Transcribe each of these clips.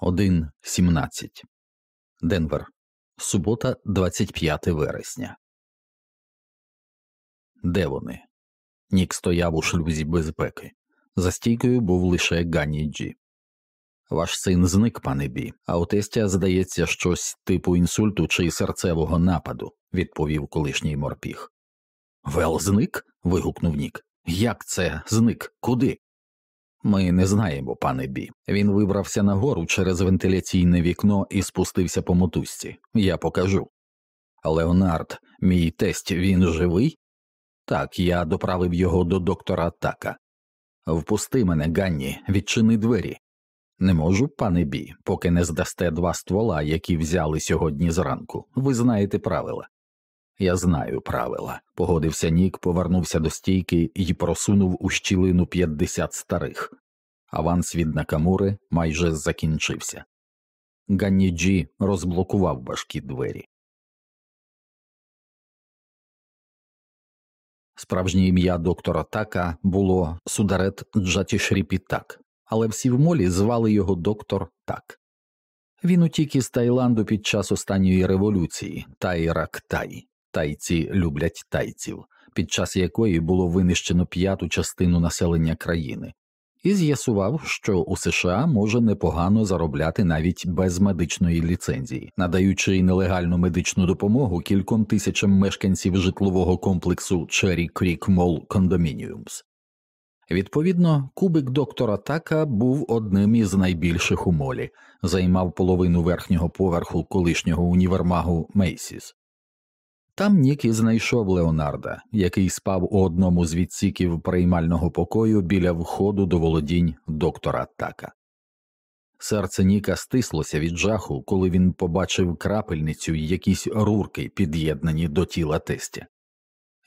1.17 Денвер. Субота, 25 вересня. Де вони? Нік стояв у шлюзі безпеки. За стійкою був лише Ганні Джі. Ваш син зник, пане Бі, а у тестя, здається, щось типу інсульту чи серцевого нападу, відповів колишній морпіг. Вел зник? вигукнув Нік. Як це зник? Куди? Ми не знаємо, пане бі. Він вибрався нагору через вентиляційне вікно і спустився по мотузці. Я покажу. Леонард, мій тесть, він живий? Так, я доправив його до доктора Така. Впусти мене, Ганні, відчини двері. Не можу, пане бі, поки не здасте два ствола, які взяли сьогодні зранку. Ви знаєте правила. Я знаю правила, погодився Нік, повернувся до стійки і просунув у щілину 50 старих. Аванс від Накамури майже закінчився. Ганніджі розблокував важкі двері. Справжнє ім'я доктора Така було Сударет Джатішріпітак, але всі в молі звали його доктор Так. Він утік із Таїланду під час останньої революції Тайрак-Тай. Тайці люблять тайців, під час якої було винищено п'яту частину населення країни, і з'ясував, що у США може непогано заробляти навіть без медичної ліцензії, надаючи нелегальну медичну допомогу кільком тисячам мешканців житлового комплексу Cherry Creek Mall Condominiums. Відповідно, кубик доктора Така був одним із найбільших у молі, займав половину верхнього поверху колишнього універмагу Мейсіс. Там Нік і знайшов Леонарда, який спав у одному з відсіків приймального покою біля входу до володінь доктора Така. Серце Ніка стислося від жаху, коли він побачив крапельницю й якісь рурки, під'єднані до тіла тестя.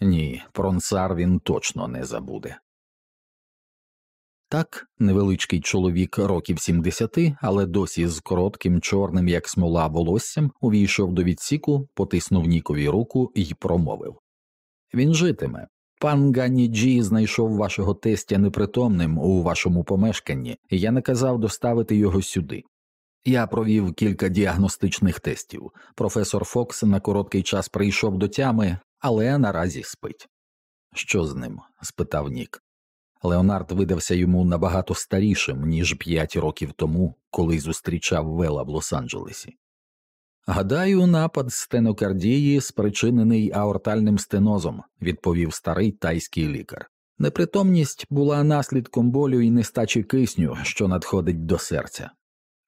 Ні, пронцар він точно не забуде. Так, невеличкий чоловік років 70, але досі з коротким, чорним, як смола, волоссям, увійшов до відсіку, потиснув Нікові руку і промовив Він житиме. Пан Ганні Джі знайшов вашого тестя непритомним у вашому помешканні, і я наказав доставити його сюди. Я провів кілька діагностичних тестів. Професор Фокс на короткий час прийшов до тями, але наразі спить. Що з ним? спитав Нік. Леонард видався йому набагато старішим, ніж п'ять років тому, коли зустрічав Вела в Лос-Анджелесі. Гадаю, напад стенокардії спричинений аортальним стенозом, відповів старий тайський лікар. Непритомність була наслідком болю і нестачі кисню, що надходить до серця.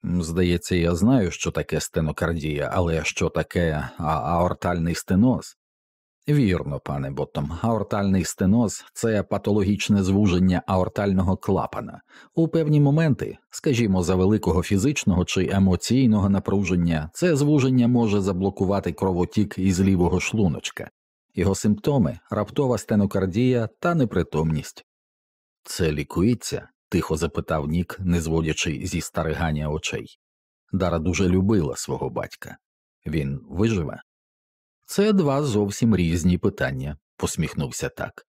Здається, я знаю, що таке стенокардія, але що таке аортальний стеноз? Вірно, пане Боттом, аортальний стеноз це патологічне звуження аортального клапана. У певні моменти, скажімо, за великого фізичного чи емоційного напруження, це звуження може заблокувати кровотік із лівого шлуночка, його симптоми раптова стенокардія та непритомність. Це лікується? тихо запитав Нік, не зводячи зі старигання очей. Дара дуже любила свого батька. Він виживе. Це два зовсім різні питання, посміхнувся так.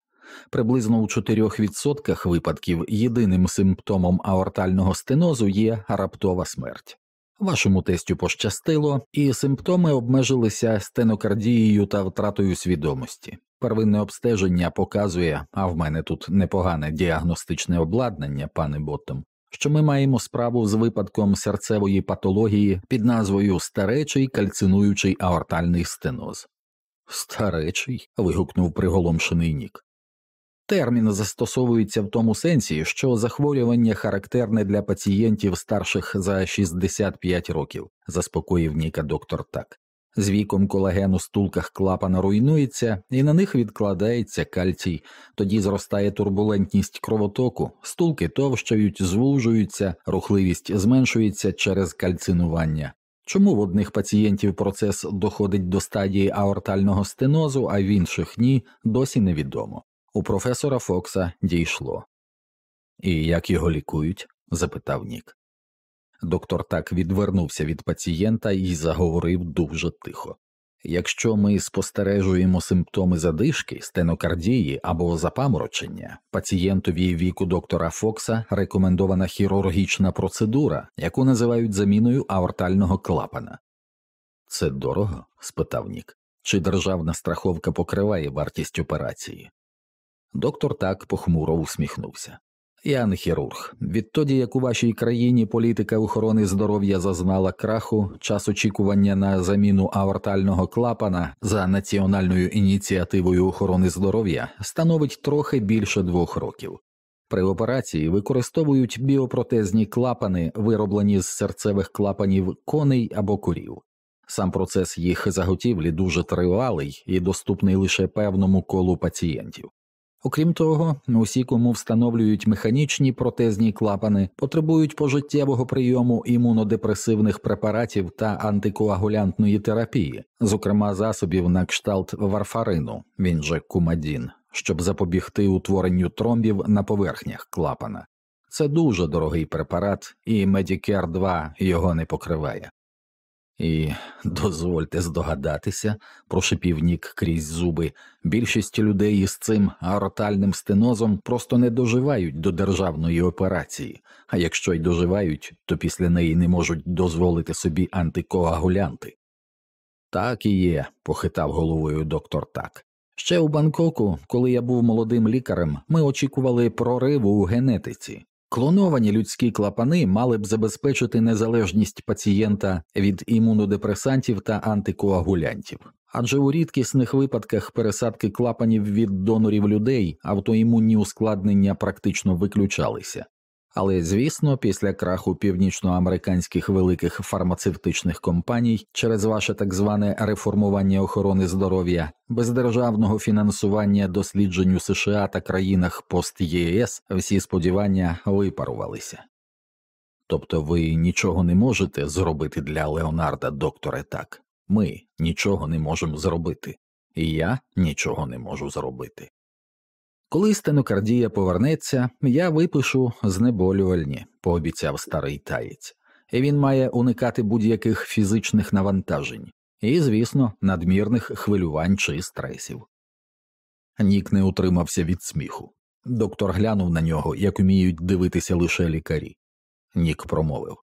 Приблизно у 4% випадків єдиним симптомом аортального стенозу є раптова смерть. Вашому тестю пощастило, і симптоми обмежилися стенокардією та втратою свідомості. Первинне обстеження показує, а в мене тут непогане діагностичне обладнання, пане Боттом, що ми маємо справу з випадком серцевої патології під назвою старечий кальцинуючий аортальний стеноз. Старечий. вигукнув приголомшений Нік. Термін застосовується в тому сенсі, що захворювання характерне для пацієнтів старших за 65 років, заспокоїв Ніка доктор Так. З віком колаген у стулках клапана руйнується і на них відкладається кальцій, тоді зростає турбулентність кровотоку, стулки товщають, звужуються, рухливість зменшується через кальцинування. Чому в одних пацієнтів процес доходить до стадії аортального стенозу, а в інших ні, досі невідомо. У професора Фокса дійшло. І як його лікують? запитав Нік. Доктор так відвернувся від пацієнта і заговорив дуже тихо. Якщо ми спостережуємо симптоми задишки, стенокардії або запаморочення, пацієнтові віку доктора Фокса рекомендована хірургічна процедура, яку називають заміною аортального клапана. Це дорого? спитав Нік. Чи державна страховка покриває вартість операції? Доктор так похмуро усміхнувся. Я не хірург. Відтоді, як у вашій країні політика охорони здоров'я зазнала краху, час очікування на заміну аортального клапана за національною ініціативою охорони здоров'я становить трохи більше двох років. При операції використовують біопротезні клапани, вироблені з серцевих клапанів коней або курів. Сам процес їх заготівлі дуже тривалий і доступний лише певному колу пацієнтів. Окрім того, усі, кому встановлюють механічні протезні клапани, потребують пожиттєвого прийому імунодепресивних препаратів та антикоагулянтної терапії, зокрема засобів на кшталт варфарину, він же кумадін, щоб запобігти утворенню тромбів на поверхнях клапана. Це дуже дорогий препарат, і Medicare 2 його не покриває. І дозвольте здогадатися, прошипів Нік крізь зуби, більшість людей із цим аортальним стенозом просто не доживають до державної операції, а якщо й доживають, то після неї не можуть дозволити собі антикоагулянти. Так і є, похитав головою доктор Так. Ще у Бангкоку, коли я був молодим лікарем, ми очікували прориву у генетиці. Клоновані людські клапани мали б забезпечити незалежність пацієнта від імунодепресантів та антикоагулянтів, адже у рідкісних випадках пересадки клапанів від донорів людей автоімунні ускладнення практично виключалися. Але звісно, після краху північноамериканських великих фармацевтичних компаній через ваше так зване реформування охорони здоров'я, без державного фінансування досліджень у США та країнах пост ЄС всі сподівання випарувалися. Тобто ви нічого не можете зробити для Леонарда, докторе, так ми нічого не можемо зробити, і я нічого не можу зробити. Коли стенокардія повернеться, я випишу знеболювальні, пообіцяв старий таєць, і він має уникати будь-яких фізичних навантажень і, звісно, надмірних хвилювань чи стресів. Нік не утримався від сміху. Доктор глянув на нього, як уміють дивитися лише лікарі. Нік промовив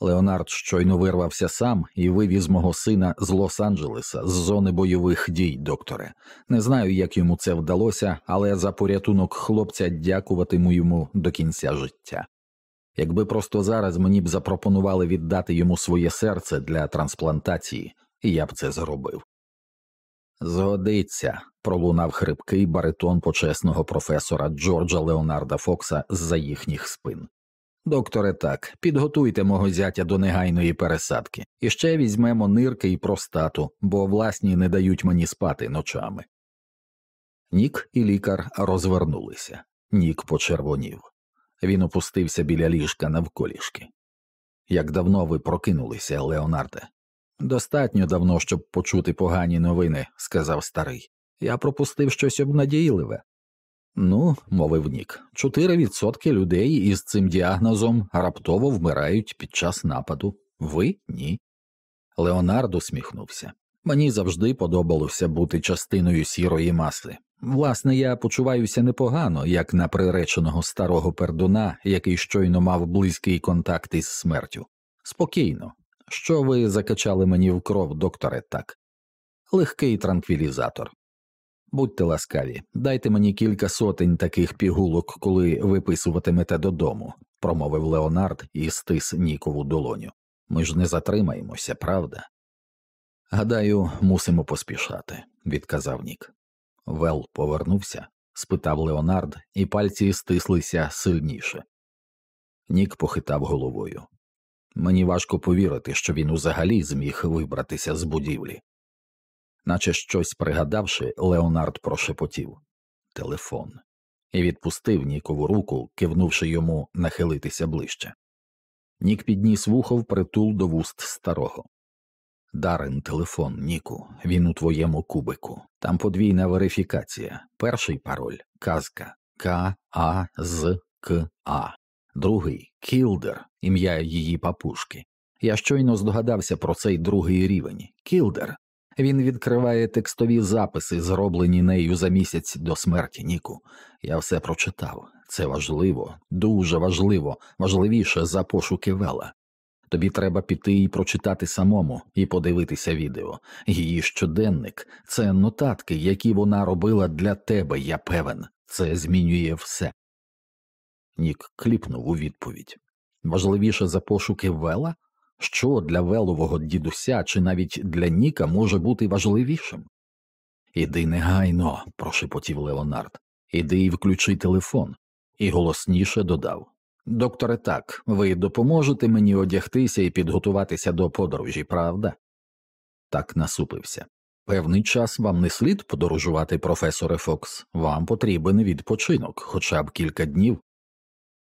Леонард щойно вирвався сам і вивіз мого сина з Лос-Анджелеса з зони бойових дій, докторе. Не знаю, як йому це вдалося, але за порятунок хлопця дякуватиму йому до кінця життя. Якби просто зараз мені б запропонували віддати йому своє серце для трансплантації, я б це зробив. Згодиться, пролунав хрипкий баритон почесного професора Джорджа Леонарда Фокса з за їхніх спин. Докторе, так, підготуйте мого зятя до негайної пересадки, і ще візьмемо нирки і простату, бо власні не дають мені спати ночами. Нік і лікар розвернулися. Нік почервонів. Він опустився біля ліжка навколішки. Як давно ви прокинулися, Леонарде? Достатньо давно, щоб почути погані новини, сказав старий. Я пропустив щось обнадійливе. Ну, мовив Нік, 4% людей із цим діагнозом раптово вмирають під час нападу. Ви ні. Леонард усміхнувся. Мені завжди подобалося бути частиною сірої маси. Власне, я почуваюся непогано, як на приреченого старого пердуна, який щойно мав близький контакт із смертю. Спокійно. Що ви закачали мені в кров, докторе Так? Легкий транквілізатор. Будьте ласкаві, дайте мені кілька сотень таких пігулок, коли виписуватимете додому, промовив Леонард і стис Нікову долоню. Ми ж не затримаємося, правда? Гадаю, мусимо поспішати, відказав Нік. Вел повернувся? спитав Леонард, і пальці стислися сильніше. Нік похитав головою. Мені важко повірити, що він узагалі зміг вибратися з будівлі наче щось пригадавши, Леонард прошепотів телефон і відпустив Нікову руку, кивнувши йому нахилитися ближче. Нік підніс вухо в притул до вуст старого. Дарин телефон, Ніку, він у твоєму кубику. Там подвійна верифікація. Перший пароль казка К А з К А, другий Кілдер, ім'я її папушки. Я щойно здогадався про цей другий рівень Кілдер Він відкриває текстові записи, зроблені нею за місяць до смерті Ніку. Я все прочитав. Це важливо, дуже важливо, важливіше за пошуки вела. Тобі треба піти і прочитати самому і подивитися відео. Її щоденник це нотатки, які вона робила для тебе, я певен, це змінює все. Нік кліпнув у відповідь важливіше за пошуки вела? Що для велового дідуся чи навіть для Ніка може бути важливішим? Іди негайно, прошепотів Леонард, іди і включи телефон, і голосніше додав Докторе, так, ви допоможете мені одягтися і підготуватися до подорожі, правда? Так насупився. Певний час вам не слід подорожувати, професоре Фокс, вам потрібен відпочинок, хоча б кілька днів.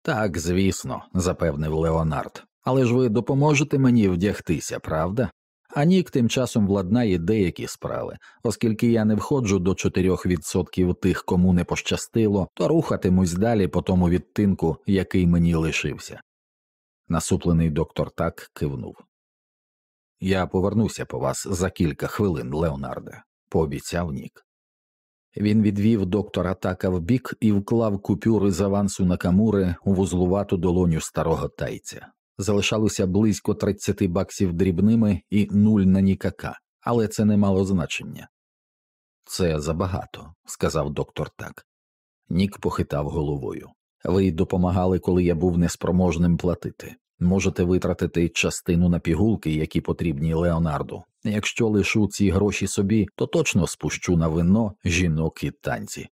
Так, звісно, запевнив Леонард, але ж ви допоможете мені вдягтися, правда? А Нік тим часом владнає деякі справи, оскільки я не входжу до 4% тих, кому не пощастило, то рухатимусь далі по тому відтинку, який мені лишився. Насуплений доктор так кивнув. Я повернуся по вас за кілька хвилин, Леонарде, пообіцяв Нік. Він відвів доктора така вбік і вклав купюри з авансу на камури у вузлувату долоню старого тайця. Залишалося близько 30 баксів дрібними і нуль на нікака, але це не мало значення. Це забагато, сказав доктор так. Нік похитав головою. Ви допомагали, коли я був неспроможним платити. Можете витратити частину на пігулки, які потрібні Леонарду. Якщо лишу ці гроші собі, то точно спущу на вино жінок і танці.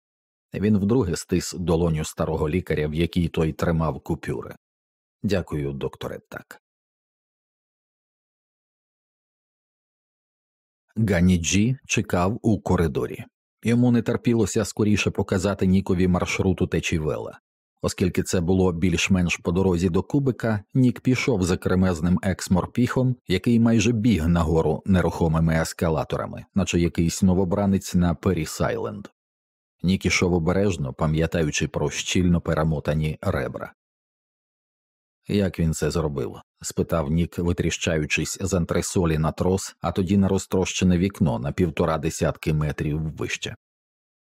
Він вдруге стис долоню старого лікаря, в якій той тримав купюри. Дякую, докторе, так. Ганіджі чекав у коридорі. Йому не терпілося скоріше показати Нікові маршрут утечі вела. Оскільки це було більш-менш по дорозі до кубика, Нік пішов за кремезним ексморпіхом, який майже біг нагору нерухомими ескалаторами, наче якийсь новобранець на Перісайленд. Нік ішов обережно, пам'ятаючи про щільно перемотані ребра. Як він це зробив? спитав Нік, витріщаючись з антресолі на трос, а тоді на розтрощене вікно на півтора десятки метрів вище.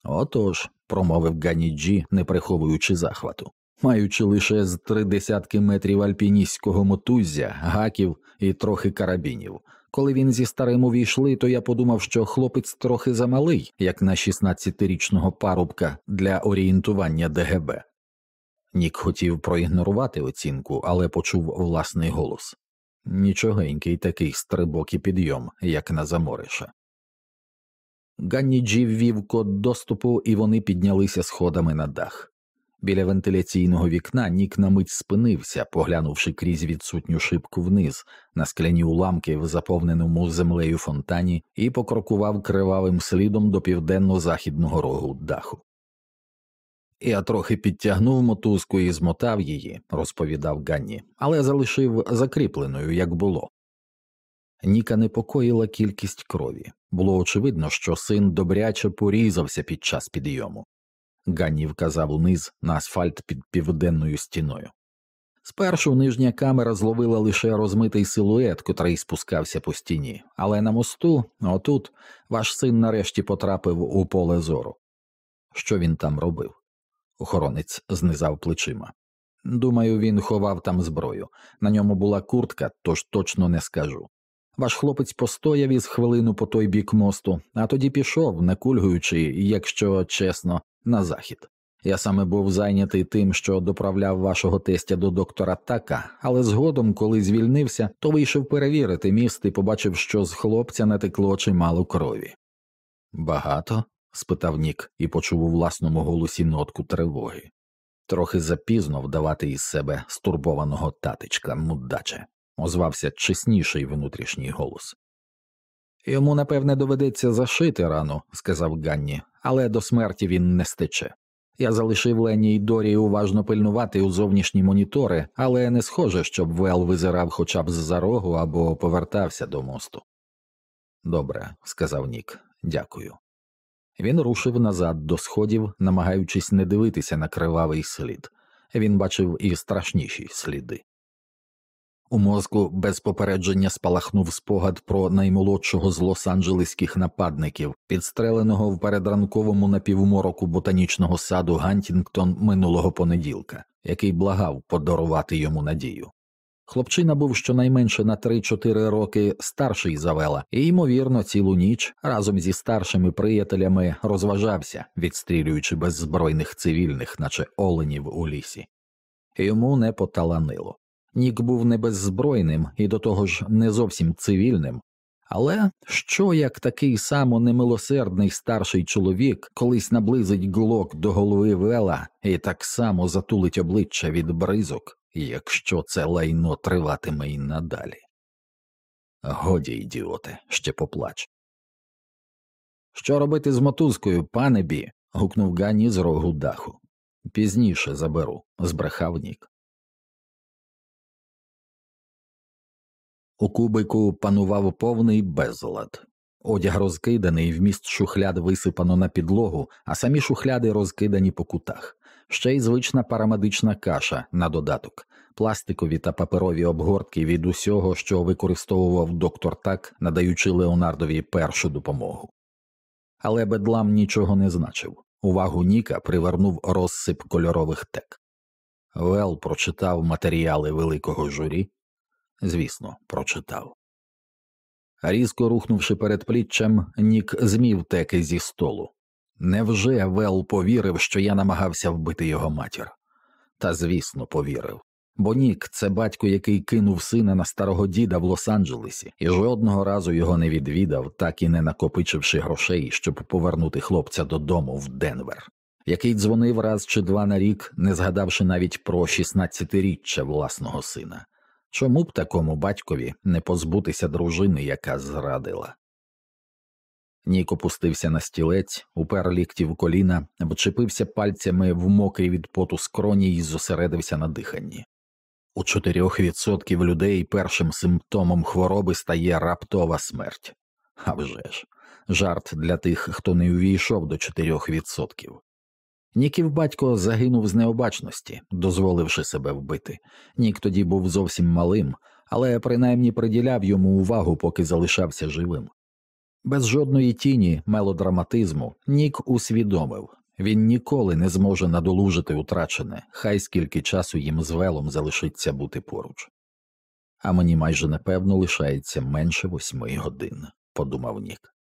Отож, промовив Ганіджі, не приховуючи захвату, маючи лише з три десятки метрів альпіністського мотуззя, гаків і трохи карабінів. Коли він зі старим увійшли, то я подумав, що хлопець трохи замалий, як на 16-річного парубка для орієнтування ДГБ. Нік хотів проігнорувати оцінку, але почув власний голос нічогенький такий стрибок і підйом, як на Замориша. Ганніджі ввів код доступу, і вони піднялися сходами на дах. Біля вентиляційного вікна Нік на мить спинився, поглянувши крізь відсутню шибку вниз, на скляні уламки в заповненому землею фонтані, і покрокував кривавим слідом до південно-західного рогу даху. Я трохи підтягнув мотузку і змотав її, розповідав Ганні, але залишив закріпленою, як було. Ніка непокоїла кількість крові. Було очевидно, що син добряче порізався під час підйому. Ганні вказав униз на асфальт під південною стіною. Спершу нижня камера зловила лише розмитий силует, котрий спускався по стіні, але на мосту, отут, ваш син нарешті потрапив у поле зору. Що він там робив? Охоронець знизав плечима. Думаю, він ховав там зброю. На ньому була куртка, тож точно не скажу. Ваш хлопець постояв із хвилину по той бік мосту, а тоді пішов, не кульгуючи, якщо чесно, на захід. Я саме був зайнятий тим, що доправляв вашого тестя до доктора така, але згодом, коли звільнився, то вийшов перевірити міст і побачив, що з хлопця натекло чимало крові. Багато? Спитав Нік і почув у власному голосі нотку тривоги. Трохи запізно вдавати із себе стурбованого татечка, мудаче озвався чесніший внутрішній голос. Йому, напевне, доведеться зашити рану, сказав Ганні, але до смерті він не стече. Я залишив Лені й Дорі уважно пильнувати у зовнішні монітори, але не схоже, щоб Вел визирав хоча б з за рогу або повертався до мосту. Добре, сказав Нік, дякую. Він рушив назад до сходів, намагаючись не дивитися на кривавий слід. Він бачив і страшніші сліди. У мозку без попередження спалахнув спогад про наймолодшого з лос-анджелеських нападників, підстреленого в передранковому напівмороку ботанічного саду Гантінгтон минулого понеділка, який благав подарувати йому надію. Хлопчина був щонайменше на 3-4 роки старший за Вела, і, ймовірно, цілу ніч разом зі старшими приятелями розважався, відстрілюючи беззбройних цивільних, наче оленів у лісі. Йому не поталанило. Нік був не беззбройним і до того ж не зовсім цивільним. Але що як такий само немилосердний старший чоловік колись наблизить глок до голови Вела і так само затулить обличчя від бризок, якщо це лайно триватиме й надалі? Годі, ідіоте, ще поплач. Що робити з мотузкою, пане бі? гукнув Гані з рогу даху. Пізніше заберу, збрехав Нік. У кубику панував повний безлад. Одяг розкиданий, вміст шухляд висипано на підлогу, а самі шухляди розкидані по кутах, ще й звична парамедична каша на додаток, пластикові та паперові обгортки від усього, що використовував доктор Так, надаючи Леонардові першу допомогу. Але бедлам нічого не значив. Увагу Ніка привернув розсип кольорових тек. Вел прочитав матеріали великого журі, звісно, прочитав. Різко рухнувши передпліччям, Нік змів теки зі столу. Невже Вел повірив, що я намагався вбити його матір? Та звісно, повірив. Бо Нік це батько, який кинув сина на старого діда в Лос-Анджелесі, і жодного разу його не відвідав, так і не накопичивши грошей, щоб повернути хлопця додому в Денвер, який дзвонив раз чи два на рік, не згадавши навіть про 16-річчя власного сина. Чому б такому батькові не позбутися дружини, яка зрадила? Нік опустився на стілець, упер лікті в коліна, вчепився пальцями в мокрі від поту скроні і зосередився на диханні. У чотирьох відсотків людей першим симптомом хвороби стає раптова смерть. А вже ж, жарт для тих, хто не увійшов до чотирьох відсотків. Ніків батько загинув з необачності, дозволивши себе вбити. Нік тоді був зовсім малим, але принаймні приділяв йому увагу, поки залишався живим. Без жодної тіні мелодраматизму Нік усвідомив він ніколи не зможе надолужити утрачене, хай скільки часу їм з велом залишиться бути поруч. А мені майже напевно лишається менше восьми годин, подумав Нік.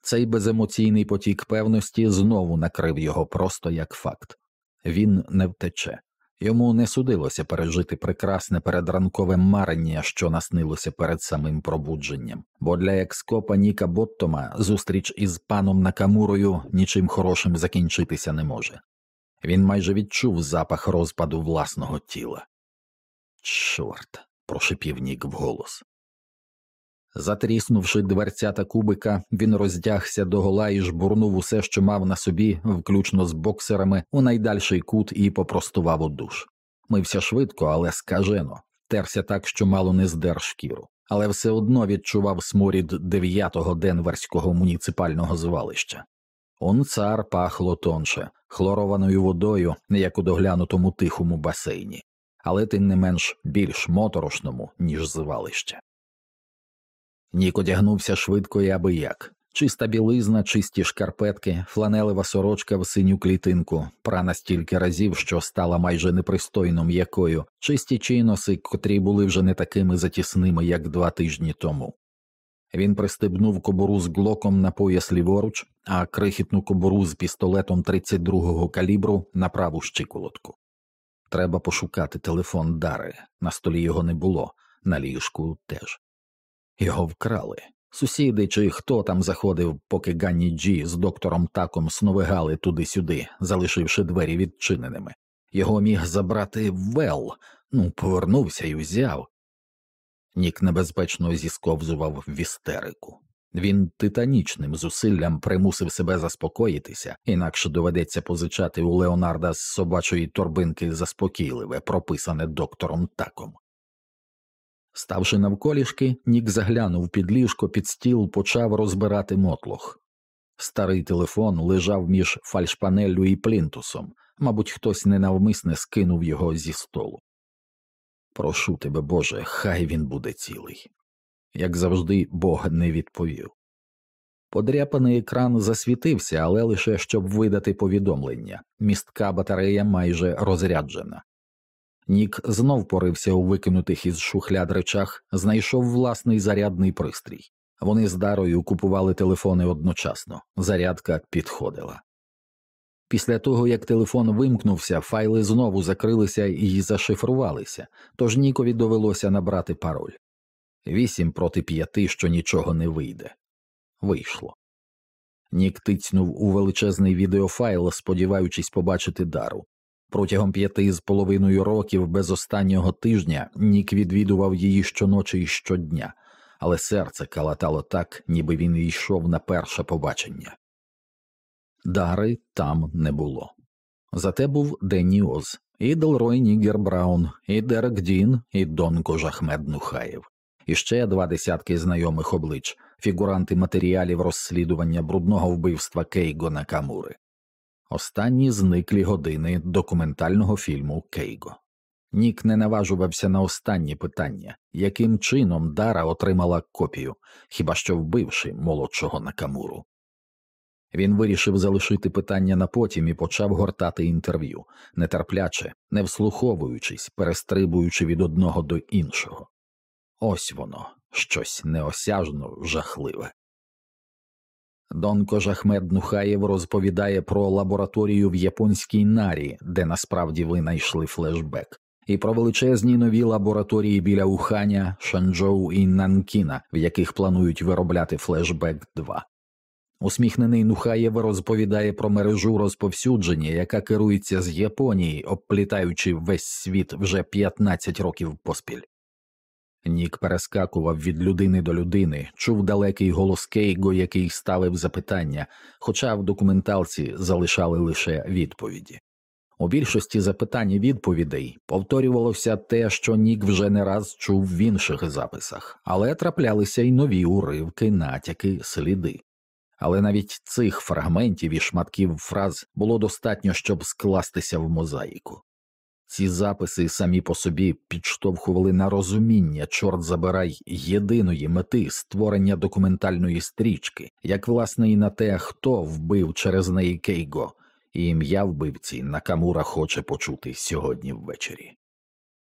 Цей беземоційний потік певності знову накрив його просто як факт він не втече, йому не судилося пережити прекрасне передранкове марення, що наснилося перед самим пробудженням, бо для екскопа Ніка Боттома зустріч із паном Накамурою нічим хорошим закінчитися не може. Він майже відчув запах розпаду власного тіла. Чорт, прошипів Нік вголос. Затріснувши дверцята кубика, він роздягся догола і жбурнув усе, що мав на собі, включно з боксерами, у найдальший кут і попростував у душ. Мився швидко, але скажено, терся так, що мало не здер шкіру, але все одно відчував сморід дев'ятого денверського муніципального звалища. Он цар пахло тонше, хлорованою водою, як у доглянутому тихому басейні, але тим не менш більш моторошному, ніж звалище. Нік одягнувся швидко і аби як. Чиста білизна, чисті шкарпетки, фланелева сорочка в синю клітинку, прана стільки разів, що стала майже непристойно м'якою, чисті чиноси, котрі були вже не такими затісними, як два тижні тому. Він пристебнув кобуру з глоком на пояс ліворуч, а крихітну кобуру з пістолетом 32-го калібру на праву щиколотку. Треба пошукати телефон Дари. На столі його не було, на ліжку теж. Його вкрали. Сусіди чи хто там заходив, поки Ганні Джі з доктором таком сновигали туди-сюди, залишивши двері відчиненими. Його міг забрати Вел, ну, повернувся і взяв. Нік небезпечно зісковзував в істерику. Він титанічним зусиллям примусив себе заспокоїтися, інакше доведеться позичати у Леонарда з собачої торбинки заспокійливе, прописане доктором таком. Ставши навколішки, Нік заглянув під ліжко під стіл, почав розбирати мотлох. Старий телефон лежав між фальшпанеллю і плінтусом, мабуть, хтось ненавмисне скинув його зі столу. Прошу тебе, Боже, хай він буде цілий. Як завжди, Бог не відповів. Подряпаний екран засвітився, але лише щоб видати повідомлення містка батарея майже розряджена. Нік знов порився у викинутих із шухляд речах, знайшов власний зарядний пристрій. Вони з дарою купували телефони одночасно, зарядка підходила. Після того, як телефон вимкнувся, файли знову закрилися і зашифрувалися, тож Нікові довелося набрати пароль вісім проти п'яти, що нічого не вийде. Вийшло. Нік тицнув у величезний відеофайл, сподіваючись побачити дару. Протягом п'яти з половиною років без останнього тижня Нік відвідував її щоночі і щодня, але серце калатало так, ніби він йшов на перше побачення. Дари там не було. Зате був Денні Оз, і Делрой Нігер Браун, і Дерек Дін, і Донко Жахмед Нухаєв, і ще два десятки знайомих облич, фігуранти матеріалів розслідування брудного вбивства Кейго Накамури. Останні зниклі години документального фільму Кейго. Нік не наважувався на останнє питання, яким чином Дара отримала копію, хіба що вбивши молодшого Накамуру. Він вирішив залишити питання на потім і почав гортати інтерв'ю, нетерпляче, не вслуховуючись, перестрибуючи від одного до іншого. Ось воно, щось неосяжно жахливе. Дон Кожахмед Нухаєв розповідає про лабораторію в японській нарі, де насправді винайшли флешбек, і про величезні нові лабораторії біля Уханя, Шанчжоу і Нанкіна, в яких планують виробляти флешбек 2. Усміхнений Нухаєв розповідає про мережу розповсюдження, яка керується з Японії, обплітаючи весь світ вже 15 років поспіль. Нік перескакував від людини до людини, чув далекий голос Кейго, який ставив запитання, хоча в документалці залишали лише відповіді. У більшості запитань і відповідей повторювалося те, що Нік вже не раз чув в інших записах, але траплялися й нові уривки, натяки, сліди. Але навіть цих фрагментів і шматків фраз було достатньо, щоб скластися в мозаїку. Ці записи самі по собі підштовхували на розуміння, чорт забирай, єдиної мети створення документальної стрічки, як власне і на те, хто вбив через неї Кейго, і ім'я вбивці Накамура хоче почути сьогодні ввечері.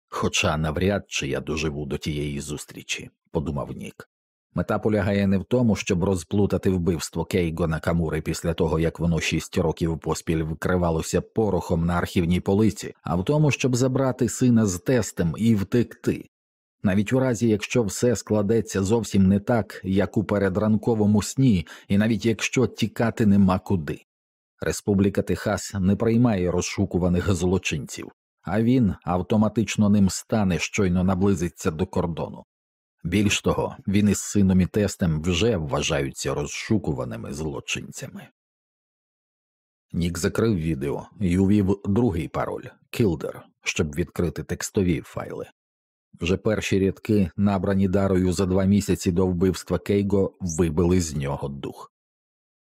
Хоча навряд чи я доживу до тієї зустрічі, подумав Нік. Мета полягає не в тому, щоб розплутати вбивство Кейго Накамури після того, як воно шість років поспіль вкривалося порохом на архівній полиці, а в тому, щоб забрати сина з тестем і втекти. Навіть у разі, якщо все складеться зовсім не так, як у передранковому сні, і навіть якщо тікати нема куди. Республіка Техас не приймає розшукуваних злочинців, а він автоматично ним стане, щойно наблизиться до кордону. Більш того, він із сином і тестем вже вважаються розшукуваними злочинцями. Нік закрив відео і увів другий пароль Кілдер, щоб відкрити текстові файли. Вже перші рядки, набрані дарою за два місяці до вбивства Кейго, вибили з нього дух.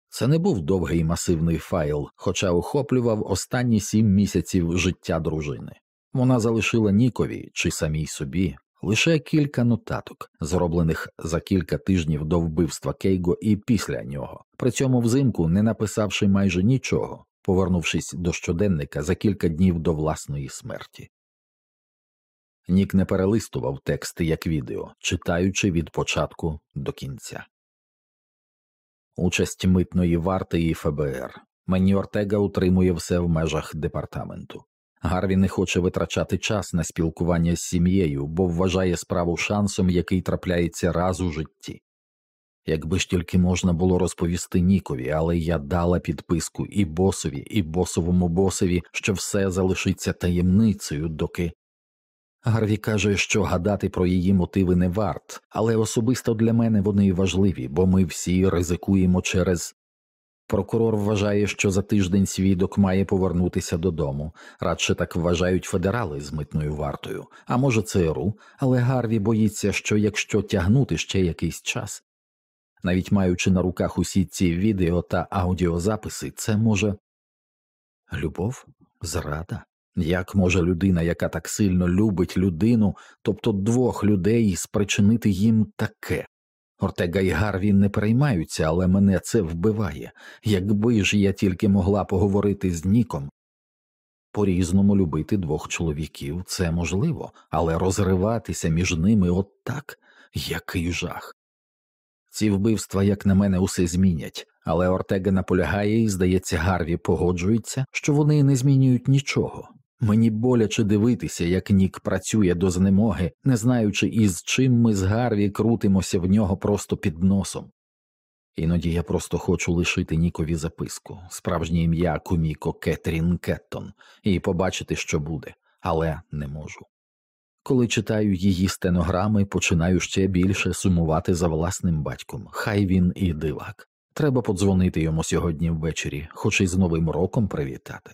Це не був довгий масивний файл, хоча охоплював останні сім місяців життя дружини. Вона залишила Нікові чи самій собі лише кілька нотаток, зроблених за кілька тижнів до вбивства Кейго і після нього, при цьому взимку не написавши майже нічого, повернувшись до щоденника за кілька днів до власної смерті. Нік не перелистував тексти як відео, читаючи від початку до кінця. Участь митної варти і ФБР. Мені Ортега утримує все в межах департаменту. Гарві не хоче витрачати час на спілкування з сім'єю, бо вважає справу шансом, який трапляється раз у житті. Якби ж тільки можна було розповісти Нікові, але я дала підписку і босові, і босовому босові, що все залишиться таємницею, доки. Гарві каже, що гадати про її мотиви не варт, але особисто для мене вони важливі, бо ми всі ризикуємо через Прокурор вважає, що за тиждень свідок має повернутися додому, радше так вважають федерали з митною вартою, а може ЦРУ, але Гарві боїться, що якщо тягнути ще якийсь час, навіть маючи на руках усі ці відео та аудіозаписи, це може любов, зрада. Як може людина, яка так сильно любить людину, тобто двох людей, спричинити їм таке? Ортега і Гарві не переймаються, але мене це вбиває. Якби ж я тільки могла поговорити з Ніком. По різному любити двох чоловіків це можливо, але розриватися між ними от так який жах. Ці вбивства, як на мене, усе змінять, але Ортега наполягає і, здається, Гарві погоджується, що вони не змінюють нічого. Мені боляче дивитися, як Нік працює до знемоги, не знаючи, із чим ми з Гарві крутимося в нього просто під носом. Іноді я просто хочу лишити Нікові записку, справжнє ім'я Куміко Кетрін Кеттон, і побачити, що буде, але не можу. Коли читаю її стенограми, починаю ще більше сумувати за власним батьком, хай він і дивак. Треба подзвонити йому сьогодні ввечері, хоч і з Новим роком привітати.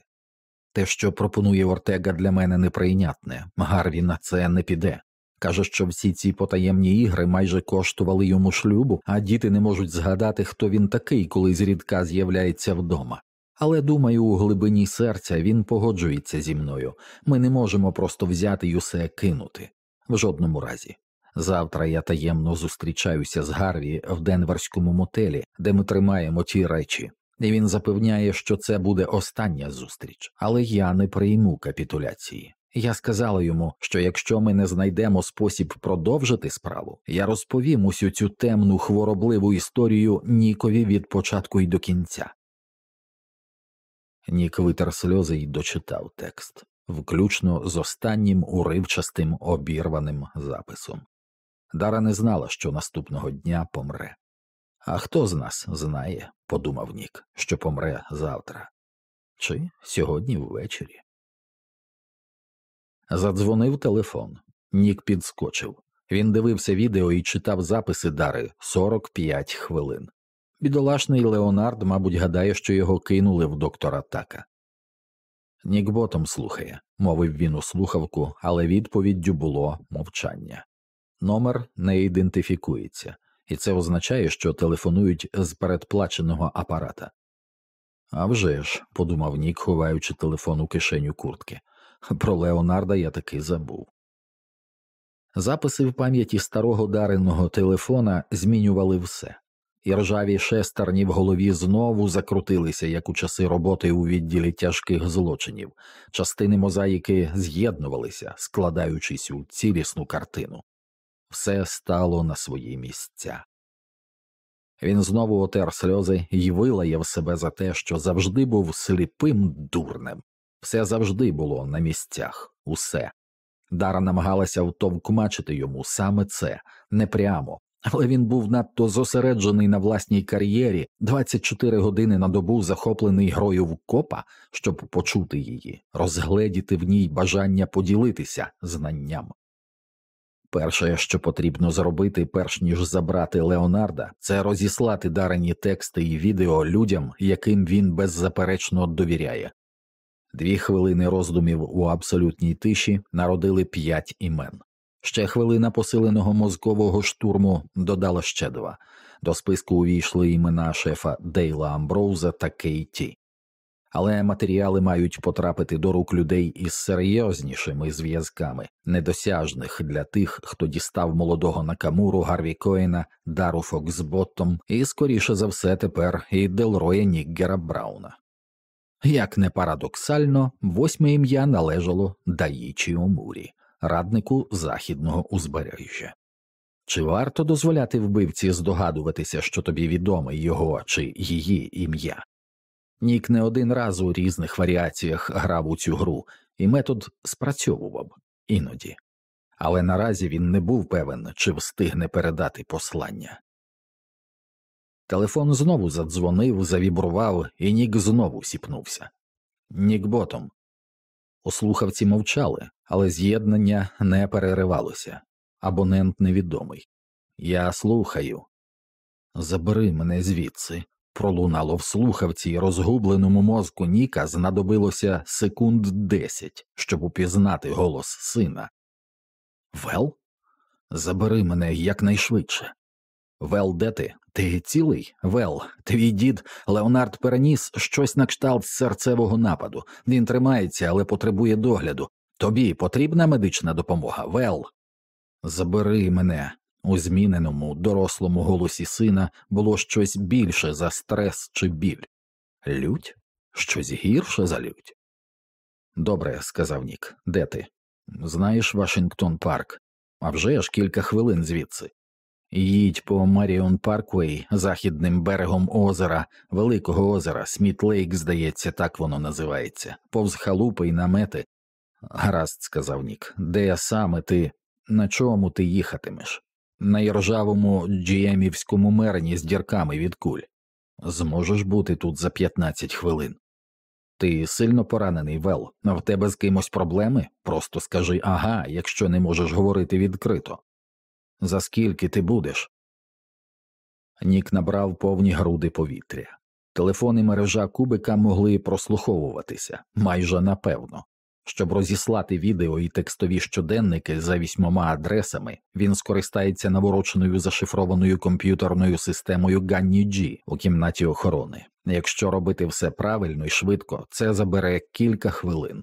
Те, що пропонує Ортега, для мене неприйнятне, Гарві на це не піде. Каже, що всі ці потаємні ігри майже коштували йому шлюбу, а діти не можуть згадати, хто він такий, коли зрідка з'являється вдома. Але думаю, у глибині серця він погоджується зі мною ми не можемо просто взяти й усе кинути в жодному разі. Завтра я таємно зустрічаюся з Гарві в Денверському мотелі, де ми тримаємо ті речі, і він запевняє, що це буде остання зустріч, але я не прийму капітуляції. Я сказала йому, що якщо ми не знайдемо спосіб продовжити справу, я розповім усю цю темну хворобливу історію Нікові від початку й до кінця. Нік витер сльози й дочитав текст, включно з останнім уривчастим обірваним записом. Дара не знала, що наступного дня помре. А хто з нас знає, подумав Нік, що помре завтра, чи сьогодні ввечері. Задзвонив телефон. Нік підскочив. Він дивився відео і читав записи Дари 45 хвилин. Бідолашний Леонард, мабуть, гадає, що його кинули в доктора Така. Нік ботом слухає, мовив він у слухавку, але відповіддю було мовчання. Номер не ідентифікується, і це означає, що телефонують з передплаченого апарата. «А вже ж», – подумав Нік, ховаючи телефон у кишеню куртки. Про Леонарда я таки забув. Записи в пам'яті старого дареного телефона змінювали все, і ржаві шестерні в голові знову закрутилися, як у часи роботи у відділі тяжких злочинів, частини мозаїки з'єднувалися, складаючись у цілісну картину. Все стало на свої місця. Він знову отер сльози і вилаяв себе за те, що завжди був сліпим дурнем, все завжди було на місцях, усе. Дара намагалася втовкмачити йому саме це не прямо, але він був надто зосереджений на власній кар'єрі 24 години на добу захоплений грою в копа, щоб почути її, розгледіти в ній бажання поділитися знанням. Перше, що потрібно зробити, перш ніж забрати Леонарда, це розіслати дарені тексти і відео людям, яким він беззаперечно довіряє, Дві хвилини роздумів у абсолютній тиші народили п'ять імен. Ще хвилина посиленого мозкового штурму додала ще два. До списку увійшли імена шефа Дейла Амброуза та Кейті. Але матеріали мають потрапити до рук людей із серйознішими зв'язками, недосяжних для тих, хто дістав молодого Накамуру Гарві Коїна, Дару Фоксботтом і, скоріше за все, тепер і Делроя Ніггера Брауна. Як не парадоксально, восьме ім'я належало Даїчі Омурі, раднику західного узбережжя. Чи варто дозволяти вбивці здогадуватися, що тобі відоме його чи її ім'я? Нік не один раз у різних варіаціях грав у цю гру, і метод спрацьовував іноді, але наразі він не був певен, чи встигне передати послання. Телефон знову задзвонив, завібрував, і Нік знову сіпнувся. Нік Боттом. У слухавці мовчали, але з'єднання не переривалося. Абонент невідомий. Я слухаю. Забери мене звідси. Пролунало в слухавці і розгубленому мозку Ніка знадобилося секунд десять, щоб упізнати голос сина. Вел? Забери мене якнайшвидше. Вел, де ти? Ти цілий, Вел, твій дід Леонард переніс щось на кшталт серцевого нападу. Він тримається, але потребує догляду. Тобі потрібна медична допомога, Вел. Забери мене. У зміненому, дорослому голосі сина було щось більше за стрес чи біль. Лють? Щось гірше за лють? Добре, сказав Нік. Де ти? Знаєш Вашингтон Парк? Авжеж кілька хвилин звідси. Їдь по Маріон Парквей, західним берегом озера, Великого озера, Сміт Лейк, здається, так воно називається, повз халупи й намети. Гаразд, сказав Нік, де саме ти, на чому ти їхатимеш? На іржавому джіємівському мерені з дірками від куль. Зможеш бути тут за 15 хвилин. Ти сильно поранений, Вел, в тебе з кимось проблеми? Просто скажи ага, якщо не можеш говорити відкрито. За скільки ти будеш? Нік набрав повні груди повітря. Телефони мережа кубика могли прослуховуватися майже напевно. Щоб розіслати відео і текстові щоденники за вісьмома адресами, він скористається навороченою зашифрованою комп'ютерною системою Ганні G у кімнаті охорони. Якщо робити все правильно і швидко, це забере кілька хвилин.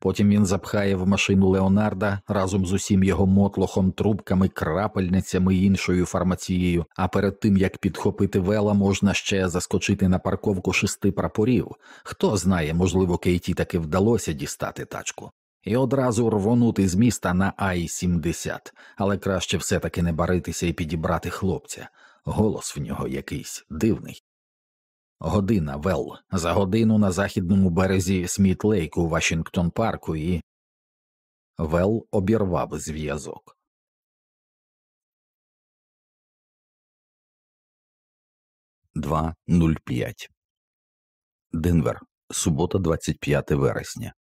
Потім він запхає в машину Леонарда разом з усім його мотлохом, трубками, крапельницями і іншою фармацією. А перед тим як підхопити вела, можна ще заскочити на парковку шести прапорів. Хто знає, можливо, Кейті таки вдалося дістати тачку. І одразу рвонути з міста на Ай 70 але краще все таки не баритися і підібрати хлопця. Голос в нього якийсь дивний. Година Вел, за годину на західному березі Сміт-Лейк у Вашингтон Парку і. Вел обірвав зв'язок. Два Денвер. Субота, 25 вересня.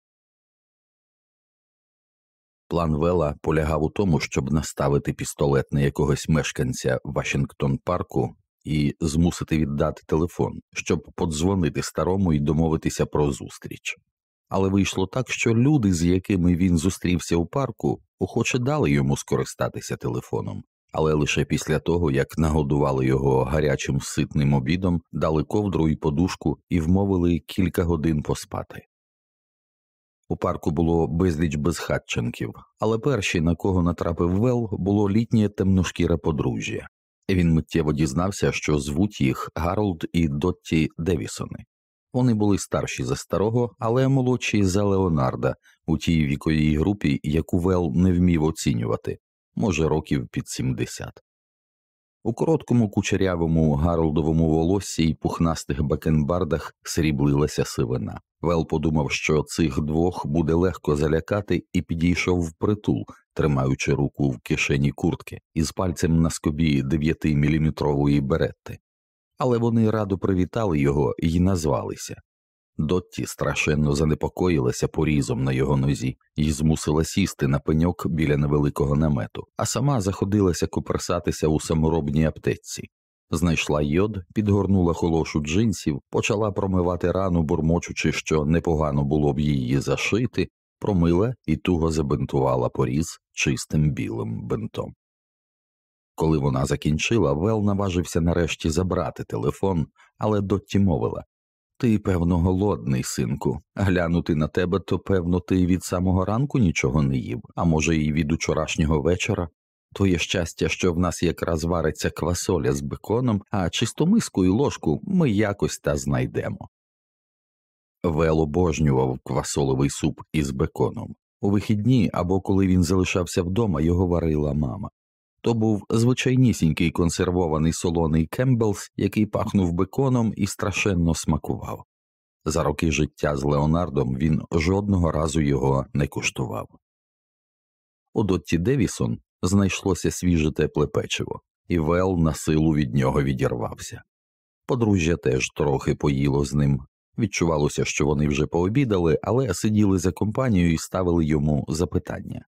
План Вела полягав у тому, щоб наставити пістолет на якогось мешканця Вашингтон Парку і змусити віддати телефон, щоб подзвонити старому і домовитися про зустріч. Але вийшло так, що люди, з якими він зустрівся у парку, охоче дали йому скористатися телефоном, але лише після того, як нагодували його гарячим ситним обідом, дали ковдру і подушку і вмовили кілька годин поспати. У парку було безліч безхатченків, але перші, на кого натрапив Вел, було літнє темношкіре подружжя. Він миттєво дізнався, що звуть їх Гаролд і Дотті Девісони. Вони були старші за старого, але молодші за Леонарда у тій віковій групі, яку Вел не вмів оцінювати, може, років під 70. У короткому кучерявому Гаролдовому волоссі й пухнастих бакенбардах сріблилася сивина. Вел подумав, що цих двох буде легко залякати, і підійшов впритул, тримаючи руку в кишені куртки із пальцем на скобі 9-міліметрової беретти. Але вони радо привітали його і назвалися. Дотті страшенно занепокоїлася порізом на його нозі і змусила сісти на пеньок біля невеликого намету, а сама заходилася куперсатися у саморобній аптечці. Знайшла йод, підгорнула холошу джинсів, почала промивати рану, бурмочучи, що непогано було б її зашити, промила і туго забинтувала поріз чистим білим бинтом. Коли вона закінчила, Вел наважився нарешті забрати телефон, але Дотті мовила Ти, певно, голодний, синку. Глянути на тебе, то певно, ти від самого ранку нічого не їв, а може, і від учорашнього вечора. Твоє щастя, що в нас якраз вариться квасоля з беконом, а чисту миску і ложку ми якось та знайдемо. Вел обожнював квасоловий суп із беконом. У вихідні або коли він залишався вдома, його варила мама. То був звичайнісінький консервований солоний Кембелс, який пахнув беконом і страшенно смакував. За роки життя з Леонардом він жодного разу його не куштував. У Дотті Девісон знайшлося свіже тепле печиво, і Вел насилу від нього відірвався. Подружжя теж трохи поїло з ним. Відчувалося, що вони вже пообідали, але сиділи за компанією і ставили йому запитання.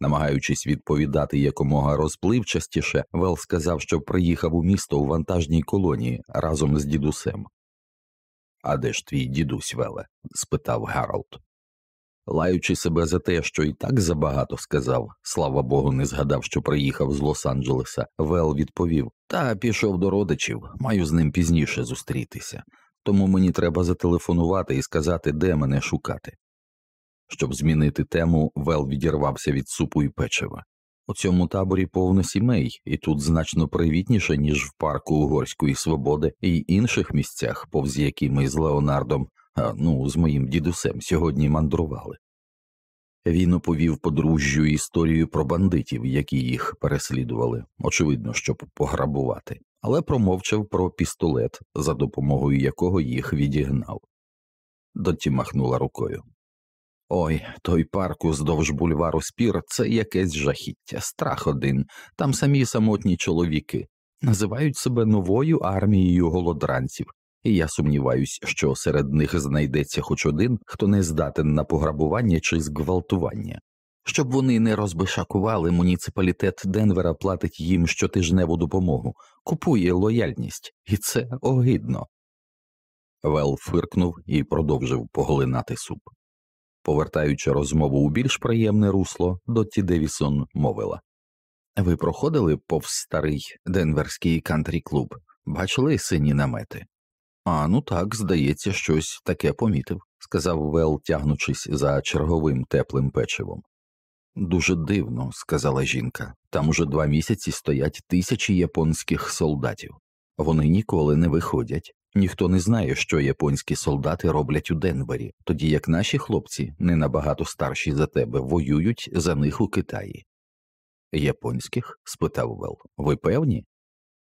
Намагаючись відповідати якомога розпливчастіше, Вел сказав, що приїхав у місто у вантажній колоні разом з дідусем. А де ж твій дідусь Веле? спитав Гаролд. Лаючи себе за те, що і так забагато сказав, слава Богу, не згадав, що приїхав з Лос-Анджелеса, Вел відповів Та пішов до родичів, маю з ним пізніше зустрітися, тому мені треба зателефонувати і сказати, де мене шукати. Щоб змінити тему, Вел відірвався від супу і печива. У цьому таборі повно сімей, і тут значно привітніше, ніж в парку Угорської свободи і інших місцях, повз які ми з Леонардом, а ну, з моїм дідусем, сьогодні мандрували. Він оповів подружжю історію про бандитів, які їх переслідували, очевидно, щоб пограбувати, але промовчав про пістолет, за допомогою якого їх відігнав. Доті махнула рукою. Ой, той парк уздовж бульвару спір це якесь жахіття, страх один, там самі самотні чоловіки, називають себе новою армією голодранців, і я сумніваюсь, що серед них знайдеться хоч один, хто не здатен на пограбування чи зґвалтування. Щоб вони не розбишакували, муніципалітет Денвера платить їм щотижневу допомогу, купує лояльність, і це огидно. Вел фиркнув і продовжив поглинати суп. Повертаючи розмову у більш приємне русло, Дотті Девісон мовила Ви проходили повз старий Денверський кантрі клуб, бачили сині намети? А ну так, здається, щось таке помітив, сказав Вел, тягнучись за черговим теплим печивом. Дуже дивно, сказала жінка, там уже два місяці стоять тисячі японських солдатів. Вони ніколи не виходять, ніхто не знає, що японські солдати роблять у Денвері, тоді як наші хлопці, не набагато старші за тебе, воюють за них у Китаї. Японських? спитав Вел. Ви певні?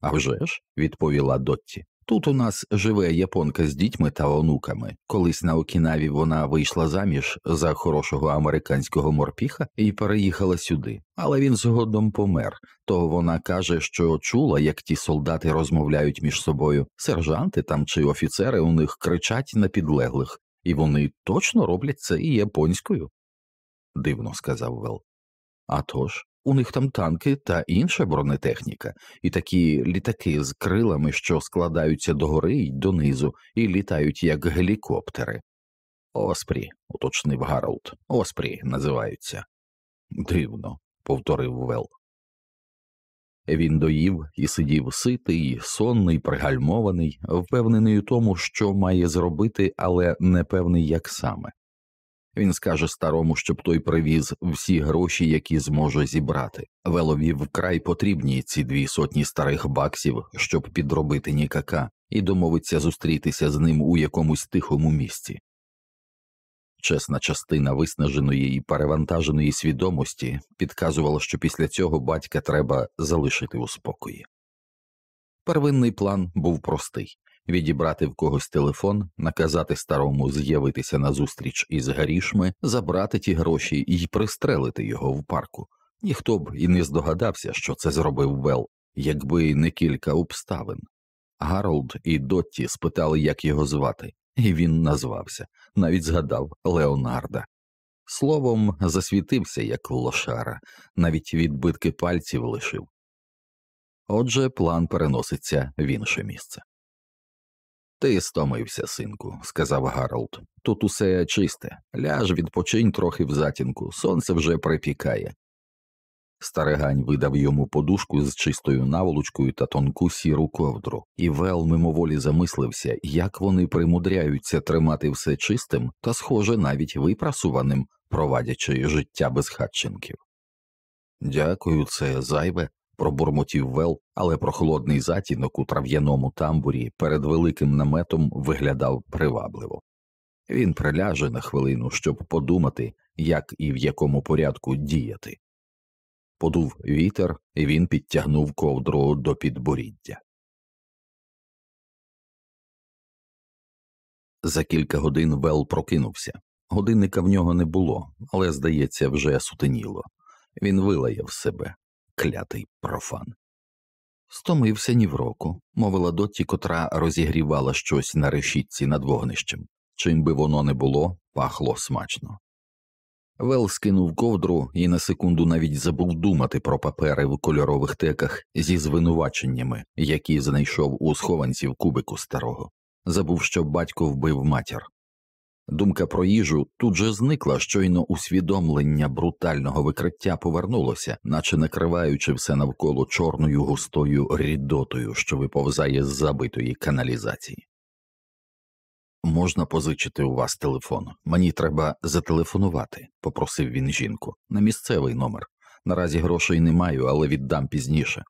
«А вже ж», – відповіла Дотті. Тут у нас живе японка з дітьми та онуками. Колись на Окінаві вона вийшла заміж за хорошого американського морпіха і переїхала сюди, але він згодом помер. То вона каже, що чула, як ті солдати розмовляють між собою. Сержанти там чи офіцери у них кричать на підлеглих, і вони точно роблять це і японською. Дивно сказав Вел. «Атож, у них там танки та інша бронетехніка, і такі літаки з крилами, що складаються догори й донизу, і літають як гелікоптери. Оспрі, уточнив Гаролд. Оспрі називаються. Дивно, повторив Вел. Він доїв і сидів ситий, сонний, пригальмований, впевнений у тому, що має зробити, але не певний, як саме. Він скаже старому, щоб той привіз всі гроші, які зможе зібрати. Велові вкрай потрібні ці дві сотні старих баксів, щоб підробити нікака, і домовиться зустрітися з ним у якомусь тихому місці. Чесна частина виснаженої і перевантаженої свідомості підказувала, що після цього батька треба залишити у спокої. Первинний план був простий відібрати в когось телефон, наказати старому з'явитися на зустріч із грішми, забрати ті гроші і пристрелити його в парку. Ніхто б і не здогадався, що це зробив Вел, якби не кілька обставин. Гаролд і Дотті спитали, як його звати, і він назвався, навіть згадав Леонарда. Словом, засвітився, як лошара, навіть відбитки пальців лишив. Отже, план переноситься в інше місце. Ти стомився, синку, сказав Гаролд. Тут усе чисте. Ляж, відпочинь трохи в затінку, сонце вже припікає. Старигань видав йому подушку з чистою наволочкою та тонку сіру ковдру, і Вел мимоволі замислився, як вони примудряються тримати все чистим та, схоже, навіть випрасуваним, провадячи життя безхатченків. Дякую, це зайве, пробурмотів Вел, але прохолодний затінок у трав'яному тамбурі перед великим наметом виглядав привабливо. Він приляже на хвилину, щоб подумати, як і в якому порядку діяти. Подув вітер, і він підтягнув ковдру до підборіддя. За кілька годин Вел прокинувся. Годинника в нього не було, але, здається, вже сутеніло. Він вилаяв себе клятий профан. Стомився ні в року, мовила Дотті, котра розігрівала щось на решітці над вогнищем. Чим би воно не було, пахло смачно. Вел скинув ковдру і на секунду навіть забув думати про папери в кольорових теках зі звинуваченнями, які знайшов у схованці в кубику старого. Забув, що батько вбив матір. Думка про їжу тут же зникла, щойно усвідомлення брутального викриття повернулося, наче накриваючи все навколо чорною густою рідотою, що виповзає з забитої каналізації. Можна позичити у вас телефон. Мені треба зателефонувати, попросив він жінку, на місцевий номер. Наразі грошей не маю, але віддам пізніше.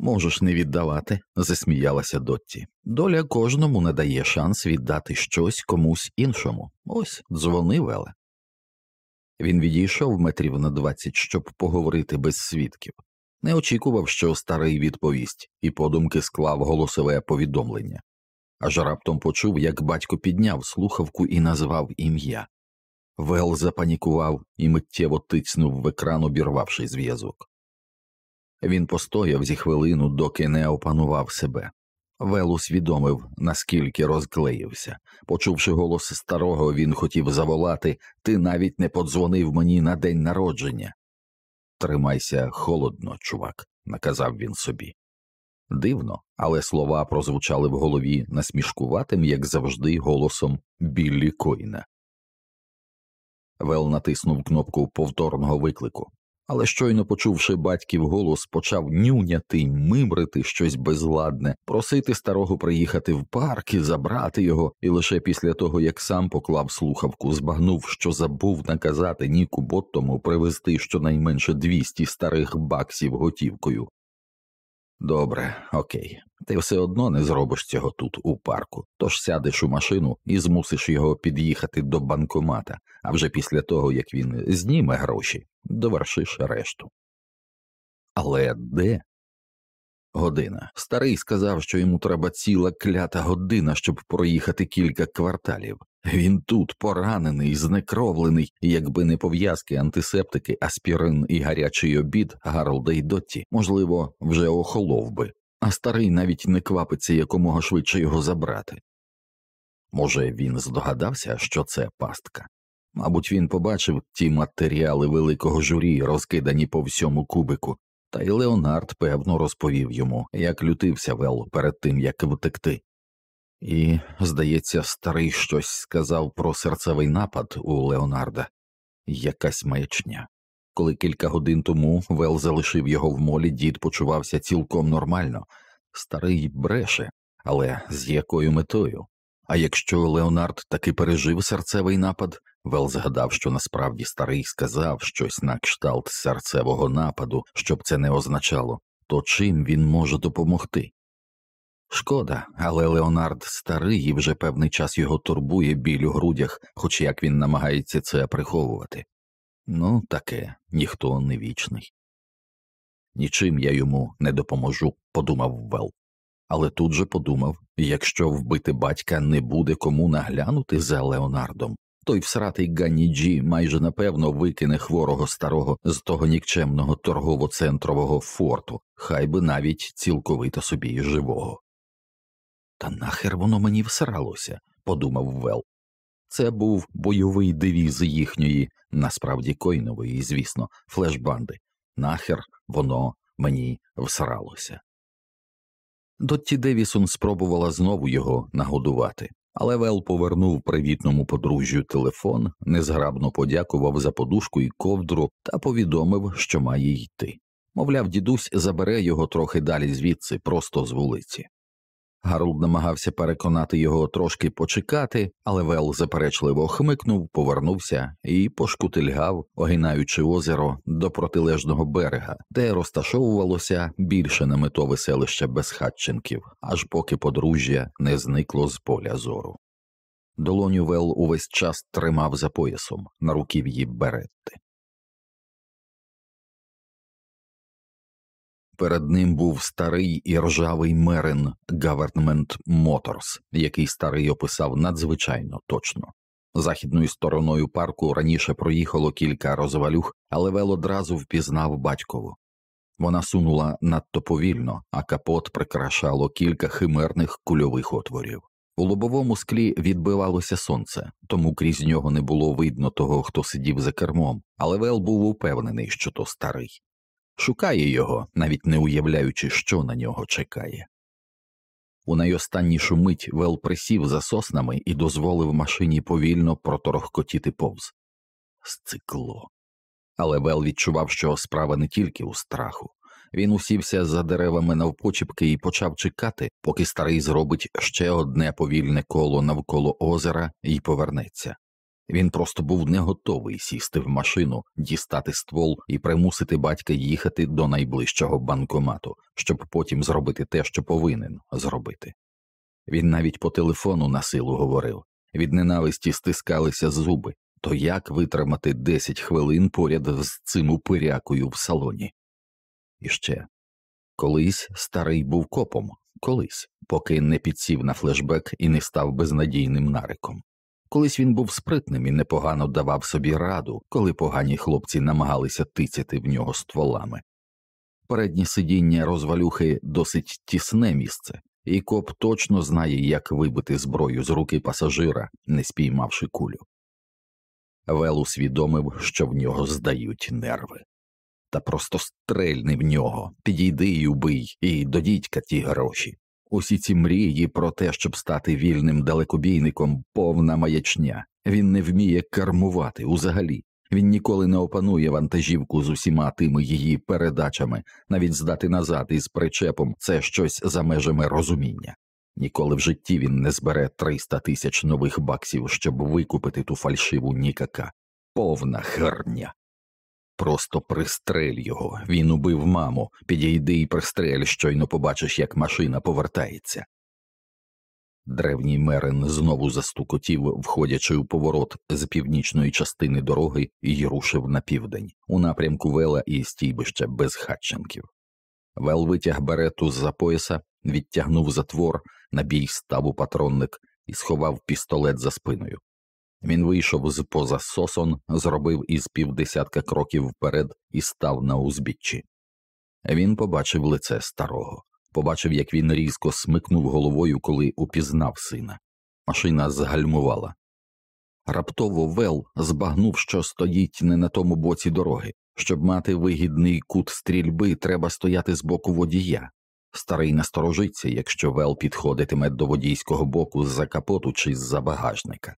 Можеш не віддавати, засміялася Дотті. Доля кожному надає шанс віддати щось комусь іншому. Ось дзвони Веле. Він відійшов метрів на двадцять, щоб поговорити без свідків. Не очікував, що старий відповість, і подумки склав голосове повідомлення. Аж раптом почув, як батько підняв слухавку і назвав ім'я. Вел запанікував і миттєво тицнув в екран, обірвавши зв'язок. Він постояв зі хвилину, доки не опанував себе. Вел усвідомив, наскільки розклеївся. Почувши голос старого, він хотів заволати Ти навіть не подзвонив мені на день народження. Тримайся холодно, чувак, наказав він собі. Дивно, але слова прозвучали в голові насмішкуватим, як завжди, голосом Біллі Койна. Вел натиснув кнопку повторного виклику але щойно почувши батьків голос, почав нюняти мимрити щось безладне, просити старого приїхати в парк і забрати його, і лише після того, як сам поклав слухавку, збагнув, що забув наказати Ніку Боттому привезти щонайменше 200 старих баксів готівкою. Добре, окей, ти все одно не зробиш цього тут, у парку, тож сядеш у машину і змусиш його під'їхати до банкомата, а вже після того, як він зніме гроші, довершиш решту. Але де? Година. Старий сказав, що йому треба ціла клята година, щоб проїхати кілька кварталів. Він тут поранений, знекровлений, якби не пов'язки, антисептики, аспірин і гарячий обід Гарлда й Дотті, можливо, вже охолов би, а старий навіть не квапиться якомога швидше його забрати. Може, він здогадався, що це пастка. Мабуть, він побачив ті матеріали великого журі, розкидані по всьому кубику, та й Леонард певно розповів йому, як лютився Вел перед тим, як втекти. І, здається, старий щось сказав про серцевий напад у Леонарда якась маячня. Коли кілька годин тому Вел залишив його в молі, дід почувався цілком нормально, старий бреше, але з якою метою? А якщо Леонард таки пережив серцевий напад, Вел згадав, що насправді старий сказав щось на кшталт серцевого нападу, що б це не означало, то чим він може допомогти? Шкода, але Леонард старий і вже певний час його турбує біль у грудях, хоч як він намагається це приховувати. Ну, таке, ніхто не вічний. Нічим я йому не допоможу, подумав Вел. Але тут же подумав якщо вбити батька не буде кому наглянути за Леонардом, той всратий Ганні Джі майже напевно викине хворого старого з того нікчемного торгово-центрового форту, хай би навіть цілковито собі живого. Та нахер воно мені всралося, подумав Вел. Це був бойовий девіз їхньої, насправді койнової, звісно, флешбанди. Нахер воно мені всралося. Дотті Девісон спробувала знову його нагодувати, але Вел повернув привітному подружжю телефон, незграбно подякував за подушку і ковдру та повідомив, що має йти. Мовляв, дідусь забере його трохи далі звідси, просто з вулиці. Гаролд намагався переконати його трошки почекати, але Вел заперечливо хмикнув, повернувся і пошкутильгав, огинаючи озеро до протилежного берега, де розташовувалося більше наметове селище безхатченків, аж поки подружжя не зникло з поля зору. Долоню Вел увесь час тримав за поясом на руків'ї беретти. Перед ним був старий і ржавий мерин Government Motors, який старий описав надзвичайно точно. Західною стороною парку раніше проїхало кілька розвалюх, але Вел одразу впізнав батькову. Вона сунула надто повільно, а капот прикрашало кілька химерних кульових отворів. У лобовому склі відбивалося сонце, тому крізь нього не було видно того, хто сидів за кермом, але Вел був упевнений, що то старий шукає його, навіть не уявляючи, що на нього чекає. У найостаннішу мить Вел присів за соснами і дозволив машині повільно проторохкотіти повз. Сцикло. Але Вел відчував, що справа не тільки у страху. Він усівся за деревами навпочіпки і почав чекати, поки старий зробить ще одне повільне коло навколо озера і повернеться. Він просто був не готовий сісти в машину, дістати ствол і примусити батька їхати до найближчого банкомату, щоб потім зробити те, що повинен зробити. Він навіть по телефону на силу говорив від ненависті стискалися зуби, то як витримати 10 хвилин поряд з цим упирякою в салоні? І ще колись старий був копом, колись, поки не підсів на флешбек і не став безнадійним нариком. Колись він був спритним і непогано давав собі раду, коли погані хлопці намагалися тицяти в нього стволами. Переднє сидіння розвалюхи досить тісне місце, і коп точно знає, як вибити зброю з руки пасажира, не спіймавши кулю. Вел усвідомив, що в нього здають нерви. Та просто стрельни в нього, підійди й убий, і до дідька ті гроші. Усі ці мрії про те, щоб стати вільним далекобійником, повна маячня. Він не вміє кермувати узагалі. Він ніколи не опанує вантажівку з усіма тими її передачами, навіть здати назад із причепом це щось за межами розуміння. Ніколи в житті він не збере 300 тисяч нових баксів, щоб викупити ту фальшиву нікака. Повна херня. Просто пристрель його, він убив маму, підійди і пристрель, щойно побачиш, як машина повертається. Древній мерин знову застукотів, входячи у поворот з північної частини дороги і рушив на південь, у напрямку Вела і стійбища без хатченків. Вел витяг беретту з-за пояса, відтягнув затвор, набій став у патронник і сховав пістолет за спиною. Він вийшов з-поза сосон, зробив із півдесятка кроків вперед і став на узбіччі. Він побачив лице старого, побачив, як він різко смикнув головою, коли упізнав сина. Машина згальмувала. Раптово Вел збагнув, що стоїть не на тому боці дороги. Щоб мати вигідний кут стрільби, треба стояти з боку водія. Старий насторожиться, якщо Вел підходитиме до водійського боку з за капоту чи з за багажника.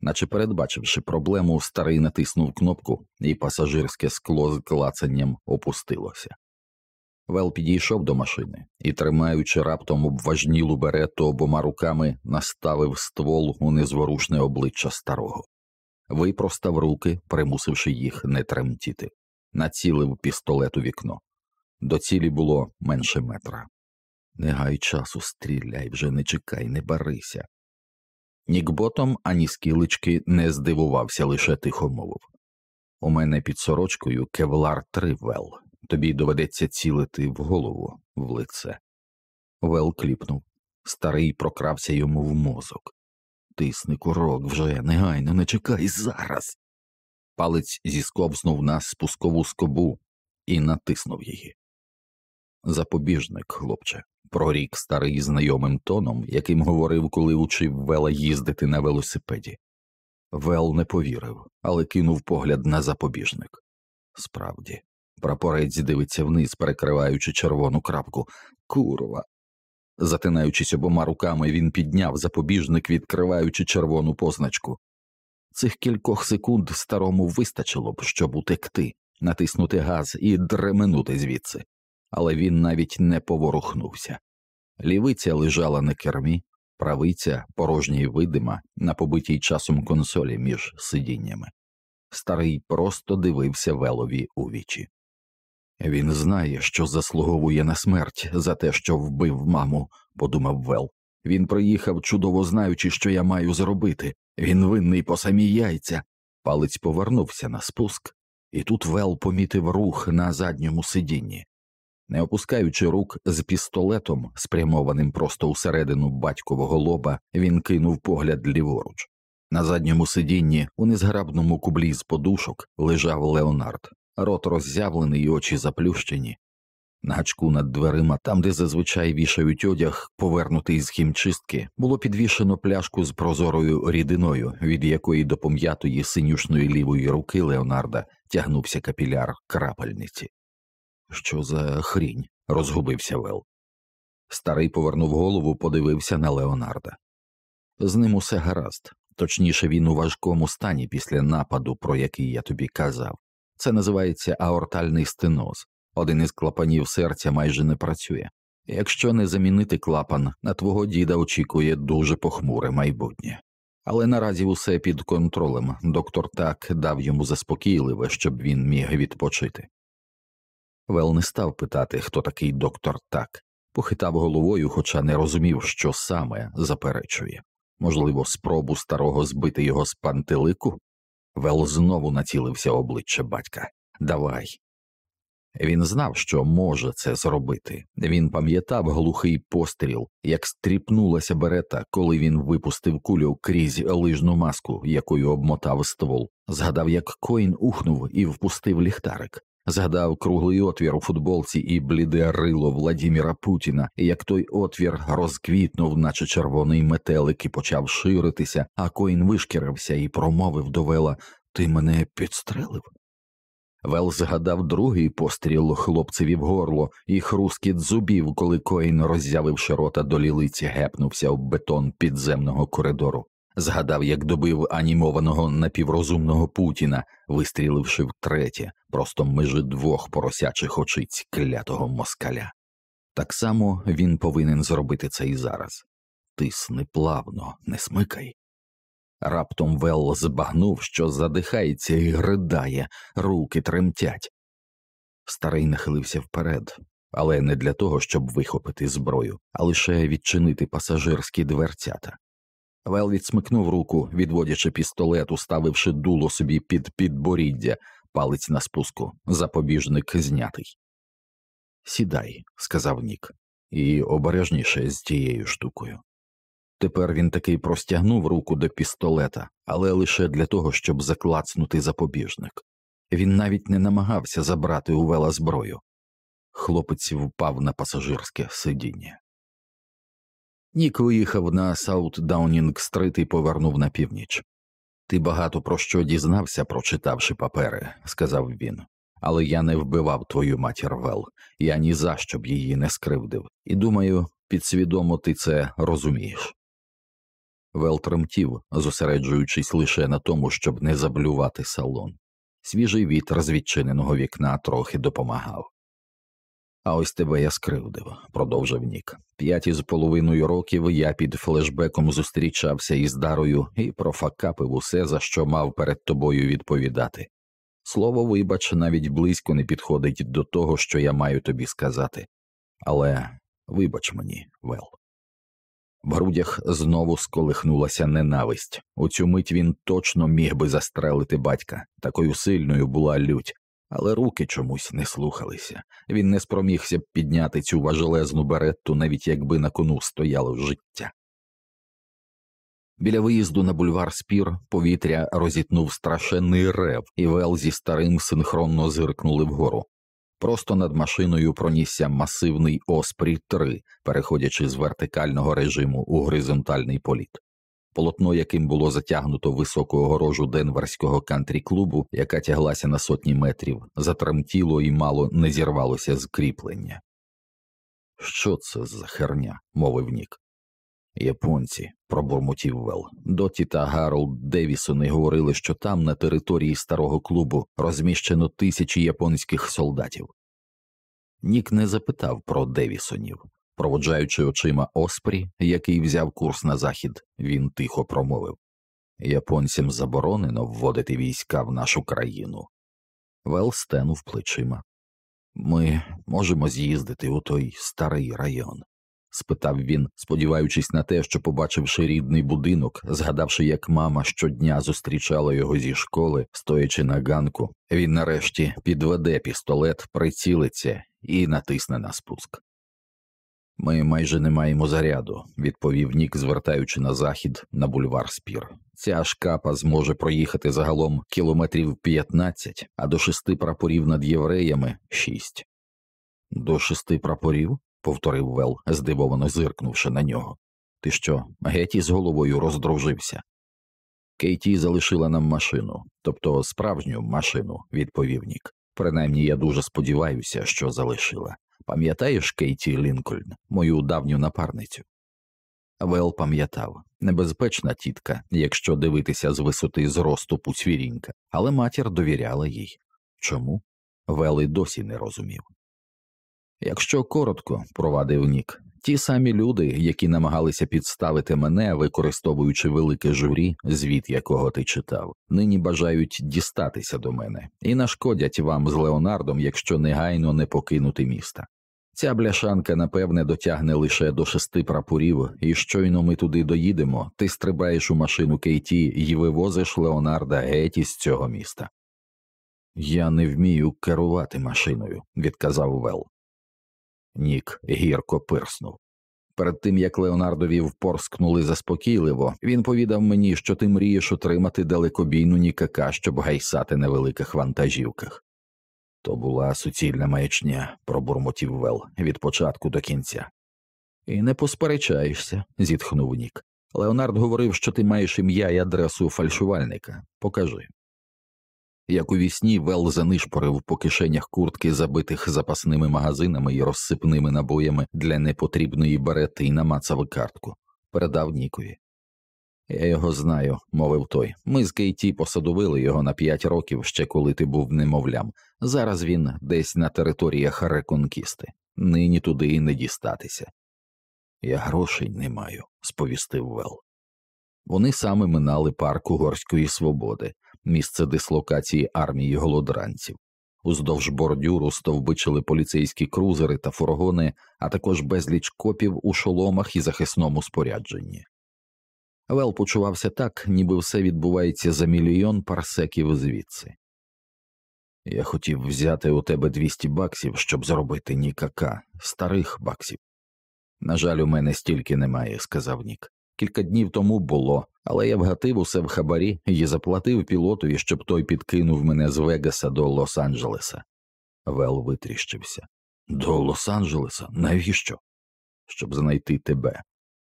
Наче передбачивши проблему, старий натиснув кнопку, і пасажирське скло з клацанням опустилося. Вел підійшов до машини і, тримаючи раптом обважнілу берету обома руками, наставив ствол у незворушне обличчя старого, випростав руки, примусивши їх не тремтіти, націлив пістолет у вікно. До цілі було менше метра. Не гай часу, стріляй, вже не чекай, не барися. Нікботом ані скілечки не здивувався, лише тихо мовив. У мене під сорочкою кевлар три вел, тобі доведеться цілити в голову, в лице. Вел кліпнув. Старий прокрався йому в мозок. Тисни курок вже, негайно, не чекай зараз. Палець зісковзнув на спускову скобу і натиснув її. Запобіжник, хлопче, прорік старий знайомим тоном, яким говорив, коли учив Вела їздити на велосипеді. Вел не повірив, але кинув погляд на запобіжник. Справді, прапорець дивиться вниз, перекриваючи червону крапку. Курва. Затинаючись обома руками, він підняв запобіжник, відкриваючи червону позначку. Цих кількох секунд старому вистачило б, щоб утекти, натиснути газ і дременути звідси але він навіть не поворухнувся. Лівиця лежала на кермі, правиця порожня й видима на побитій часом консолі між сидіннями. Старий просто дивився велові у вічі. Він знає, що заслуговує на смерть за те, що вбив маму, подумав Вел. Він приїхав, чудово знаючи, що я маю зробити. Він винний по самі яйця. Палець повернувся на спуск, і тут Вел помітив рух на задньому сидінні. Не опускаючи рук з пістолетом, спрямованим просто усередину батькового лоба, він кинув погляд ліворуч. На задньому сидінні, у незграбному кублі з подушок, лежав Леонард, рот роззявлений і очі заплющені. На гачку над дверима, там, де зазвичай вішають одяг, повернутий з хімчистки, було підвішено пляшку з прозорою рідиною, від якої до пом'ятої синюшної лівої руки Леонарда тягнувся капіляр крапельниці. Що за хрінь? розгубився Вел. Старий повернув голову, подивився на Леонарда. З ним усе гаразд, точніше, він у важкому стані після нападу, про який я тобі казав. Це називається аортальний стеноз. Один із клапанів серця майже не працює. Якщо не замінити клапан, на твого діда очікує дуже похмуре майбутнє. Але наразі усе під контролем. Доктор так дав йому заспокійливе, щоб він міг відпочити. Вел не став питати, хто такий доктор так, похитав головою, хоча не розумів, що саме заперечує можливо, спробу старого збити його з пантелику. Вел знову націлився обличчя батька. Давай. Він знав, що може це зробити. Він пам'ятав глухий постріл, як стріпнулася берета, коли він випустив кулю крізь лижну маску, якою обмотав ствол. Згадав, як коін ухнув і впустив ліхтарик. Згадав круглий отвір у футболці і бліде рило Владіміра Путіна, як той отвір розквітнув, наче червоний метелик, і почав ширитися, а коін вишкірився і промовив до Вела Ти мене підстрелив? Вел згадав другий постріл хлопцеві в горло і хрускіт зубів, коли коін, роззявивши рота до лілиці, гепнувся об бетон підземного коридору. Згадав, як добив анімованого напіврозумного Путіна, вистріливши втретє, просто межи двох поросячих очиць клятого москаля. Так само він повинен зробити це і зараз. Тисни плавно, не смикай. Раптом Велл збагнув, що задихається і гридає, руки тремтять. Старий нахилився вперед, але не для того, щоб вихопити зброю, а лише відчинити пасажирські дверцята. Вел відсмикнув руку, відводячи пістолет, уставивши дуло собі під підборіддя, палець на спуску, запобіжник знятий. Сідай, сказав Нік, і обережніше з тією штукою. Тепер він таки простягнув руку до пістолета, але лише для того, щоб заклацнути запобіжник. Він навіть не намагався забрати у Вела зброю. Хлопець впав на пасажирське сидіння. Нік виїхав на Саут Даунінг стрит і повернув на північ. Ти багато про що дізнався, прочитавши папери, сказав він, але я не вбивав твою матір Вел, я ні за що б її не скривдив, і думаю, підсвідомо ти це розумієш. Вел тремтів, зосереджуючись лише на тому, щоб не заблювати салон. Свіжий вітер з відчиненого вікна трохи допомагав. А ось тебе я скривдив, продовжив Нік. П'ять із половиною років я під флешбеком зустрічався із дарою і профакапив усе, за що мав перед тобою відповідати. Слово, вибач, навіть близько не підходить до того, що я маю тобі сказати, але вибач мені, Вел. В грудях знову сколихнулася ненависть. У цю мить він точно міг би застрелити батька, такою сильною була лють, але руки чомусь не слухалися. Він не спромігся б підняти цю важелезну беретту, навіть якби на кону стояло життя. Біля виїзду на бульвар Спір повітря розітнув страшенний рев, і Вел зі старим синхронно зиркнули вгору. Просто над машиною пронісся масивний Оспрі 3 переходячи з вертикального режиму у горизонтальний політ. Полотно, яким було затягнуто високу огорожу денверського кантрі клубу, яка тяглася на сотні метрів, затремтіло і мало не зірвалося з кріплення. Що це за херня? мовив Нік. Японці, пробурмотів Вел. Доті та Гаролд Девісони говорили, що там, на території старого клубу, розміщено тисячі японських солдатів. Нік не запитав про Девісонів. Проводжаючи очима Оспрі, який взяв курс на захід, він тихо промовив Японцям заборонено вводити війська в нашу країну. Вел стенув плечима. Ми можемо з'їздити у той старий район спитав він, сподіваючись на те, що, побачивши рідний будинок, згадавши, як мама щодня зустрічала його зі школи, стоячи на ганку, він нарешті підведе пістолет, прицілиться і натисне на спуск. Ми майже не маємо заряду, відповів Нік, звертаючи на захід на бульвар спір. Ця шкапа зможе проїхати загалом кілометрів 15, а до шести прапорів над євреями шість. До шести прапорів? повторив Вел, здивовано зиркнувши на нього. Ти що, геть із головою роздружився? Кейті залишила нам машину, тобто справжню машину, відповів Нік. Принаймні я дуже сподіваюся, що залишила. Пам'ятаєш Кейті Лінкольн, мою давню напарницю? Вел пам'ятав небезпечна тітка, якщо дивитися з висоти зросту пуцвірінька, але матір довіряла їй. Чому? Вел і досі не розумів. Якщо коротко, провадив Нік, ті самі люди, які намагалися підставити мене, використовуючи велике журі, звіт якого ти читав, нині бажають дістатися до мене і нашкодять вам з Леонардом, якщо негайно не покинути міста. Ця бляшанка, напевне, дотягне лише до шести прапорів, і щойно ми туди доїдемо, ти стрибаєш у машину Кейті і вивозиш Леонарда геть із цього міста. Я не вмію керувати машиною, відказав Вел. Нік гірко пирснув. Перед тим як Леонардові впорскнули заспокійливо, він повідав мені, що ти мрієш отримати далекобійну нікака, щоб гайсати на великих вантажівках. То була суцільна маячня, пробурмотів Вел від початку до кінця. І не посперечаєшся, зітхнув Нік. Леонард говорив, що ти маєш ім'я і адресу фальшувальника. Покажи. Як уві сні Вел занишпорив по кишенях куртки, забитих запасними магазинами і розсипними набоями для непотрібної берети і намацав картку, передав Нікові. Я його знаю, мовив той. Ми з Кейті посадовили його на п'ять років ще коли ти був немовлям. Зараз він десь на територіях реконкісти, нині туди і не дістатися. Я грошей не маю, сповістив Вел. Вони саме минали парку Горської свободи, місце дислокації армії голодранців. Уздовж бордюру стовбичили поліцейські крузери та фургони, а також безліч копів у шоломах і захисному спорядженні. Вел почувався так, ніби все відбувається за мільйон парсеків звідси. Я хотів взяти у тебе 200 баксів, щоб зробити нікака, старих баксів. На жаль, у мене стільки немає, сказав Нік. Кілька днів тому було, але я вгатив усе в хабарі і заплатив пілотові, щоб той підкинув мене з Вегаса до Лос-Анджелеса. Вел витріщився. До Лос-Анджелеса? Навіщо? Щоб знайти тебе.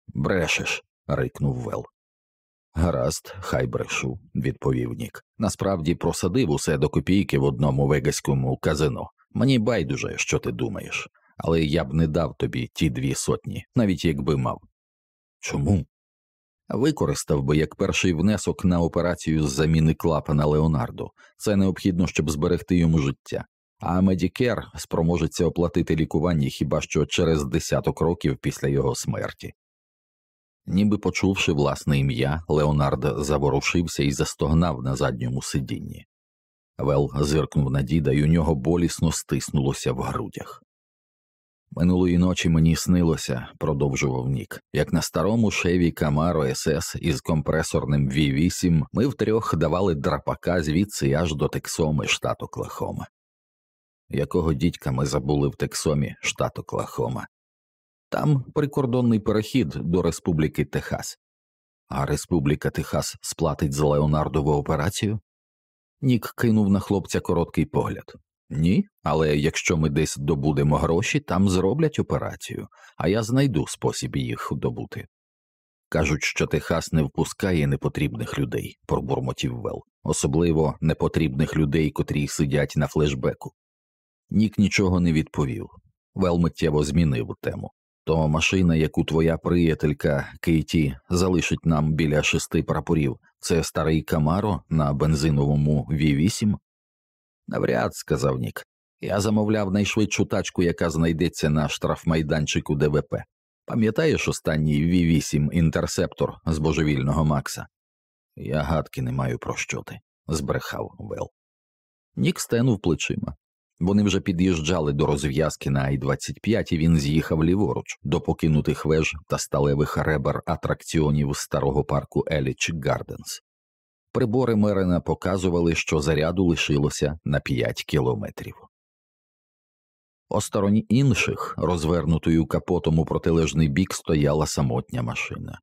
Брешеш, рикнув Вел. Гаразд, хай брешу, відповів Нік. Насправді просадив усе до копійки в одному вегаському казино. Мені байдуже, що ти думаєш, але я б не дав тобі ті дві сотні, навіть якби мав. Чому? Використав би як перший внесок на операцію з заміни клапана Леонардо. Це необхідно, щоб зберегти йому життя. А Медікер спроможеться оплатити лікування хіба що через десяток років після його смерті. Ніби почувши власне ім'я, Леонард заворушився і застогнав на задньому сидінні. Вел зиркнув на діда, і у нього болісно стиснулося в грудях. Минулої ночі мені снилося, продовжував Нік, як на старому шеві Камаро СС із компресорним V8 ми втрьох давали драпака звідси аж до Тексоми, штат Оклахома. Якого дідька ми забули в Тексомі, штат Оклахома? Там прикордонний перехід до Республіки Техас. А Республіка Техас сплатить за Леонардову операцію? Нік кинув на хлопця короткий погляд. Ні, але якщо ми десь добудемо гроші, там зроблять операцію, а я знайду спосіб їх добути. Кажуть, що Техас не впускає непотрібних людей, пробурмотів Вел, особливо непотрібних людей, котрі сидять на флешбеку. Нік нічого не відповів. Вел миттєво змінив тему. То машина, яку твоя приятелька Кейті залишить нам біля шести прапорів, це старий Камаро на бензиновому V8? Навряд, сказав Нік. Я замовляв найшвидшу тачку, яка знайдеться на штрафмайданчику ДВП. Пам'ятаєш останній V8 інтерсептор з божевільного Макса? Я гадки не маю про що ти, збрехав Вел. Нік стенув плечима. Вони вже під'їжджали до розв'язки на I 25 і він з'їхав ліворуч до покинутих веж та сталевих ребер атракціонів старого парку Еліч Гарденс. Прибори Мерена показували, що заряду лишилося на 5 кілометрів. Осторонь інших, розвернутою капотом у протилежний бік, стояла самотня машина.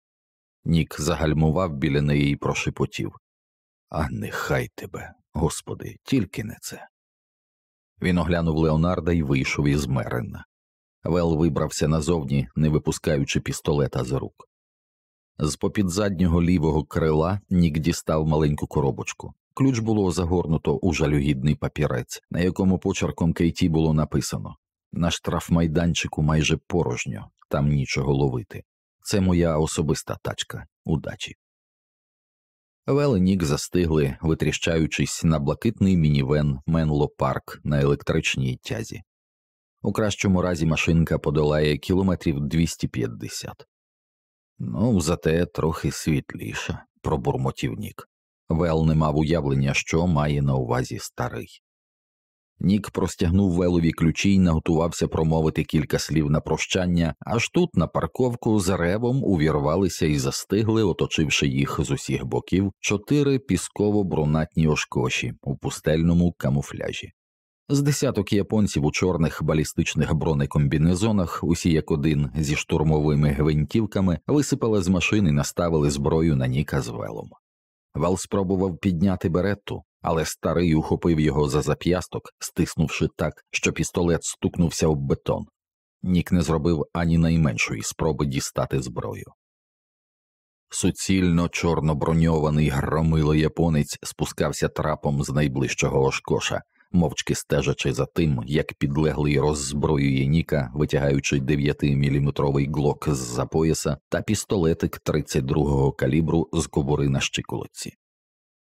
Нік загальмував біля неї і прошепотів А нехай тебе, господи, тільки не це. Він оглянув Леонарда і вийшов із Мерена. Вел вибрався назовні, не випускаючи пістолета з рук. З попід заднього лівого крила Нік дістав маленьку коробочку. Ключ було загорнуто у жалюгідний папірець, на якому почерком Кейті було написано На штрафмайданчику майже порожньо, там нічого ловити. Це моя особиста тачка. Удачі. Вел і Нік застигли, витріщаючись на блакитний мінівен Менло Парк на електричній тязі. У кращому разі машинка подолає кілометрів 250. Ну, зате трохи світліша, пробурмотів Нік. Вел не мав уявлення, що має на увазі старий. Нік простягнув Велові ключі й наготувався промовити кілька слів на прощання, аж тут на парковку з ревом увірвалися і застигли, оточивши їх з усіх боків, чотири пісково-брунатні ошкоші у пустельному камуфляжі. З десяток японців у чорних балістичних бронекомбінезонах, усі як один зі штурмовими гвинтівками, висипали з машини і наставили зброю на Ніка з велом. Вел спробував підняти беретту, але старий ухопив його за зап'ясток, стиснувши так, що пістолет стукнувся об бетон. Нік не зробив ані найменшої спроби дістати зброю. Суцільно чорноброньований громило японець спускався трапом з найближчого ошкоша, мовчки стежачи за тим, як підлеглий роззброює Ніка, витягаючи 9-міліметровий глок з за пояса та пістолетик 32-го калібру з кобури на щиколотці.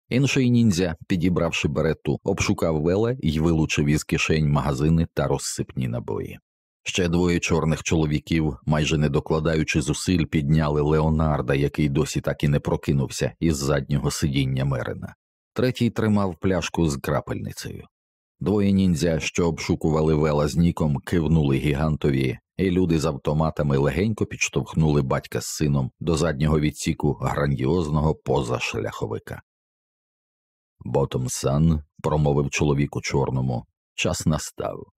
Інший ніндзя, підібравши берету, обшукав вела і вилучив із кишень магазини та розсипні набої. Ще двоє чорних чоловіків, майже не докладаючи зусиль, підняли Леонарда, який досі так і не прокинувся із заднього сидіння Мерина. Третій тримав пляшку з крапельницею. Двоє ніндзя, що обшукували вела з ніком, кивнули гігантові, і люди з автоматами легенько підштовхнули батька з сином до заднього відсіку грандіозного позашляховика. Ботом сан, промовив чоловік у чорному, час настав.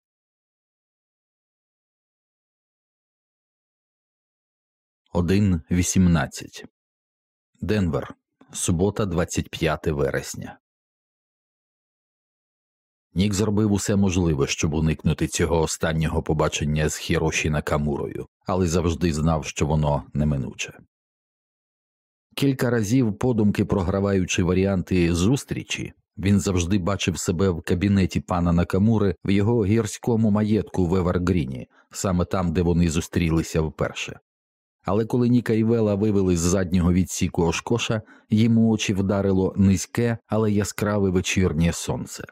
Один вісімнадцять Денвер, субота, 25 вересня. Нік зробив усе можливе, щоб уникнути цього останнього побачення з Хіроші Накамурою, але завжди знав, що воно неминуче. Кілька разів, подумки програваючи варіанти зустрічі, він завжди бачив себе в кабінеті пана Накамури в його гірському маєтку в Евергріні, саме там, де вони зустрілися вперше. Але коли Ніка і Вела вивели з заднього відсіку Ошкоша, йому очі вдарило низьке, але яскраве вечірнє сонце.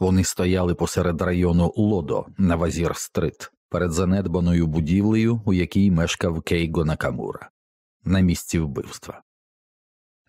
Вони стояли посеред району Лодо на Вазір Стрит, перед занедбаною будівлею, у якій мешкав Кейго Накамура на місці вбивства.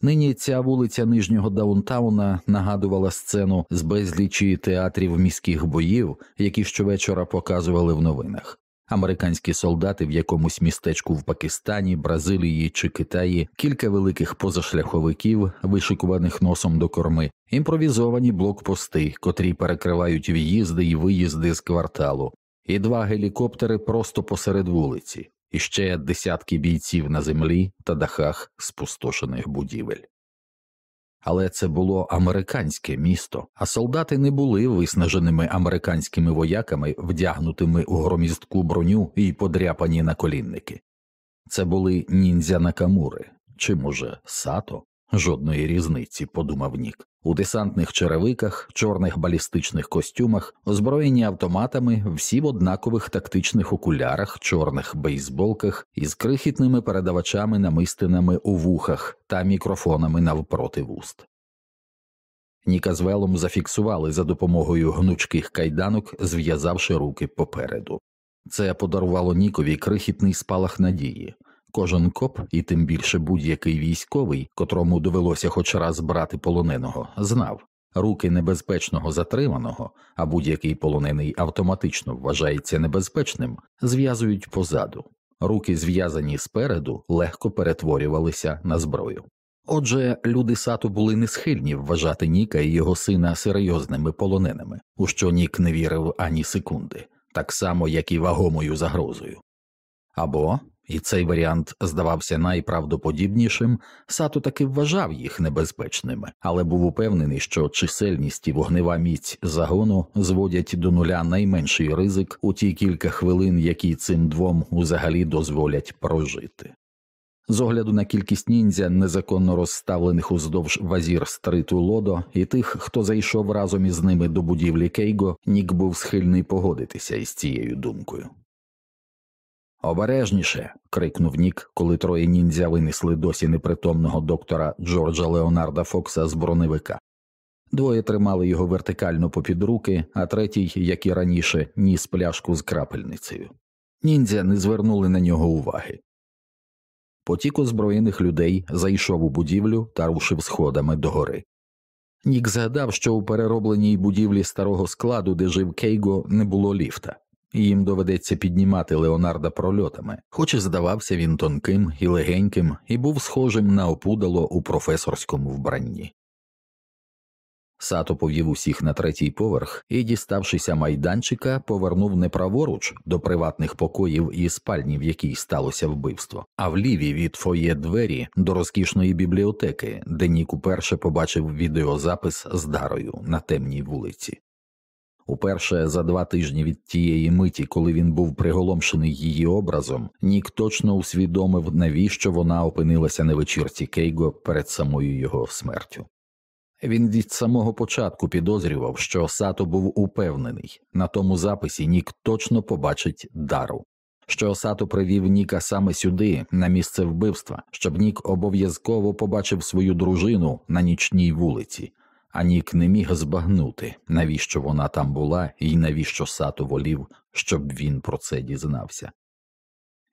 Нині ця вулиця нижнього Даунтауна нагадувала сцену з безлічі театрів міських боїв, які щовечора показували в новинах. Американські солдати в якомусь містечку в Пакистані, Бразилії чи Китаї, кілька великих позашляховиків, вишикуваних носом до корми, імпровізовані блокпости, котрі перекривають в'їзди і виїзди з кварталу, і два гелікоптери просто посеред вулиці, і ще десятки бійців на землі та дахах спустошених будівель. Але це було американське місто, а солдати не були виснаженими американськими вояками, вдягнутими у громістку броню і подряпані на колінники. Це були ніндзя Накамури, чи, може, сато, Жодної різниці, подумав Нік. У десантних черевиках, чорних балістичних костюмах, озброєні автоматами, всі в однакових тактичних окулярах, чорних бейсболках із крихітними передавачами намистинами у вухах та мікрофонами навпроти вуст. Ніка з велом зафіксували за допомогою гнучких кайданок, зв'язавши руки попереду. Це подарувало Нікові крихітний спалах надії. Кожен коп, і тим більше будь-який військовий, котрому довелося хоч раз брати полоненого, знав руки небезпечного затриманого, а будь-який полонений автоматично вважається небезпечним, зв'язують позаду. Руки, зв'язані спереду, легко перетворювалися на зброю. Отже, люди сату були не схильні вважати Ніка і його сина серйозними полоненими, у що Нік не вірив ані секунди, так само як і вагомою загрозою. Або і цей варіант здавався найправдоподібнішим, Сато таки вважав їх небезпечними, але був упевнений, що чисельність і вогнева міць загону зводять до нуля найменший ризик у ті кілька хвилин, які цим двом узагалі дозволять прожити. З огляду на кількість ніндзя, незаконно розставлених уздовж вазір стриту лодо, і тих, хто зайшов разом із ними до будівлі Кейго, Нік був схильний погодитися із цією думкою. Обережніше. крикнув Нік, коли троє ніндзя винесли досі непритомного доктора Джорджа Леонарда Фокса з броневика. Двоє тримали його вертикально попід руки, а третій, як і раніше, ніс пляшку з крапельницею. Ніндзя не звернули на нього уваги. Потік озброєних людей зайшов у будівлю та рушив сходами догори. Нік згадав, що у переробленій будівлі старого складу, де жив Кейго, не було ліфта, їм доведеться піднімати Леонарда прольотами, хоч і здавався він тонким і легеньким, і був схожим на опудало у професорському вбранні. Сато повів усіх на третій поверх і, діставшися майданчика, повернув не праворуч до приватних покоїв і спальні, в якій сталося вбивство, а вліві від фоє двері до розкішної бібліотеки, де Нік уперше побачив відеозапис з дарою на темній вулиці. Уперше за два тижні від тієї миті, коли він був приголомшений її образом, Нік точно усвідомив, навіщо вона опинилася на вечірці Кейго перед самою його смертю. Він від самого початку підозрював, що Сато був упевнений. На тому записі Нік точно побачить дару, що Сато привів Ніка саме сюди, на місце вбивства, щоб Нік обов'язково побачив свою дружину на нічній вулиці, а Нік не міг збагнути, навіщо вона там була і навіщо Сато волів, щоб він про це дізнався.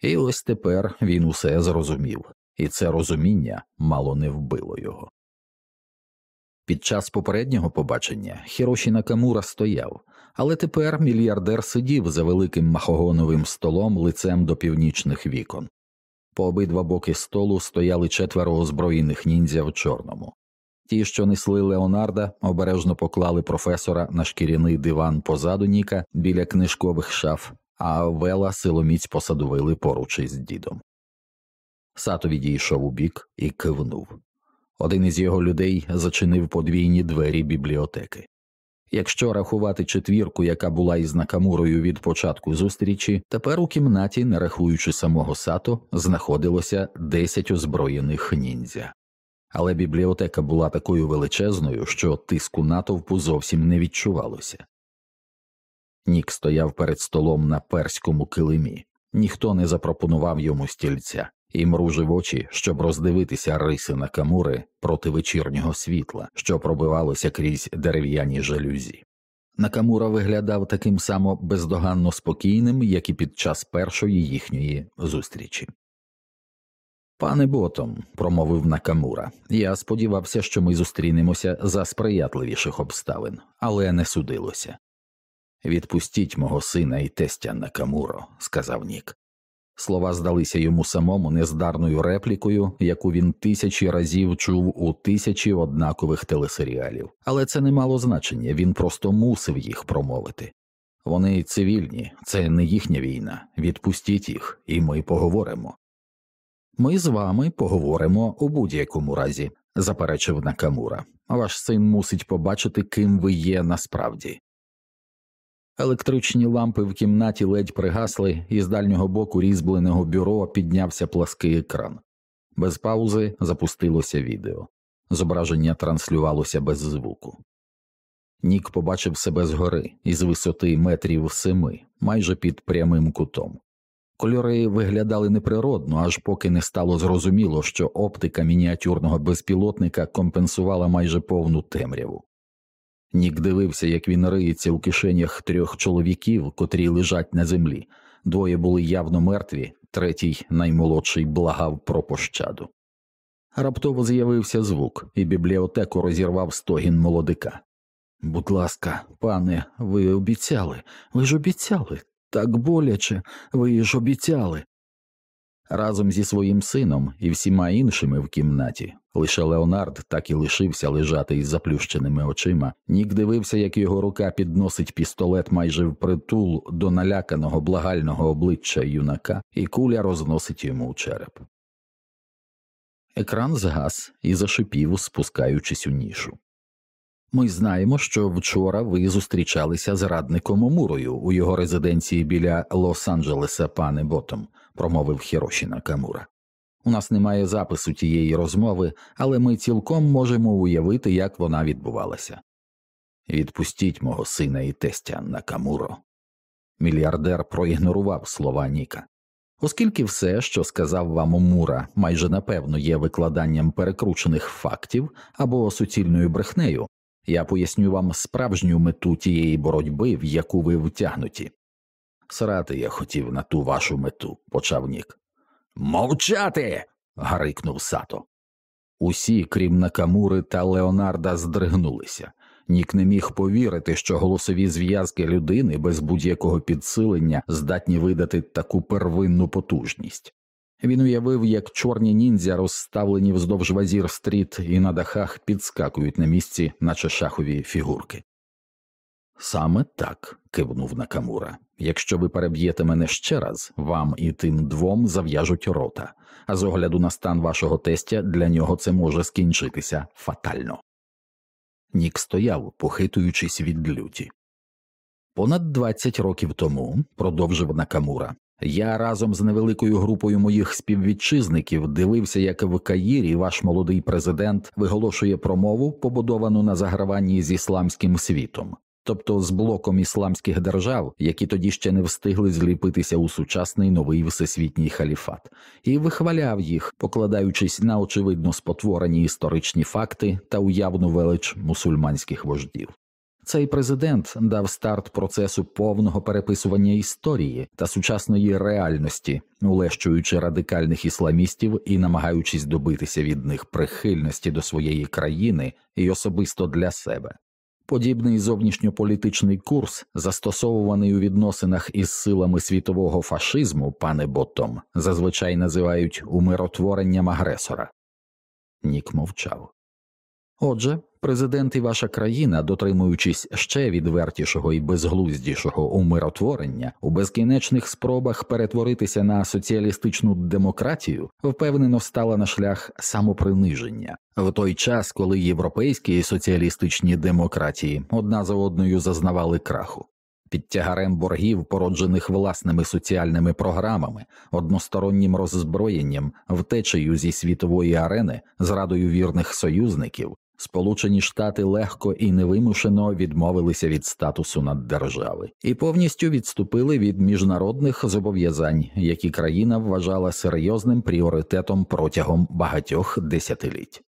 І ось тепер він усе зрозумів, і це розуміння мало не вбило його. Під час попереднього побачення Хіроші Накамура стояв, але тепер мільярдер сидів за великим махогоновим столом лицем до північних вікон. По обидва боки столу стояли четверо озброєних ніндзя в чорному. Ті, що несли Леонарда, обережно поклали професора на шкіряний диван позаду Ніка біля книжкових шаф, а Вела силоміць посадовили поруч із дідом. Сато відійшов у бік і кивнув. Один із його людей зачинив подвійні двері бібліотеки. Якщо рахувати четвірку, яка була із Накамурою від початку зустрічі, тепер у кімнаті, не рахуючи самого сато, знаходилося десять озброєних ніндзя. Але бібліотека була такою величезною, що тиску натовпу зовсім не відчувалося. Нік стояв перед столом на перському килимі, ніхто не запропонував йому стільця і мружив очі, щоб роздивитися риси Накамури проти вечірнього світла, що пробивалося крізь дерев'яні жалюзі. Накамура виглядав таким само бездоганно спокійним, як і під час першої їхньої зустрічі. Пане ботом, промовив Накамура, я сподівався, що ми зустрінемося за сприятливіших обставин, але не судилося. Відпустіть мого сина і тестя Накамуро, сказав Нік. Слова здалися йому самому нездарною реплікою, яку він тисячі разів чув у тисячі однакових телесеріалів, але це не мало значення, він просто мусив їх промовити. Вони цивільні, це не їхня війна. Відпустіть їх, і ми поговоримо. Ми з вами поговоримо у будь-якому разі, заперечив Накамура. Ваш син мусить побачити, ким ви є насправді. Електричні лампи в кімнаті ледь пригасли, і з дальнього боку різьбленого бюро піднявся плаский екран. Без паузи запустилося відео. Зображення транслювалося без звуку. Нік побачив себе згори із висоти метрів семи, майже під прямим кутом. Кольори виглядали неприродно, аж поки не стало зрозуміло, що оптика мініатюрного безпілотника компенсувала майже повну темряву. Нік дивився, як він риється у кишенях трьох чоловіків, котрі лежать на землі. Двоє були явно мертві, третій, наймолодший, благав про пощаду. Раптово з'явився звук, і бібліотеку розірвав стогін молодика. Будь ласка, пане, ви обіцяли, ви ж обіцяли, так боляче, ви ж обіцяли. Разом зі своїм сином і всіма іншими в кімнаті лише Леонард так і лишився лежати із заплющеними очима. Нік дивився, як його рука підносить пістолет майже впритул до наляканого благального обличчя юнака, і куля розносить йому череп. Екран згас і зашипів, спускаючись у нішу. Ми знаємо, що вчора ви зустрічалися з радником Омурою у його резиденції біля Лос-Анджелеса, пане Ботом, промовив Хіроші Накамура. У нас немає запису тієї розмови, але ми цілком можемо уявити, як вона відбувалася. Відпустіть мого сина і тестя Накамуро. Мільярдер проігнорував слова Ніка. Оскільки все, що сказав вам Мура, майже напевно є викладанням перекручених фактів або суцільною брехнею, я поясню вам справжню мету тієї боротьби, в яку ви втягнуті. Срати я хотів на ту вашу мету, почав Нік. Мовчати. гарикнув Сато. Усі, крім Накамури та Леонарда, здригнулися. Нік не міг повірити, що голосові зв'язки людини без будь-якого підсилення здатні видати таку первинну потужність. Він уявив, як чорні ніндзя, розставлені вздовж вазір стріт і на дахах підскакують на місці, наче шахові фігурки. Саме так, кивнув Накамура. Якщо ви переб'єте мене ще раз, вам і тим двом зав'яжуть рота, а з огляду на стан вашого тестя для нього це може скінчитися фатально. Нік стояв, похитуючись від люті. Понад двадцять років тому, продовжив Накамура, я разом з невеликою групою моїх співвітчизників дивився, як в Каїрі ваш молодий президент виголошує промову, побудовану на заграванні з ісламським світом тобто з блоком ісламських держав, які тоді ще не встигли зліпитися у сучасний новий всесвітній халіфат, і вихваляв їх, покладаючись на очевидно спотворені історичні факти та уявну велич мусульманських вождів. Цей президент дав старт процесу повного переписування історії та сучасної реальності, улещуючи радикальних ісламістів і намагаючись добитися від них прихильності до своєї країни і особисто для себе. Подібний зовнішньополітичний курс, застосовуваний у відносинах із силами світового фашизму, пане Боттом, зазвичай називають умиротворенням агресора. Нік мовчав. Отже, президент і ваша країна, дотримуючись ще відвертішого і безглуздішого умиротворення, у безкінечних спробах перетворитися на соціалістичну демократію, впевнено стала на шлях самоприниження в той час, коли європейські соціалістичні демократії одна за одною зазнавали краху. Під тягарем боргів, породжених власними соціальними програмами, одностороннім роззброєнням, втечею зі світової арени, зрадою вірних союзників, Сполучені Штати легко і невимушено відмовилися від статусу наддержави і повністю відступили від міжнародних зобов'язань, які країна вважала серйозним пріоритетом протягом багатьох десятиліть.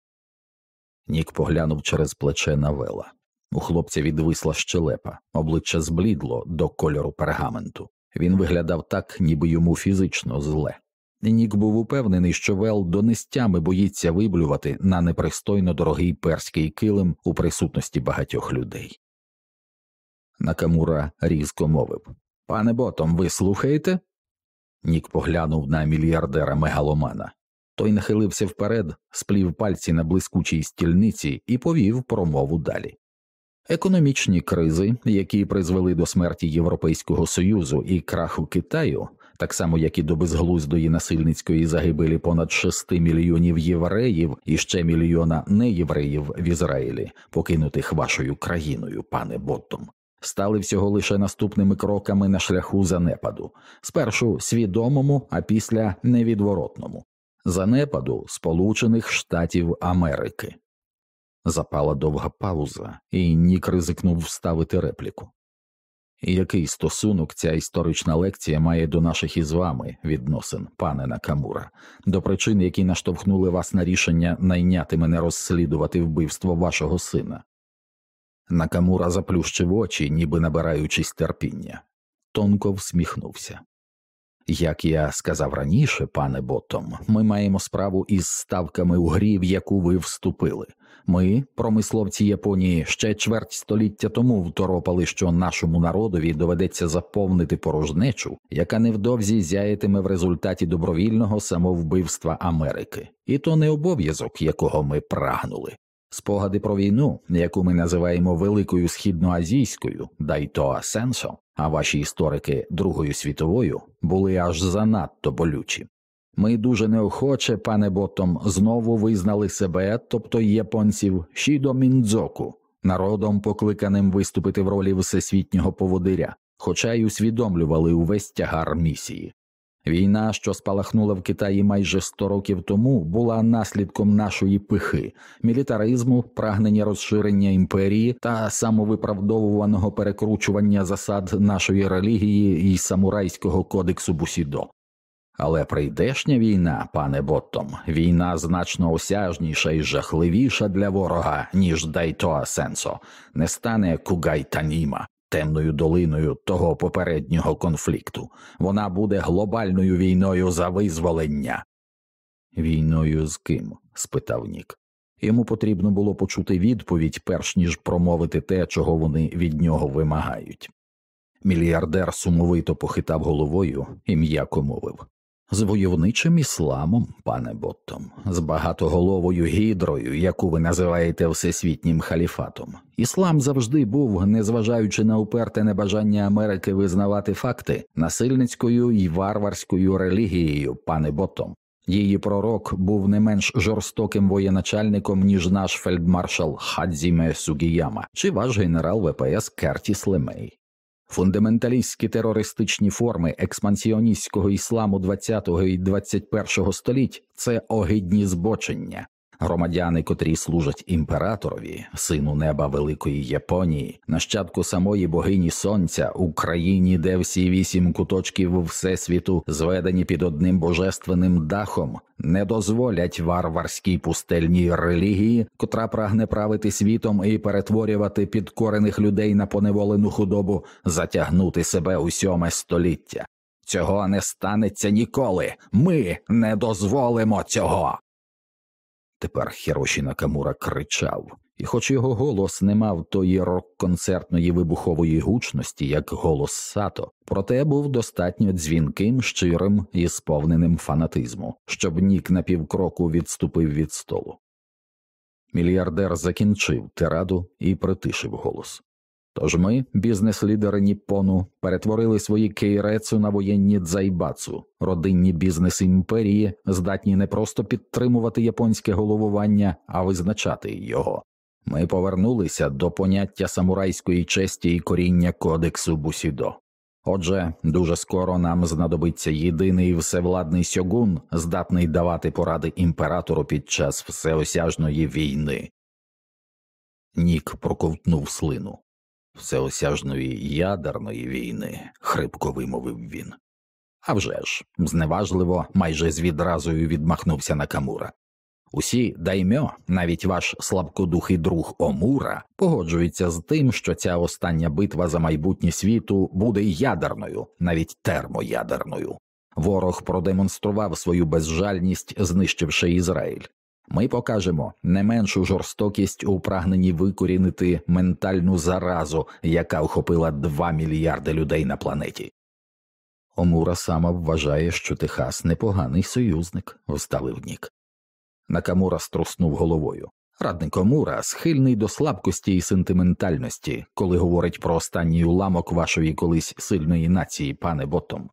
Нік поглянув через плече на вела. У хлопця відвисла щелепа, обличчя зблідло до кольору пергаменту. Він виглядав так, ніби йому фізично зле. Нік був упевнений, що Вел донестями боїться виблювати на непристойно дорогий перський килим у присутності багатьох людей. Накамура різко мовив Пане ботом, ви слухаєте? Нік поглянув на мільярдера мегаломана. Той нахилився вперед, сплів пальці на блискучій стільниці і повів промову далі. Економічні кризи, які призвели до смерті Європейського Союзу і краху Китаю, так само як і до безглуздої насильницької загибелі понад 6 мільйонів євреїв і ще мільйона неєвреїв в Ізраїлі, покинутих вашою країною, пане Боттом, стали всього лише наступними кроками на шляху занепаду, спершу свідомому, а після невідворотному, занепаду Сполучених Штатів Америки. Запала довга пауза, і Нік ризикнув вставити репліку. Який стосунок ця історична лекція має до наших із вами відносин, пане Накамура, до причин, які наштовхнули вас на рішення найняти мене розслідувати вбивство вашого сина? Накамура заплющив очі, ніби набираючись терпіння, тонко всміхнувся. Як я сказав раніше, пане Боттом, ми маємо справу із ставками у грі, в яку ви вступили. Ми, промисловці Японії, ще чверть століття тому второпали, що нашому народові доведеться заповнити порожнечу, яка невдовзі зяятиме в результаті добровільного самовбивства Америки, і то не обов'язок, якого ми прагнули. Спогади про війну, яку ми називаємо Великою Східноазійською, Дайтоа Сенсо, а ваші історики Другою світовою були аж занадто болючі. Ми дуже неохоче, пане Ботом, знову визнали себе, тобто японців, Шідо Міндзоку, народом, покликаним виступити в ролі всесвітнього поводиря, хоча й усвідомлювали увесь тягар місії. Війна, що спалахнула в Китаї майже 100 років тому, була наслідком нашої пихи, мілітаризму, прагнення розширення імперії та самовиправдовуваного перекручування засад нашої релігії і самурайського кодексу Бусідо. Але прийдешня війна, пане Боттом, війна значно осяжніша і жахливіша для ворога, ніж Дайтоа Сенсо, не стане Кугайтаніма, темною долиною того попереднього конфлікту. Вона буде глобальною війною за визволення. Війною з ким? спитав Нік. Йому потрібно було почути відповідь, перш ніж промовити те, чого вони від нього вимагають. Мільярдер сумовито похитав головою і м'яко мовив з войовничим ісламом, пане Боттом, з багатоголовою гідрою, яку ви називаєте всесвітнім халіфатом. Іслам завжди був, незважаючи на уперте небажання Америки визнавати факти, насильницькою і варварською релігією, пане Боттом. Її пророк був не менш жорстоким воєначальником, ніж наш фельдмаршал Хадзіме Сугіяма чи ваш генерал ВПС Кертіс Лемей. Фундаменталістські терористичні форми експансіоністського ісламу ХХ і XXI століть це огидні збочення, громадяни, котрі служать імператорові, сину неба Великої Японії, нащадку самої богині Сонця, Україні, де всі вісім куточків всесвіту зведені під одним божественним дахом, не дозволять варварській пустельній релігії, котра прагне правити світом і перетворювати підкорених людей на поневолену худобу, затягнути себе у сьоме століття. Цього не станеться ніколи. Ми не дозволимо цього. Тепер Хіроші Накамура кричав, і, хоч його голос не мав тої рок-концертної вибухової гучності, як голос Сато, проте був достатньо дзвінким, щирим і сповненим фанатизму, щоб нік на півкроку відступив від столу. Мільярдер закінчив тираду і притишив голос. Тож ми, бізнес-лідери Ніппону, перетворили свої кейрецу на воєнні дзайбацу, родинні бізнес імперії, здатні не просто підтримувати японське головування, а визначати його. Ми повернулися до поняття самурайської честі і коріння кодексу Бусідо. Отже, дуже скоро нам знадобиться єдиний всевладний сьогун, здатний давати поради імператору під час всеосяжної війни. Нік проковтнув слину всеосяжної ядерної війни, хрипко вимовив він. «А вже ж, зневажливо, майже з відразою відмахнувся Накамура. Усі даймьо, навіть ваш слабкодухий друг Омура, погоджуються з тим, що ця остання битва за майбутнє світу буде ядерною, навіть термоядерною. Ворог продемонстрував свою безжальність, знищивши Ізраїль. Ми покажемо не меншу жорстокість у прагненні викорінити ментальну заразу, яка охопила 2 мільярди людей на планеті. Омура сама вважає, що Техас непоганий союзник, вставив Нік. Накамура струснув головою. Радник Омура схильний до слабкості і сентиментальності, коли говорить про останній уламок вашої колись сильної нації, пане Ботом.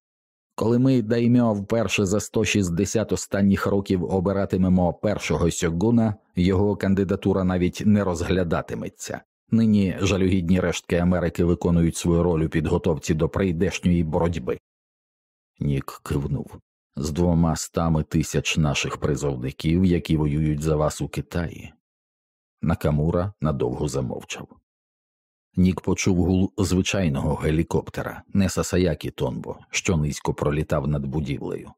Коли ми даймьо вперше за 160 останніх років обиратимемо першого сьогуна, його кандидатура навіть не розглядатиметься. Нині жалюгідні рештки Америки виконують свою роль у підготовці до прийдешньої боротьби. Нік кивнув з двома стами тисяч наших призовників, які воюють за вас у Китаї. Накамура надовго замовчав. Нік почув гул звичайного гелікоптера, не Сасаякі Тонбо, що низько пролітав над будівлею.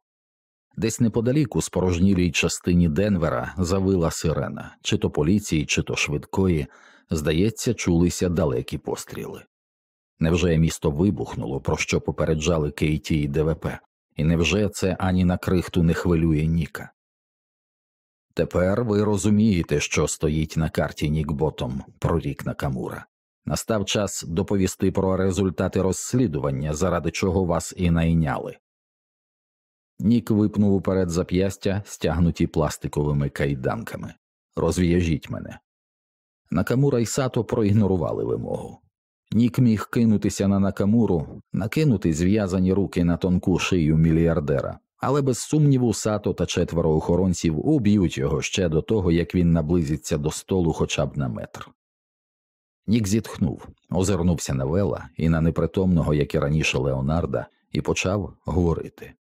Десь неподалік у спорожнілій частині Денвера завила сирена, чи то поліції, чи то швидкої, здається, чулися далекі постріли. Невже місто вибухнуло, про що попереджали Кейті і ДВП, і невже це ані на крихту не хвилює Ніка? Тепер ви розумієте, що стоїть на карті Нікботом, прорік Накамура. Настав час доповісти про результати розслідування, заради чого вас і найняли. Нік випнув уперед зап'ястя, стягнуті пластиковими кайданками. Розв'яжіть мене. Накамура і сато проігнорували вимогу. Нік міг кинутися на накамуру, накинути зв'язані руки на тонку шию мільярдера, але без сумніву сато та четверо охоронців уб'ють його ще до того, як він наблизиться до столу хоча б на метр. Нік зітхнув, озирнувся на Вела і на непритомного, як і раніше Леонарда, і почав говорити.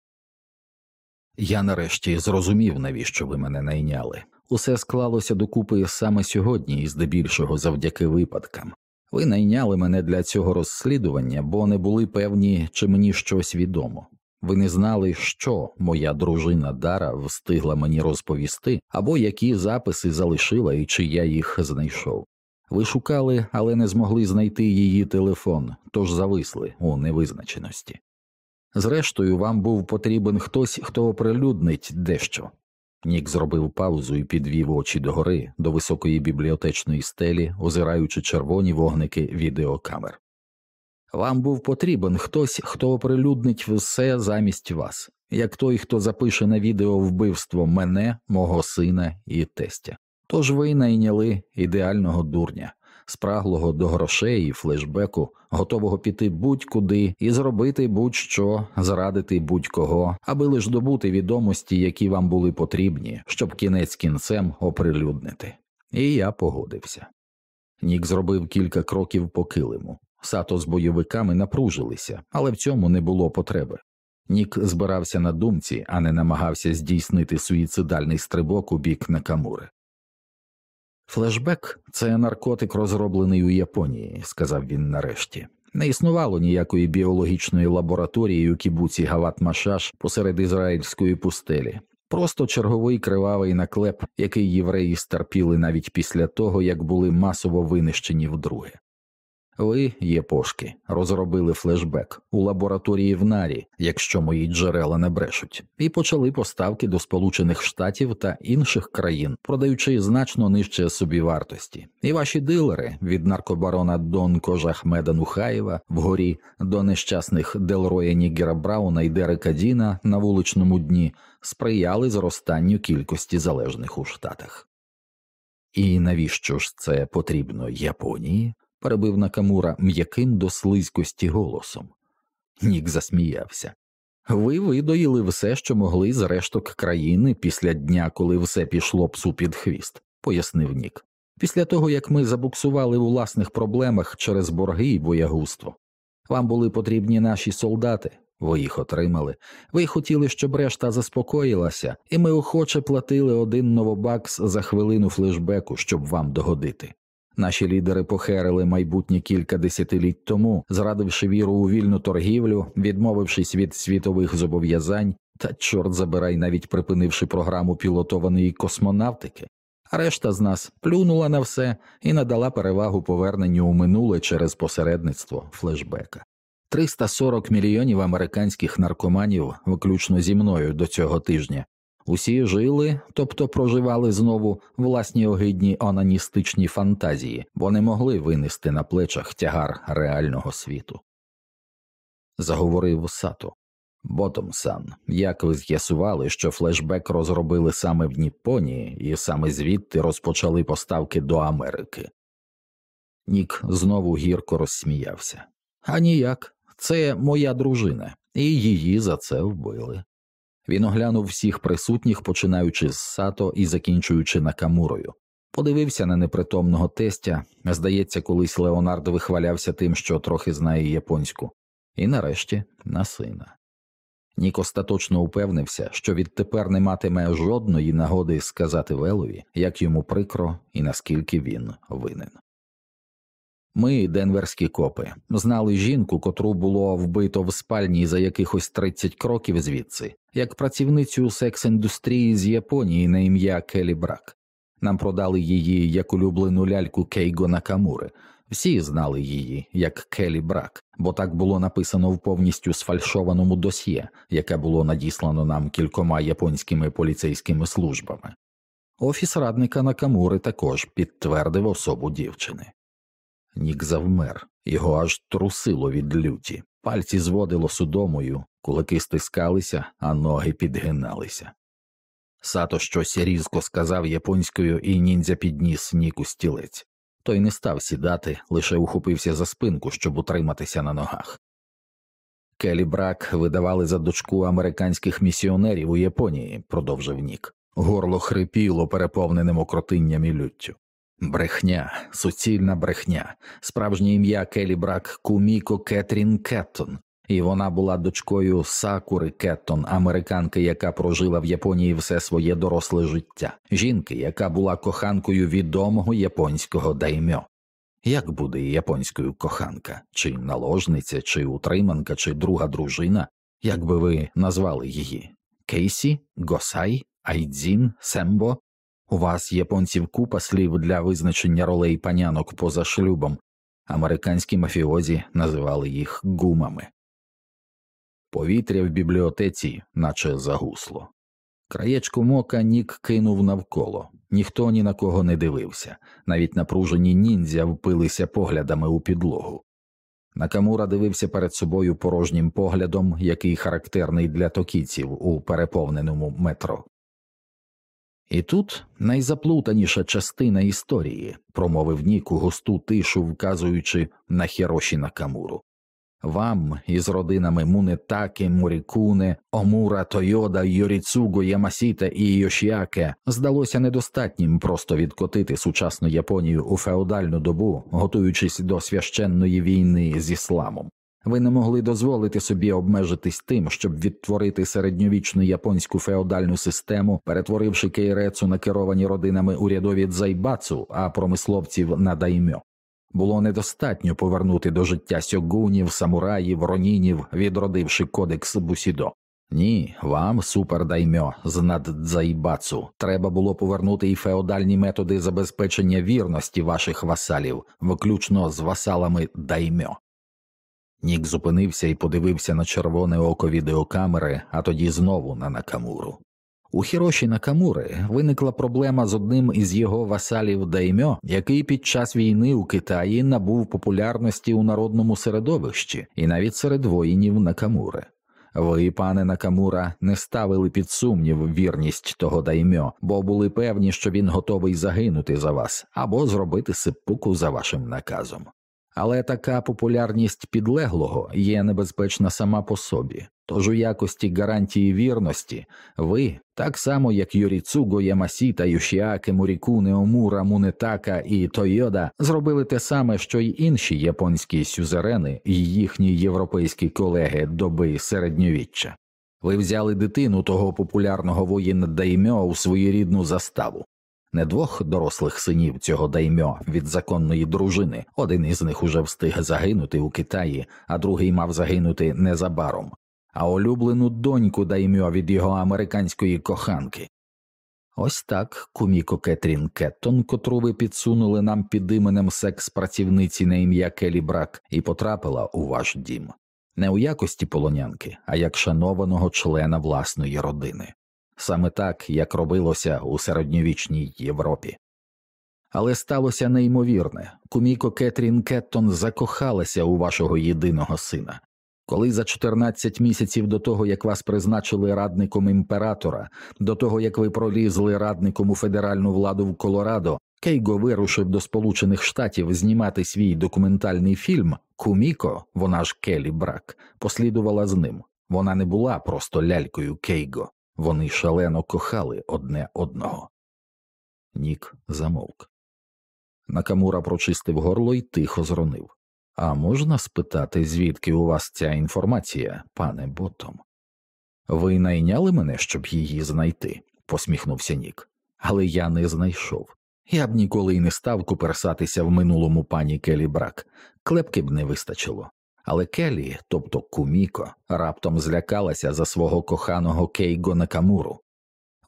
Я нарешті зрозумів, навіщо ви мене найняли. Усе склалося докупи саме сьогодні, і здебільшого завдяки випадкам. Ви найняли мене для цього розслідування, бо не були певні, чи мені щось відомо. Ви не знали, що моя дружина Дара встигла мені розповісти, або які записи залишила і чи я їх знайшов. Ви шукали, але не змогли знайти її телефон, тож зависли у невизначеності. Зрештою, вам був потрібен хтось, хто оприлюднить дещо. Нік зробив паузу і підвів очі догори до високої бібліотечної стелі, озираючи червоні вогники відеокамер. Вам був потрібен хтось, хто оприлюднить все замість вас, як той, хто запише на відео вбивство мене, мого сина і тестя. Тож ви найняли ідеального дурня, спраглого до грошей і флешбеку, готового піти будь-куди і зробити будь-що, зрадити будь-кого, аби лиш добути відомості, які вам були потрібні, щоб кінець кінцем оприлюднити. І я погодився. Нік зробив кілька кроків по килиму. Сато з бойовиками напружилися, але в цьому не було потреби. Нік збирався на думці, а не намагався здійснити суїцидальний стрибок у бік Накамури. Флешбек це наркотик, розроблений у Японії, сказав він нарешті. Не існувало ніякої біологічної лабораторії у кібуці Гават Машаш посеред ізраїльської пустелі, просто черговий кривавий наклеп, який євреї стерпіли навіть після того, як були масово винищені вдруге. Ви, єпошки, розробили флешбек у лабораторії в Нарі, якщо мої джерела не брешуть, і почали поставки до Сполучених Штатів та інших країн, продаючи значно нижче собівартості. І ваші дилери від наркобарона Дон Кожахмеда Нухаєва вгорі до нещасних Делроя Нігера Брауна і Дерека Діна на вуличному дні сприяли зростанню кількості залежних у Штатах. І навіщо ж це потрібно Японії? Перебив Накамура м'яким до слизькості голосом. Нік засміявся. Ви видоїли все, що могли з решток країни після дня, коли все пішло псу під хвіст, пояснив Нік. Після того як ми забуксували у власних проблемах через борги і боягузтво. Вам були потрібні наші солдати, ви їх отримали. Ви хотіли, щоб решта заспокоїлася, і ми охоче платили один новобакс за хвилину флешбеку, щоб вам догодити. Наші лідери похерили майбутнє кілька десятиліть тому, зрадивши віру у вільну торгівлю, відмовившись від світових зобов'язань та, чорт забирай, навіть припинивши програму пілотованої космонавтики. Решта з нас плюнула на все і надала перевагу поверненню у минуле через посередництво флешбека. 340 мільйонів американських наркоманів, виключно зі мною до цього тижня, Усі жили, тобто проживали знову власні огидні онаністичні фантазії, бо не могли винести на плечах тягар реального світу. Заговорив Сато. Ботомсан, як ви з'ясували, що флешбек розробили саме в Ніппонії і саме звідти розпочали поставки до Америки. Нік знову гірко розсміявся. А ніяк, це моя дружина, і її за це вбили. Він оглянув всіх присутніх, починаючи з сато і закінчуючи накамурою. Подивився на непритомного тестя, здається, колись Леонард вихвалявся тим, що трохи знає японську, і нарешті на сина. Нік остаточно упевнився, що відтепер не матиме жодної нагоди сказати Велові, як йому прикро і наскільки він винен. Ми, денверські копи, знали жінку, котру було вбито в спальні за якихось 30 кроків звідси, як працівницю секс індустрії з Японії на ім'я Келі Брак. Нам продали її як улюблену ляльку Кейго Накамури. Всі знали її як Келі Брак, бо так було написано в повністю сфальшованому досьє, яке було надіслано нам кількома японськими поліцейськими службами. Офіс радника Накамури також підтвердив особу дівчини. Нік завмер, його аж трусило від люті, пальці зводило судомою, кулаки стискалися, а ноги підгиналися. Сато щось різко сказав японською, і ніндзя підніс Ніку стілець. Той не став сідати, лише ухопився за спинку, щоб утриматися на ногах. Келі Брак видавали за дочку американських місіонерів у Японії, продовжив Нік. Горло хрипіло переповненим окротинням і люттю. Брехня, суцільна брехня, справжнє ім'я Келі Брак Куміко Кетрін Кеттон, і вона була дочкою Сакури Кеттон, американки, яка прожила в Японії все своє доросле життя, жінки, яка була коханкою відомого японського даймьо. Як буде японською коханка, чи наложниця, чи утриманка, чи друга дружина, як би ви назвали її? Кейсі, Госай, Айдзін, Сембо? У вас японців купа слів для визначення ролей панянок поза шлюбом, американські мафіозі називали їх гумами. Повітря в бібліотеці, наче загусло. Краєчку мока Нік кинув навколо, ніхто ні на кого не дивився, навіть напружені ніндзя впилися поглядами у підлогу. Накамура дивився перед собою порожнім поглядом, який характерний для токійців у переповненому метро. І тут найзаплутаніша частина історії, промовив Нік у густу тишу, вказуючи на Хіроші Накамуру. Вам із родинами Мунетаки, Морікуне, Омура, Тойода, Йоріцуго, Ямасіта і Йошіаке здалося недостатнім просто відкотити сучасну Японію у феодальну добу, готуючись до священної війни з ісламом. Ви не могли дозволити собі обмежитись тим, щоб відтворити середньовічну японську феодальну систему, перетворивши кейрецу на керовані родинами урядові дзайбацу, а промисловців на даймьо. Було недостатньо повернути до життя сьогунів, самураїв, ронінів, відродивши кодекс Бусідо. Ні, вам, супердаймьо, з наддзайбацу, треба було повернути і феодальні методи забезпечення вірності ваших васалів, виключно з васалами даймьо. Нік зупинився і подивився на червоне око відеокамери, а тоді знову на Накамуру. У Хіроші Накамури виникла проблема з одним із його васалів Даймьо, який під час війни у Китаї набув популярності у народному середовищі і навіть серед воїнів Накамури. Ви, пане Накамура, не ставили під сумнів вірність того даймьо, бо були певні, що він готовий загинути за вас або зробити сипуку за вашим наказом. Але така популярність підлеглого є небезпечна сама по собі, тож у якості гарантії вірності ви, так само як Юріцуго, Ямасіта, Юшіаке, Мурікуне, Омура, Мунетака і Тойода, зробили те саме, що й інші японські сюзерени і їхні європейські колеги доби середньовіччя. Ви взяли дитину того популярного воїна Даймьо у своєрідну заставу, не двох дорослих синів цього даймьо від законної дружини, один із них уже встиг загинути у Китаї, а другий мав загинути незабаром, а улюблену доньку даймьо від його американської коханки. Ось так куміко Кетрін Кеттон, котру ви підсунули нам під іменем секс працівниці на ім'я Келі Брак, і потрапила у ваш дім, не у якості полонянки, а як шанованого члена власної родини саме так, як робилося у середньовічній Європі. Але сталося неймовірне куміко Кетрін Кеттон закохалася у вашого єдиного сина. Коли за 14 місяців до того, як вас призначили радником імператора, до того як ви пролізли радником у федеральну владу в Колорадо, Кейго вирушив до Сполучених Штатів знімати свій документальний фільм, Куміко, вона ж Келі Брак, послідувала з ним. Вона не була просто лялькою Кейго. Вони шалено кохали одне одного. Нік замовк. Накамура прочистив горло і тихо зронив. А можна спитати, звідки у вас ця інформація, пане Ботом? Ви найняли мене, щоб її знайти, посміхнувся Нік, але я не знайшов. Я б ніколи й не став куперсатися в минулому пані Келі Брак, клепки б не вистачило. Але Келі, тобто Куміко, раптом злякалася за свого коханого Кейго Накамуру.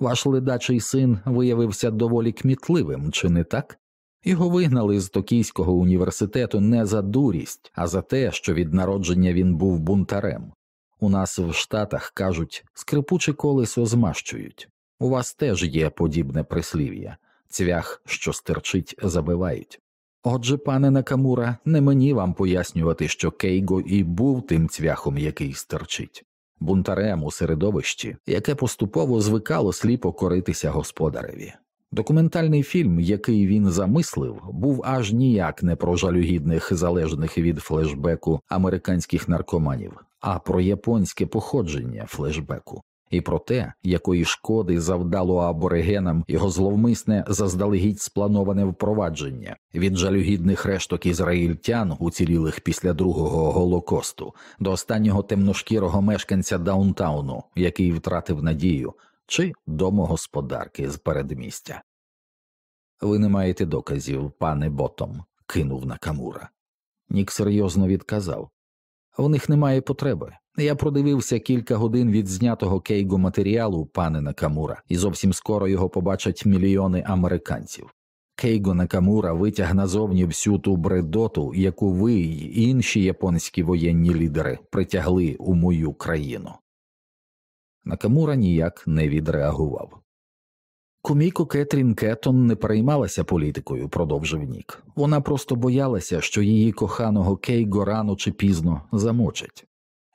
Ваш ледачий син виявився доволі кмітливим, чи не так? Його вигнали з Токійського університету не за дурість, а за те, що від народження він був бунтарем. У нас в Штатах кажуть скрипуче колесо змащують. У вас теж є подібне прислів'я цвях, що стирчить, забивають. Отже, пане Накамура, не мені вам пояснювати, що Кейго і був тим цвяхом, який стерчить, бунтарем у середовищі, яке поступово звикало сліпо коритися господареві. Документальний фільм, який він замислив, був аж ніяк не про жалюгідних залежних від флешбеку американських наркоманів, а про японське походження флешбеку. І про те, якої шкоди завдало аборигенам його зловмисне заздалегідь сплановане впровадження від жалюгідних решток ізраїльтян, уцілілих після другого голокосту, до останнього темношкірого мешканця Даунтауну, який втратив надію, чи домогосподарки з передмістя. Ви не маєте доказів, пане ботом, кинув Накамура. Нік серйозно відказав у них немає потреби. Я продивився кілька годин від знятого кейго матеріалу, пане Накамура, і зовсім скоро його побачать мільйони американців. Кейго Накамура витяг назовні всю ту бредоту, яку ви й інші японські воєнні лідери притягли у мою країну. Накамура ніяк не відреагував. Куміко Кетрін Кетон не переймалася політикою, продовжив Нік. Вона просто боялася, що її коханого Кейго рано чи пізно замочать.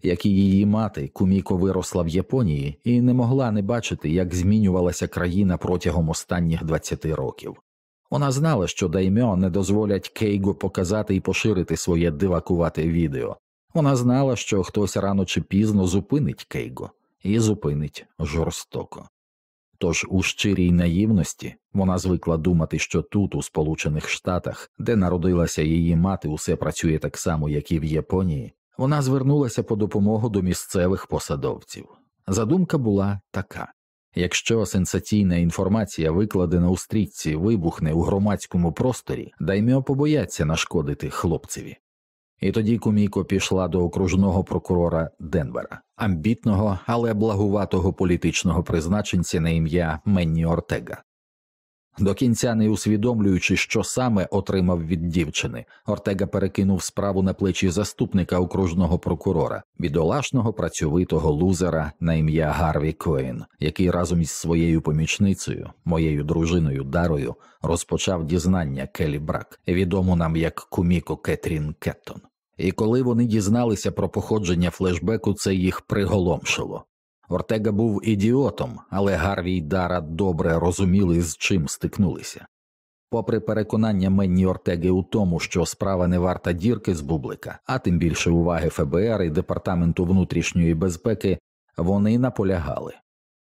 Як і її мати, Куміко виросла в Японії і не могла не бачити, як змінювалася країна протягом останніх 20 років. Вона знала, що даймьо не дозволять Кейго показати і поширити своє дивакувате відео. Вона знала, що хтось рано чи пізно зупинить Кейго і зупинить жорстоко. Тож у щирій наївності вона звикла думати, що тут, у Сполучених Штатах, де народилася її мати, усе працює так само, як і в Японії, вона звернулася по допомогу до місцевих посадовців. Задумка була така якщо сенсаційна інформація, викладена у стрічці, вибухне у громадському просторі, даймьо побояться нашкодити хлопцеві. І тоді Куміко пішла до окружного прокурора Денвера, амбітного, але благуватого політичного призначенця на ім'я Менні Ортега. До кінця не усвідомлюючи, що саме отримав від дівчини, Ортега перекинув справу на плечі заступника окружного прокурора, бідолашного працьовитого лузера на ім'я Гарві Коін, який разом із своєю помічницею, моєю дружиною Дарою, розпочав дізнання Келі Брак, відому нам як Куміко Кетрін Кеттон. І коли вони дізналися про походження флешбеку, це їх приголомшило. Ортега був ідіотом, але Гарві й Дара добре розуміли, з чим стикнулися. Попри переконання Менні Ортеги у тому, що справа не варта дірки з бублика, а тим більше уваги ФБР і Департаменту внутрішньої безпеки, вони наполягали.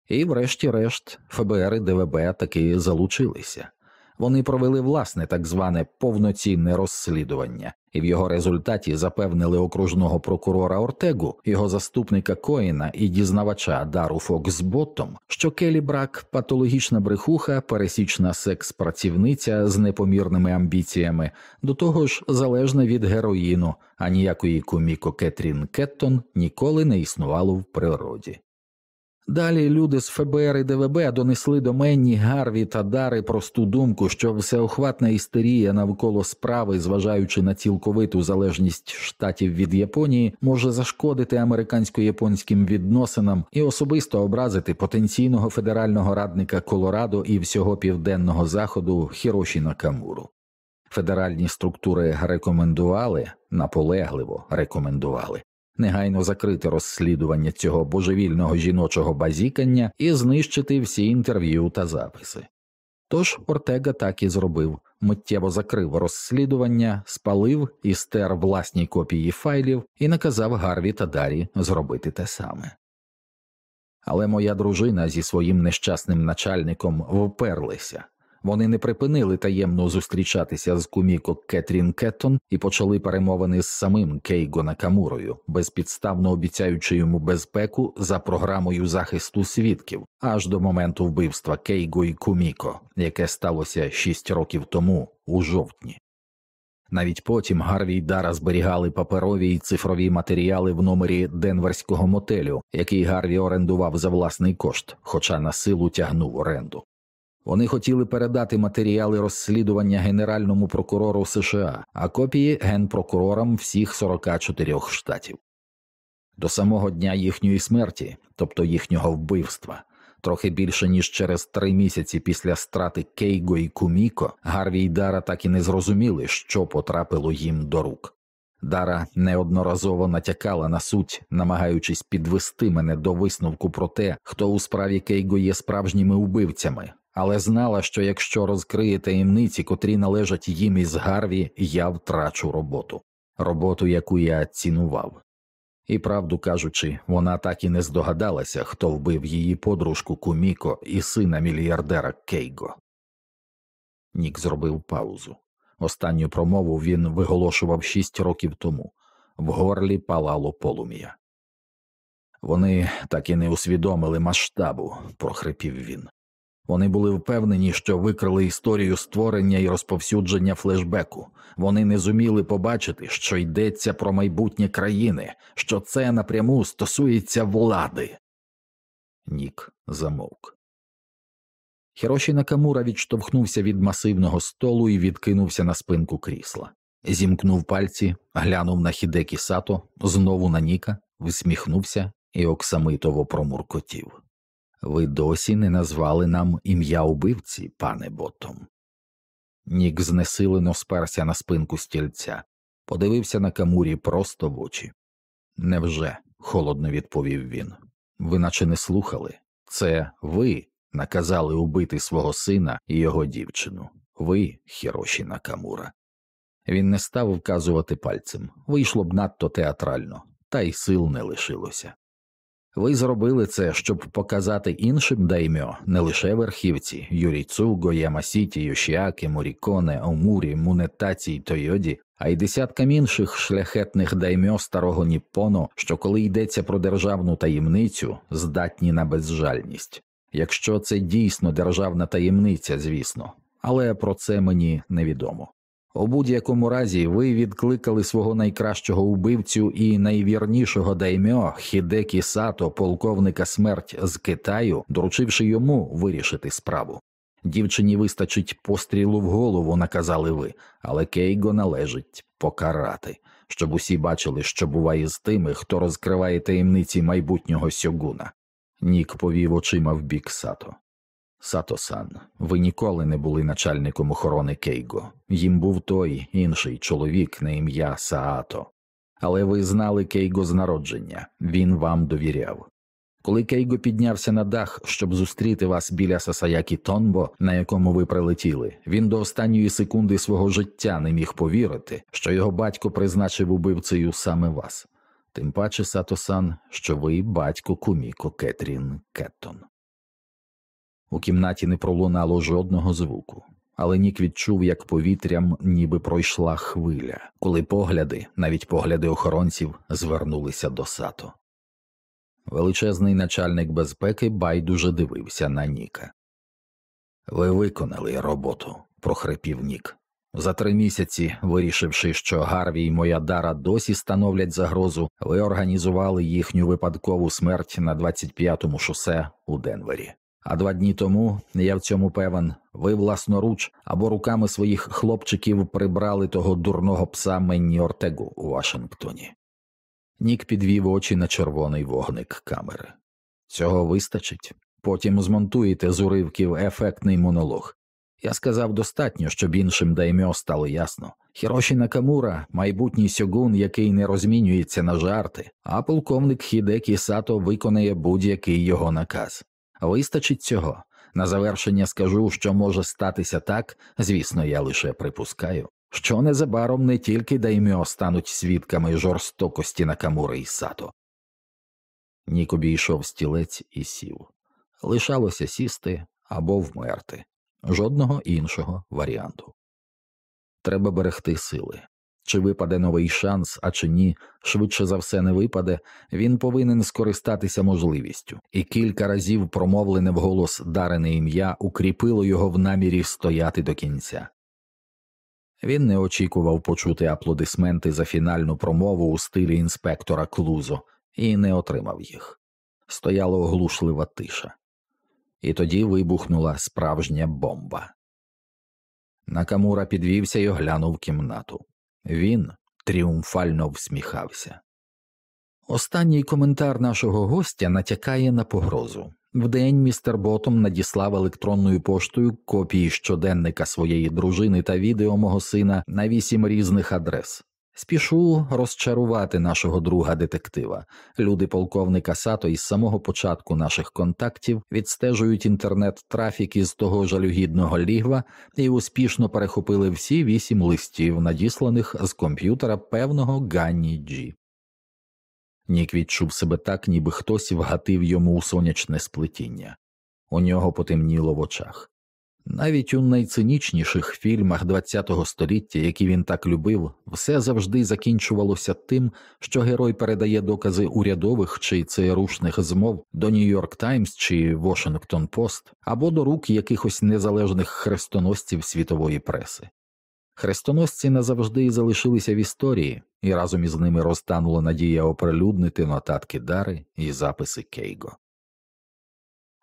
І, врешті-решт, ФБР і ДВБ таки залучилися. Вони провели власне так зване повноцінне розслідування, і в його результаті запевнили окружного прокурора Ортегу, його заступника Коїна і дізнавача Дару Фоксботом, що Келі Брак патологічна брехуха, пересічна секс-працівниця з непомірними амбіціями, до того ж залежна від героїну, а ніякої куміко Кетрін Кеттон ніколи не існувало в природі. Далі люди з ФБР і ДВБ донесли до Менні, Гарві та Дари просту думку, що всеохватна істерія навколо справи, зважаючи на цілковиту залежність штатів від Японії, може зашкодити американсько-японським відносинам і особисто образити потенційного федерального радника Колорадо і всього південного заходу Хіроші Накамуру. Федеральні структури рекомендували наполегливо рекомендували негайно закрити розслідування цього божевільного жіночого базікання і знищити всі інтерв'ю та записи. Тож Ортега так і зробив миттєво закрив розслідування, спалив і стер власні копії файлів і наказав Гарві та Дарі зробити те саме. Але моя дружина зі своїм нещасним начальником вперлися. Вони не припинили таємно зустрічатися з куміко Кетрін Кеттон і почали перемовини з самим Кейго Накамурою, безпідставно обіцяючи йому безпеку за програмою захисту свідків аж до моменту вбивства Кейго і Куміко, яке сталося шість років тому у жовтні. Навіть потім Гарві й Дара зберігали паперові й цифрові матеріали в номері Денверського мотелю, який Гарві орендував за власний кошт, хоча на силу тягнув оренду. Вони хотіли передати матеріали розслідування Генеральному прокурору США, а копії генпрокурорам всіх 44 штатів. До самого дня їхньої смерті, тобто їхнього вбивства, трохи більше ніж через три місяці після страти Кейго і Куміко, Гарві й Дара так і не зрозуміли, що потрапило їм до рук. Дара неодноразово натякала на суть, намагаючись підвести мене до висновку про те, хто у справі Кейго є справжніми убивцями, але знала, що якщо розкриє таємниці, котрі належать їм із Гарві, я втрачу роботу, роботу, яку я цінував. І, правду кажучи, вона так і не здогадалася, хто вбив її подружку Куміко і сина мільярдера Кейго. Нік зробив паузу. Останню промову він виголошував шість років тому в горлі палало полум'я. Вони так і не усвідомили масштабу, прохрипів він. Вони були впевнені, що викрили історію створення і розповсюдження флешбеку. Вони не зуміли побачити, що йдеться про майбутнє країни, що це напряму стосується влади. Нік замовк. Хіроші Накамура відштовхнувся від масивного столу і відкинувся на спинку крісла, зімкнув пальці, глянув на Хідекі Сато, знову на Ніка, всміхнувся і оксамитово промуркотів. Ви досі не назвали нам ім'я убивці, пане Ботом. Нік знесилено сперся на спинку стільця, подивився на камурі просто в очі. Невже? холодно відповів він. Ви наче не слухали. Це ви наказали убити свого сина і його дівчину. Ви, Хіроші Накамура. Він не став вказувати пальцем. Вийшло б надто театрально, та й сил не лишилося. Ви зробили це, щоб показати іншим даймьо, не лише верхівці Юрійцу, Ямасіті, Йошіаки, Моріконе, Омурі, Мунетаці й Тойоді, а й десяткам інших шляхетних даймьо старого Ніппоно, що коли йдеться про державну таємницю, здатні на безжальність. Якщо це дійсно державна таємниця, звісно, але про це мені невідомо. У будь-якому разі ви відкликали свого найкращого убивцю і найвірнішого даймьо Хідекі Сато, полковника смерть з Китаю, доручивши йому вирішити справу. Дівчині вистачить пострілу в голову, наказали ви, але Кейго належить покарати, щоб усі бачили, що буває з тими, хто розкриває таємниці майбутнього сьогуна. Нік повів очима в бік Сато. Сато-сан, ви ніколи не були начальником охорони Кейго. Їм був той інший чоловік на ім'я Саато. Але ви знали Кейго з народження, він вам довіряв. Коли Кейго піднявся на дах, щоб зустріти вас біля Сасаякі Тонбо, на якому ви прилетіли, він до останньої секунди свого життя не міг повірити, що його батько призначив убивцею саме вас, тим паче Сато-сан, що ви батько Куміко Кетрін Кеттон. У кімнаті не пролунало жодного звуку, але Нік відчув, як повітрям ніби пройшла хвиля, коли погляди, навіть погляди охоронців, звернулися до сато. Величезний начальник безпеки байдуже дивився на Ніка. Ви виконали роботу, прохрипів Нік. За три місяці, вирішивши, що Гарві і моя дара досі становлять загрозу, ви організували їхню випадкову смерть на 25-му шосе у Денвері. А два дні тому, я в цьому певен, ви власноруч або руками своїх хлопчиків прибрали того дурного пса Менні Ортегу у Вашингтоні. Нік підвів очі на червоний вогник камери. Цього вистачить. Потім змонтуєте з уривків ефектний монолог. Я сказав достатньо, щоб іншим даймьо стало ясно. Хіроші Накамура, майбутній сьогун, який не розмінюється на жарти, а полковник Хідекі Сато виконає будь-який його наказ. Вистачить цього. На завершення скажу, що може статися так, звісно, я лише припускаю, що незабаром не тільки даймьо стануть свідками жорстокості Накамури і Сато. Нік обійшов стілець і сів. Лишалося сісти або вмерти, жодного іншого варіанту. Треба берегти сили. Чи випаде новий шанс, а чи ні, швидше за все не випаде, він повинен скористатися можливістю, і кілька разів промовлене вголос дарене ім'я укріпило його в намірі стояти до кінця. Він не очікував почути аплодисменти за фінальну промову у стилі інспектора Клузо і не отримав їх. Стояла оглушлива тиша, і тоді вибухнула справжня бомба. Накамура підвівся і оглянув кімнату. Він тріумфально всміхався. Останній коментар нашого гостя натякає на погрозу. Вдень містер Ботом надіслав електронною поштою копії щоденника своєї дружини та відео мого сина на вісім різних адрес. Спішу розчарувати нашого друга детектива. Люди полковника Сато із самого початку наших контактів відстежують інтернет-трафік із того жалюгідного лігва і успішно перехопили всі вісім листів, надісланих з комп'ютера певного Ганні Джі. Нік відчув себе так, ніби хтось вгатив йому у сонячне сплетіння. У нього потемніло в очах. Навіть у найцинічніших фільмах ХХ століття, які він так любив, все завжди закінчувалося тим, що герой передає докази урядових чи ЦРУшних змов до Нью-Йорк Таймс чи Washington Пост або до рук якихось незалежних хрестоносців світової преси. Хрестоносці назавжди залишилися в історії, і разом із ними розтанула надія оприлюднити нотатки Дари і записи Кейго.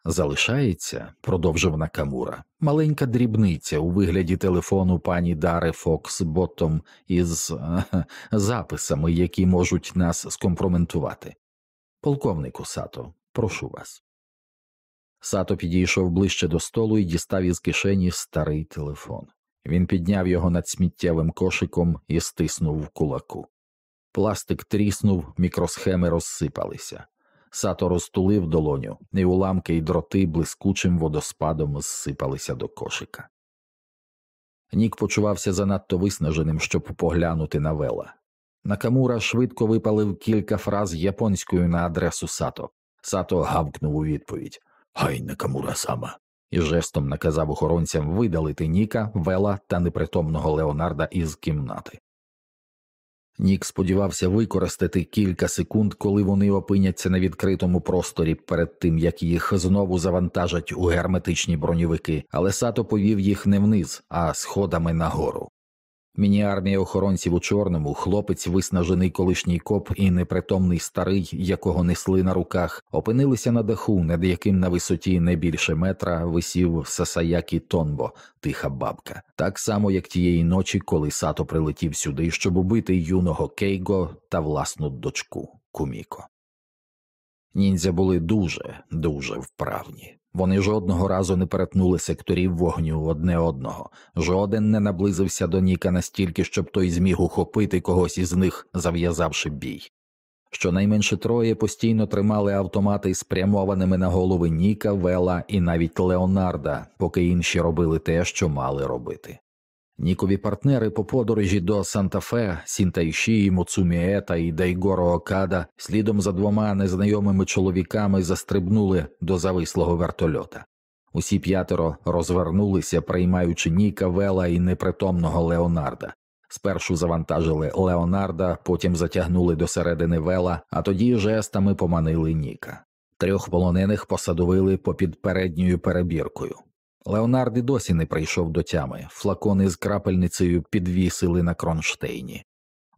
Залишається, продовжив Накамура, маленька дрібниця у вигляді телефону пані Дари Фокс Боттом із е, записами, які можуть нас скомпроментувати. Полковнику Сато, прошу вас. Сато підійшов ближче до столу і дістав із кишені старий телефон. Він підняв його над сміттєвим кошиком і стиснув в кулаку. Пластик тріснув, мікросхеми розсипалися. Сато розтулив долоню, і уламки й дроти блискучим водоспадом зсипалися до кошика. Нік почувався занадто виснаженим, щоб поглянути на вела. Накамура швидко випалив кілька фраз японською на адресу Сато. Сато гавкнув у відповідь Гай Накамура сама і жестом наказав охоронцям видалити Ніка, Вела та непритомного Леонарда із кімнати. Нік сподівався використати кілька секунд, коли вони опиняться на відкритому просторі перед тим, як їх знову завантажать у герметичні броньовики, але Сато повів їх не вниз, а сходами нагору. Міні-армія охоронців у чорному, хлопець, виснажений колишній коп і непритомний старий, якого несли на руках, опинилися на даху, над яким на висоті не більше метра висів Сасаякі Тонбо, тиха бабка, так само, як тієї ночі, коли сато прилетів сюди, щоб убити юного Кейго та власну дочку Куміко. Ніндзя були дуже, дуже вправні. Вони жодного разу не перетнули секторів вогню одне одного, жоден не наблизився до Ніка настільки, щоб той зміг ухопити когось із них, зав'язавши бій. Щонайменше троє постійно тримали автомати спрямованими на голови Ніка, Вела і навіть Леонарда, поки інші робили те, що мали робити. Нікові партнери по подорожі до Санта-Фе, Сінтайші, Моцуміета і Дайгоро Окада слідом за двома незнайомими чоловіками застрибнули до завислого вертольота. Усі п'ятеро розвернулися, приймаючи Ніка, Вела і непритомного Леонарда. Спершу завантажили Леонарда, потім затягнули до середини Вела, а тоді жестами поманили Ніка. Трьох полонених посадовили попід передньою перебіркою. Леонард і досі не прийшов до тями, флакони з крапельницею підвісили на кронштейні.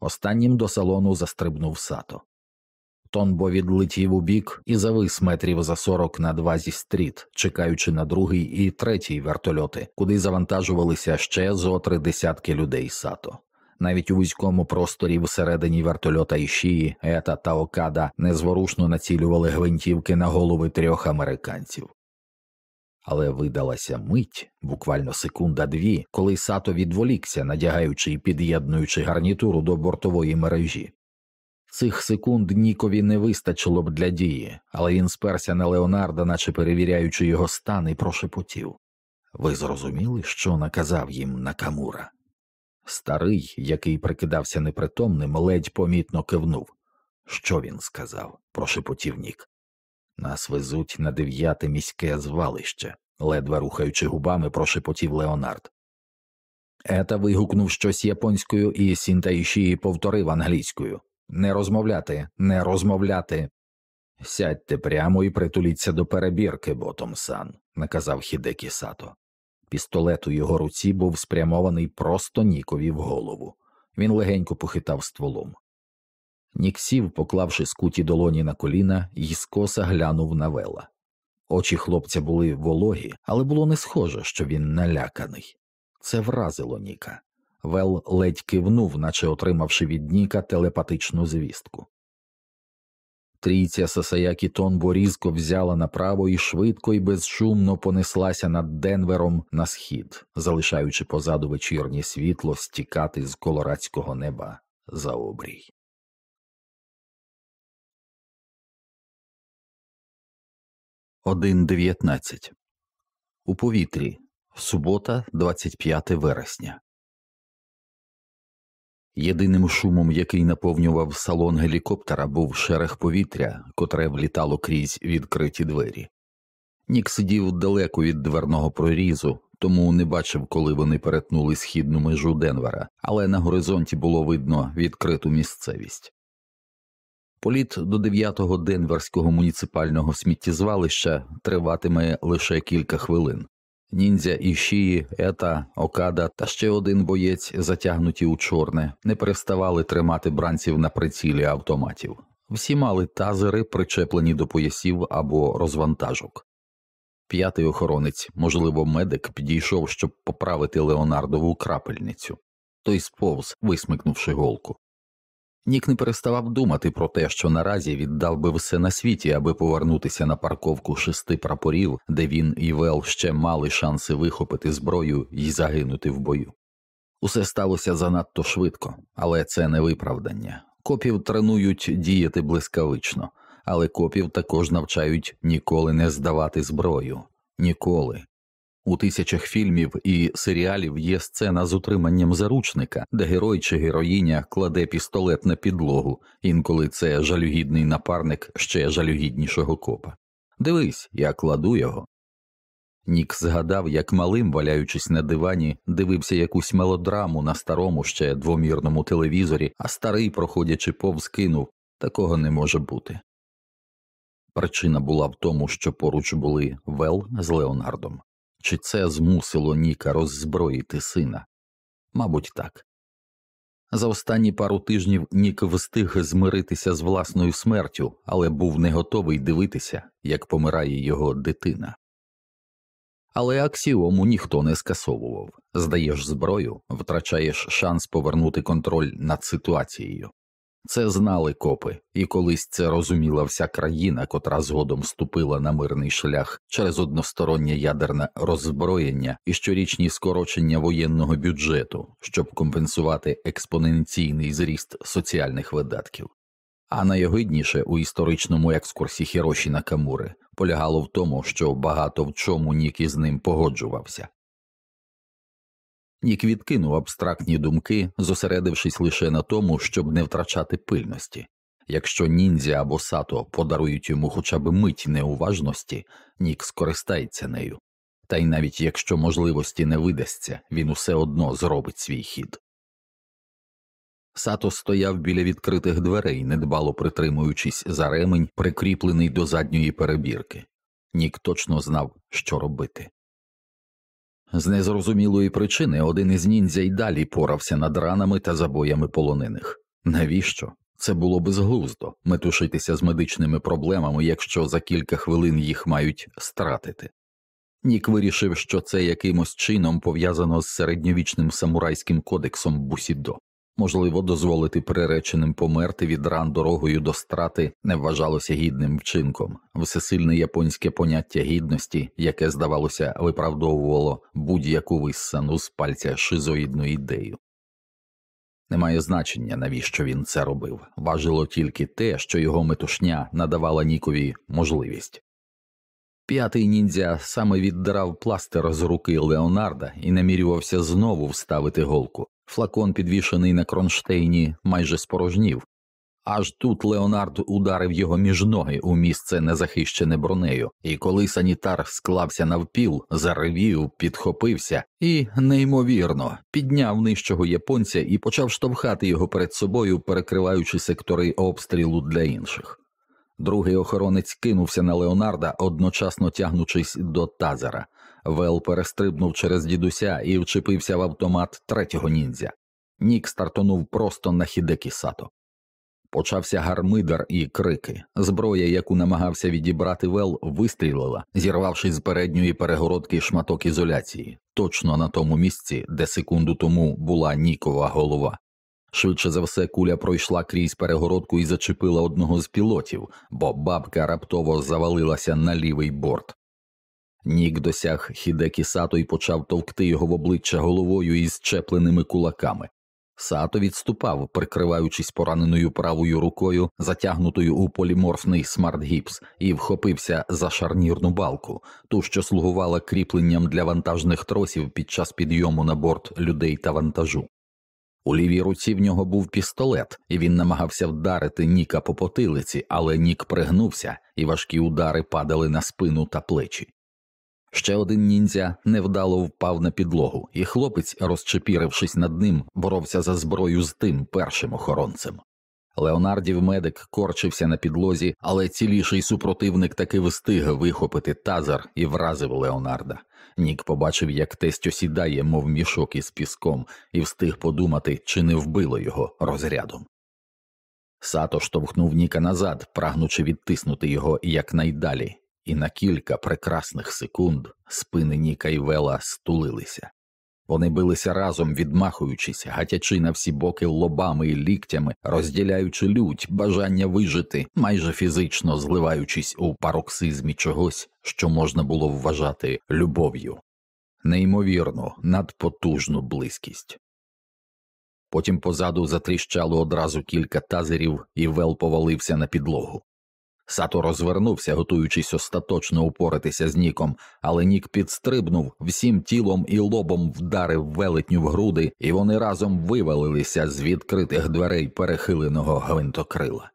Останнім до салону застрибнув сато. Тонбо відлетів у бік і завис метрів за сорок на два стріт, чекаючи на другий і третій вертольоти, куди завантажувалися ще зо три десятки людей сато. Навіть у вузькому просторі всередині вертольота Ішії, Ета та Окада незворушно націлювали гвинтівки на голови трьох американців але видалася мить, буквально секунда дві, коли сато відволікся, надягаючи і під'єднуючи гарнітуру до бортової мережі. Цих секунд Нікові не вистачило б для дії, але він сперся на Леонарда, наче перевіряючи його стан, і прошепотів ви зрозуміли, що наказав їм Накамура? Старий, який прикидався непритомним, ледь помітно кивнув. Що він сказав? прошепотів Нік. Нас везуть на дев'яте міське звалище, ледве рухаючи губами, прошепотів Леонард. Ета вигукнув щось японською, і Сінтаїші повторив англійською Не розмовляти, не розмовляти. Сядьте прямо і притуліться до перебірки, Ботом-сан», – наказав Хідекі Сато. Пістолет у його руці був спрямований просто Нікові в голову. Він легенько похитав стволом. Нік сів, поклавши скуті долоні на коліна, і скоса глянув на вела. Очі хлопця були вологі, але було не схоже, що він наляканий. Це вразило Ніка. Вел ледь кивнув, наче отримавши від Ніка телепатичну звістку. Трійця Сасаякі Тонбо різко взяла направо і швидко і безшумно понеслася над Денвером на схід, залишаючи позаду вечірнє світло стікати з колорадського неба за обрій. 1.19 У повітрі. Субота, 25 вересня. Єдиним шумом, який наповнював салон гелікоптера, був шерех повітря, котре влітало крізь відкриті двері. Нік сидів далеко від дверного прорізу, тому не бачив, коли вони перетнули східну межу Денвера, але на горизонті було видно відкриту місцевість. Політ до 9-го денверського муніципального сміттєзвалища триватиме лише кілька хвилин. Ніндзя Ішії, Ета, Окада та ще один боєць, затягнуті у чорне, не переставали тримати бранців на прицілі автоматів. Всі мали тазери, причеплені до поясів або розвантажок. П'ятий охоронець, можливо, медик, підійшов, щоб поправити Леонардову крапельницю. Той сповз, висмикнувши голку. Нік не переставав думати про те, що наразі віддав би все на світі, аби повернутися на парковку шести прапорів, де він і Вел ще мали шанси вихопити зброю і загинути в бою. Усе сталося занадто швидко, але це не виправдання. Копів тренують діяти блискавично, але копів також навчають ніколи не здавати зброю. Ніколи. У тисячах фільмів і серіалів є сцена з утриманням заручника, де герой чи героїня кладе пістолет на підлогу, інколи це жалюгідний напарник ще жалюгіднішого копа. Дивись, я кладу його. Нік згадав, як малим, валяючись на дивані, дивився якусь мелодраму на старому ще двомірному телевізорі, а старий, проходячи повз кинув такого не може бути. Причина була в тому, що поруч були Вел з Леонардом. Чи це змусило Ніка роззброїти сина? Мабуть, так. За останні пару тижнів Нік встиг змиритися з власною смертю, але був не готовий дивитися, як помирає його дитина. Але аксіому ніхто не скасовував здаєш зброю, втрачаєш шанс повернути контроль над ситуацією. Це знали копи, і колись це розуміла вся країна, котра згодом ступила на мирний шлях через одностороннє ядерне роззброєння і щорічні скорочення воєнного бюджету, щоб компенсувати експоненційний зріст соціальних видатків. А найогидніше у історичному екскурсі Хіроші Накамури полягало в тому, що багато в чому Нік із ним погоджувався. Нік відкинув абстрактні думки, зосередившись лише на тому, щоб не втрачати пильності. Якщо ніндзя або сато подарують йому хоча б мить неуважності, Нік скористається нею, та й навіть якщо можливості не видасться, він усе одно зробить свій хід. Сато стояв біля відкритих дверей, недбало притримуючись за ремень, прикріплений до задньої перебірки. Нік точно знав, що робити. З незрозумілої причини один із ніндзя й далі порався над ранами та забоями полонених. Навіщо? Це було безглуздо метушитися з медичними проблемами, якщо за кілька хвилин їх мають стратити. Нік вирішив, що це якимось чином пов'язано з середньовічним самурайським кодексом Бусідо. Можливо, дозволити приреченим померти від ран дорогою до страти не вважалося гідним вчинком, всесильне японське поняття гідності, яке, здавалося, виправдовувало будь-яку виссану з пальця шизоїдну ідею. Немає значення, навіщо він це робив, важило тільки те, що його метушня надавала Нікові можливість. П'ятий ніндзя саме віддирав пластир з руки Леонарда і намірювався знову вставити голку. Флакон, підвішений на кронштейні, майже спорожнів, аж тут Леонард ударив його між ноги у місце незахищене бронею, і коли санітар склався навпіл, заревів, підхопився і, неймовірно, підняв нижчого японця і почав штовхати його перед собою, перекриваючи сектори обстрілу для інших. Другий охоронець кинувся на Леонарда, одночасно тягнучись до тазера. Вел перестрибнув через дідуся і вчепився в автомат третього ніндзя. Нік стартонув просто на Хідекі Сато. Почався гармидар і крики. Зброя, яку намагався відібрати Вел, вистрілила, зірвавши з передньої перегородки шматок ізоляції, точно на тому місці, де секунду тому була Нікова голова. Швидше за все, куля пройшла крізь перегородку і зачепила одного з пілотів, бо бабка раптово завалилася на лівий борт. Нік досяг Хідекі Сато і почав товкти його в обличчя головою і зчепленими кулаками. Сато відступав, прикриваючись пораненою правою рукою, затягнутою у поліморфний смарт-гіпс, і вхопився за шарнірну балку, ту, що слугувала кріпленням для вантажних тросів під час підйому на борт людей та вантажу. У лівій руці в нього був пістолет, і він намагався вдарити Ніка по потилиці, але Нік пригнувся, і важкі удари падали на спину та плечі. Ще один ніндзя невдало впав на підлогу, і хлопець, розчепірившись над ним, боровся за зброю з тим першим охоронцем. Леонардів медик корчився на підлозі, але ціліший супротивник таки встиг вихопити тазер і вразив Леонарда. Нік побачив, як тесть осідає, мов мішок із піском, і встиг подумати, чи не вбило його розрядом. Сато штовхнув Ніка назад, прагнучи відтиснути його якнайдалі, і на кілька прекрасних секунд спини Ніка і Вела стулилися. Вони билися разом, відмахуючись, гатячи на всі боки лобами і ліктями, розділяючи лють, бажання вижити, майже фізично зливаючись у пароксизмі чогось, що можна було вважати любов'ю, неймовірну, надпотужну близькість. Потім позаду затріщало одразу кілька тазерів, і вел повалився на підлогу. Сато розвернувся, готуючись остаточно упоратися з Ніком, але Нік підстрибнув всім тілом і лобом вдарив велетню в груди, і вони разом вивалилися з відкритих дверей перехиленого гвинтокрила.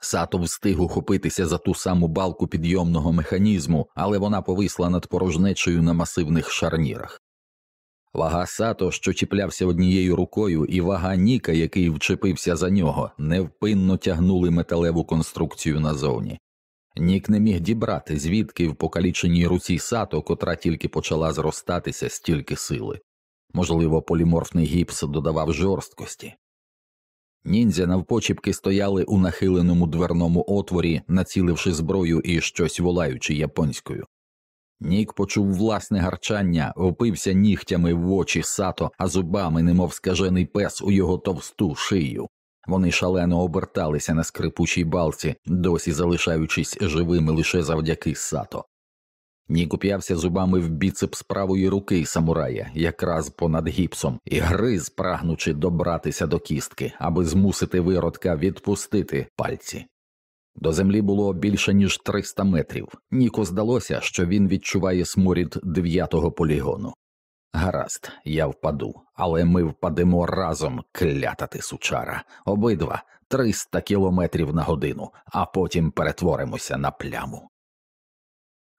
Сато встиг ухопитися за ту саму балку підйомного механізму, але вона повисла над порожнечею на масивних шарнірах. Вага Сато, що чіплявся однією рукою, і вага Ніка, який вчепився за нього, невпинно тягнули металеву конструкцію назовні. Нік не міг дібрати, звідки в покаліченій руці сато, котра тільки почала зростатися стільки сили. Можливо, поліморфний гіпс додавав жорсткості. Ніндзя навпочіпки стояли у нахиленому дверному отворі, націливши зброю і щось волаючи японською. Нік почув власне гарчання, впився нігтями в очі сато, а зубами, немов скажений пес у його товсту шию. Вони шалено оберталися на скрипучій балці, досі залишаючись живими лише завдяки сато. Нік уп'явся зубами в біцепс правої руки самурая, якраз понад гіпсом, і гриз, прагнучи добратися до кістки, аби змусити виродка відпустити пальці. До землі було більше ніж 300 метрів. Ніку здалося, що він відчуває сморід дев'ятого полігону. Гаразд, я впаду, але ми впадемо разом, клятати сучара, обидва 300 кілометрів на годину, а потім перетворимося на пляму.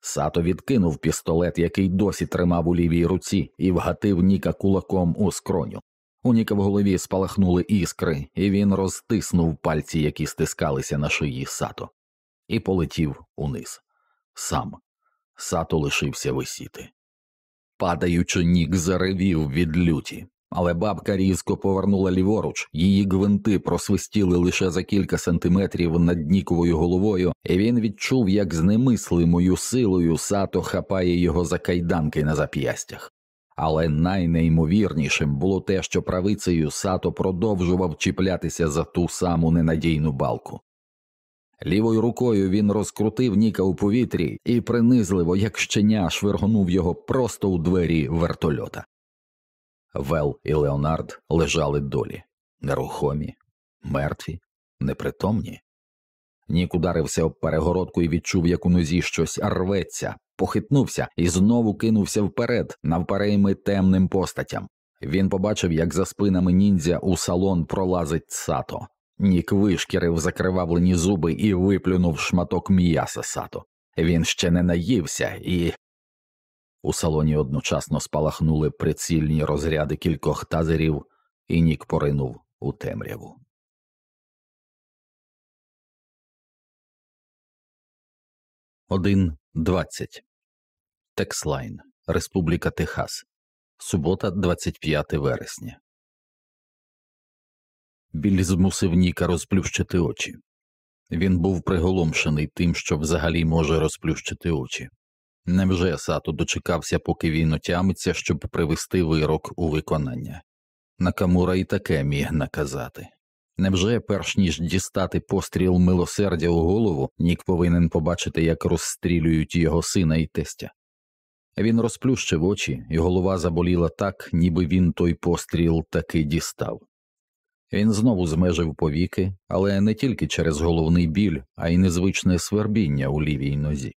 Сато відкинув пістолет, який досі тримав у лівій руці, і вгатив Ніка кулаком у скроню. У Ніка в голові спалахнули іскри, і він розтиснув пальці, які стискалися на шиї сато, і полетів униз. Сам сато лишився висіти. Падаючи, Нік заревів від люті, але бабка різко повернула ліворуч, її гвинти просвистіли лише за кілька сантиметрів над Ніковою головою, і він відчув, як з немислимою силою сато хапає його за кайданки на зап'ястях але найнеймовірнішим було те, що правицею сато продовжував чіплятися за ту саму ненадійну балку. Лівою рукою він розкрутив Ніка у повітрі і принизливо, як щеня, швиргнув його просто у двері вертольота. Вел і Леонард лежали долі, нерухомі, мертві, непритомні. Нік ударився об перегородку і відчув, як у нозі щось рветься, похитнувся і знову кинувся вперед, навперейми темним постатям. Він побачив, як за спинами ніндзя у салон пролазить сато. Нік вишкірив закривавлені зуби і виплюнув шматок м'яса сато. Він ще не наївся і. У салоні одночасно спалахнули прицільні розряди кількох тазерів, і Нік поринув у темряву. Один двадцять Текслайн, Республіка Техас, субота, 25 вересня. Біль змусив Ніка розплющити очі. Він був приголомшений тим, що взагалі може розплющити очі. Невже Сато дочекався, поки він отямиться, щоб привести вирок у виконання? Накамура і таке міг наказати. Невже, перш ніж дістати постріл милосердя у голову, Нік повинен побачити, як розстрілюють його сина і тестя? Він розплющив очі, і голова заболіла так, ніби він той постріл таки дістав. Він знову змежив повіки, але не тільки через головний біль, а й незвичне свербіння у лівій нозі.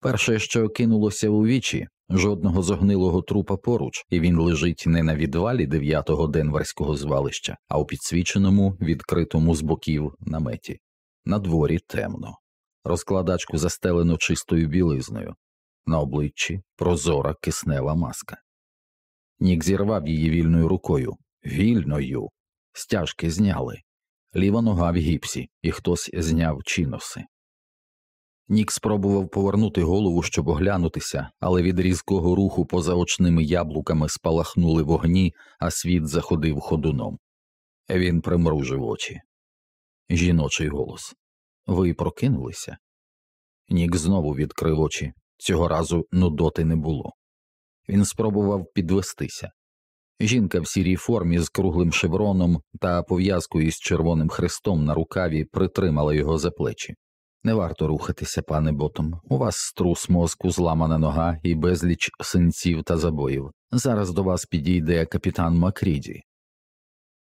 Перше, що кинулося у вічі, Жодного зогнилого трупа поруч, і він лежить не на відвалі дев'ятого денверського звалища, а у підсвіченому, відкритому з боків наметі. На дворі темно. Розкладачку застелено чистою білизною, на обличчі прозора киснева маска. Нік зірвав її вільною рукою. Вільною. Стяжки зняли. Ліва нога в гіпсі, і хтось зняв чиноси. Нік спробував повернути голову, щоб оглянутися, але від різкого руху поза очними яблуками спалахнули вогні, а світ заходив ходуном. Він примружив очі. Жіночий голос. Ви прокинулися? Нік знову відкрив очі. Цього разу нудоти не було. Він спробував підвестися. Жінка в сірій формі з круглим шевроном та пов'язкою з червоним хрестом на рукаві притримала його за плечі. Не варто рухатися, пане ботом. У вас струс мозку, зламана нога і безліч синців та забоїв. Зараз до вас підійде капітан Макріді.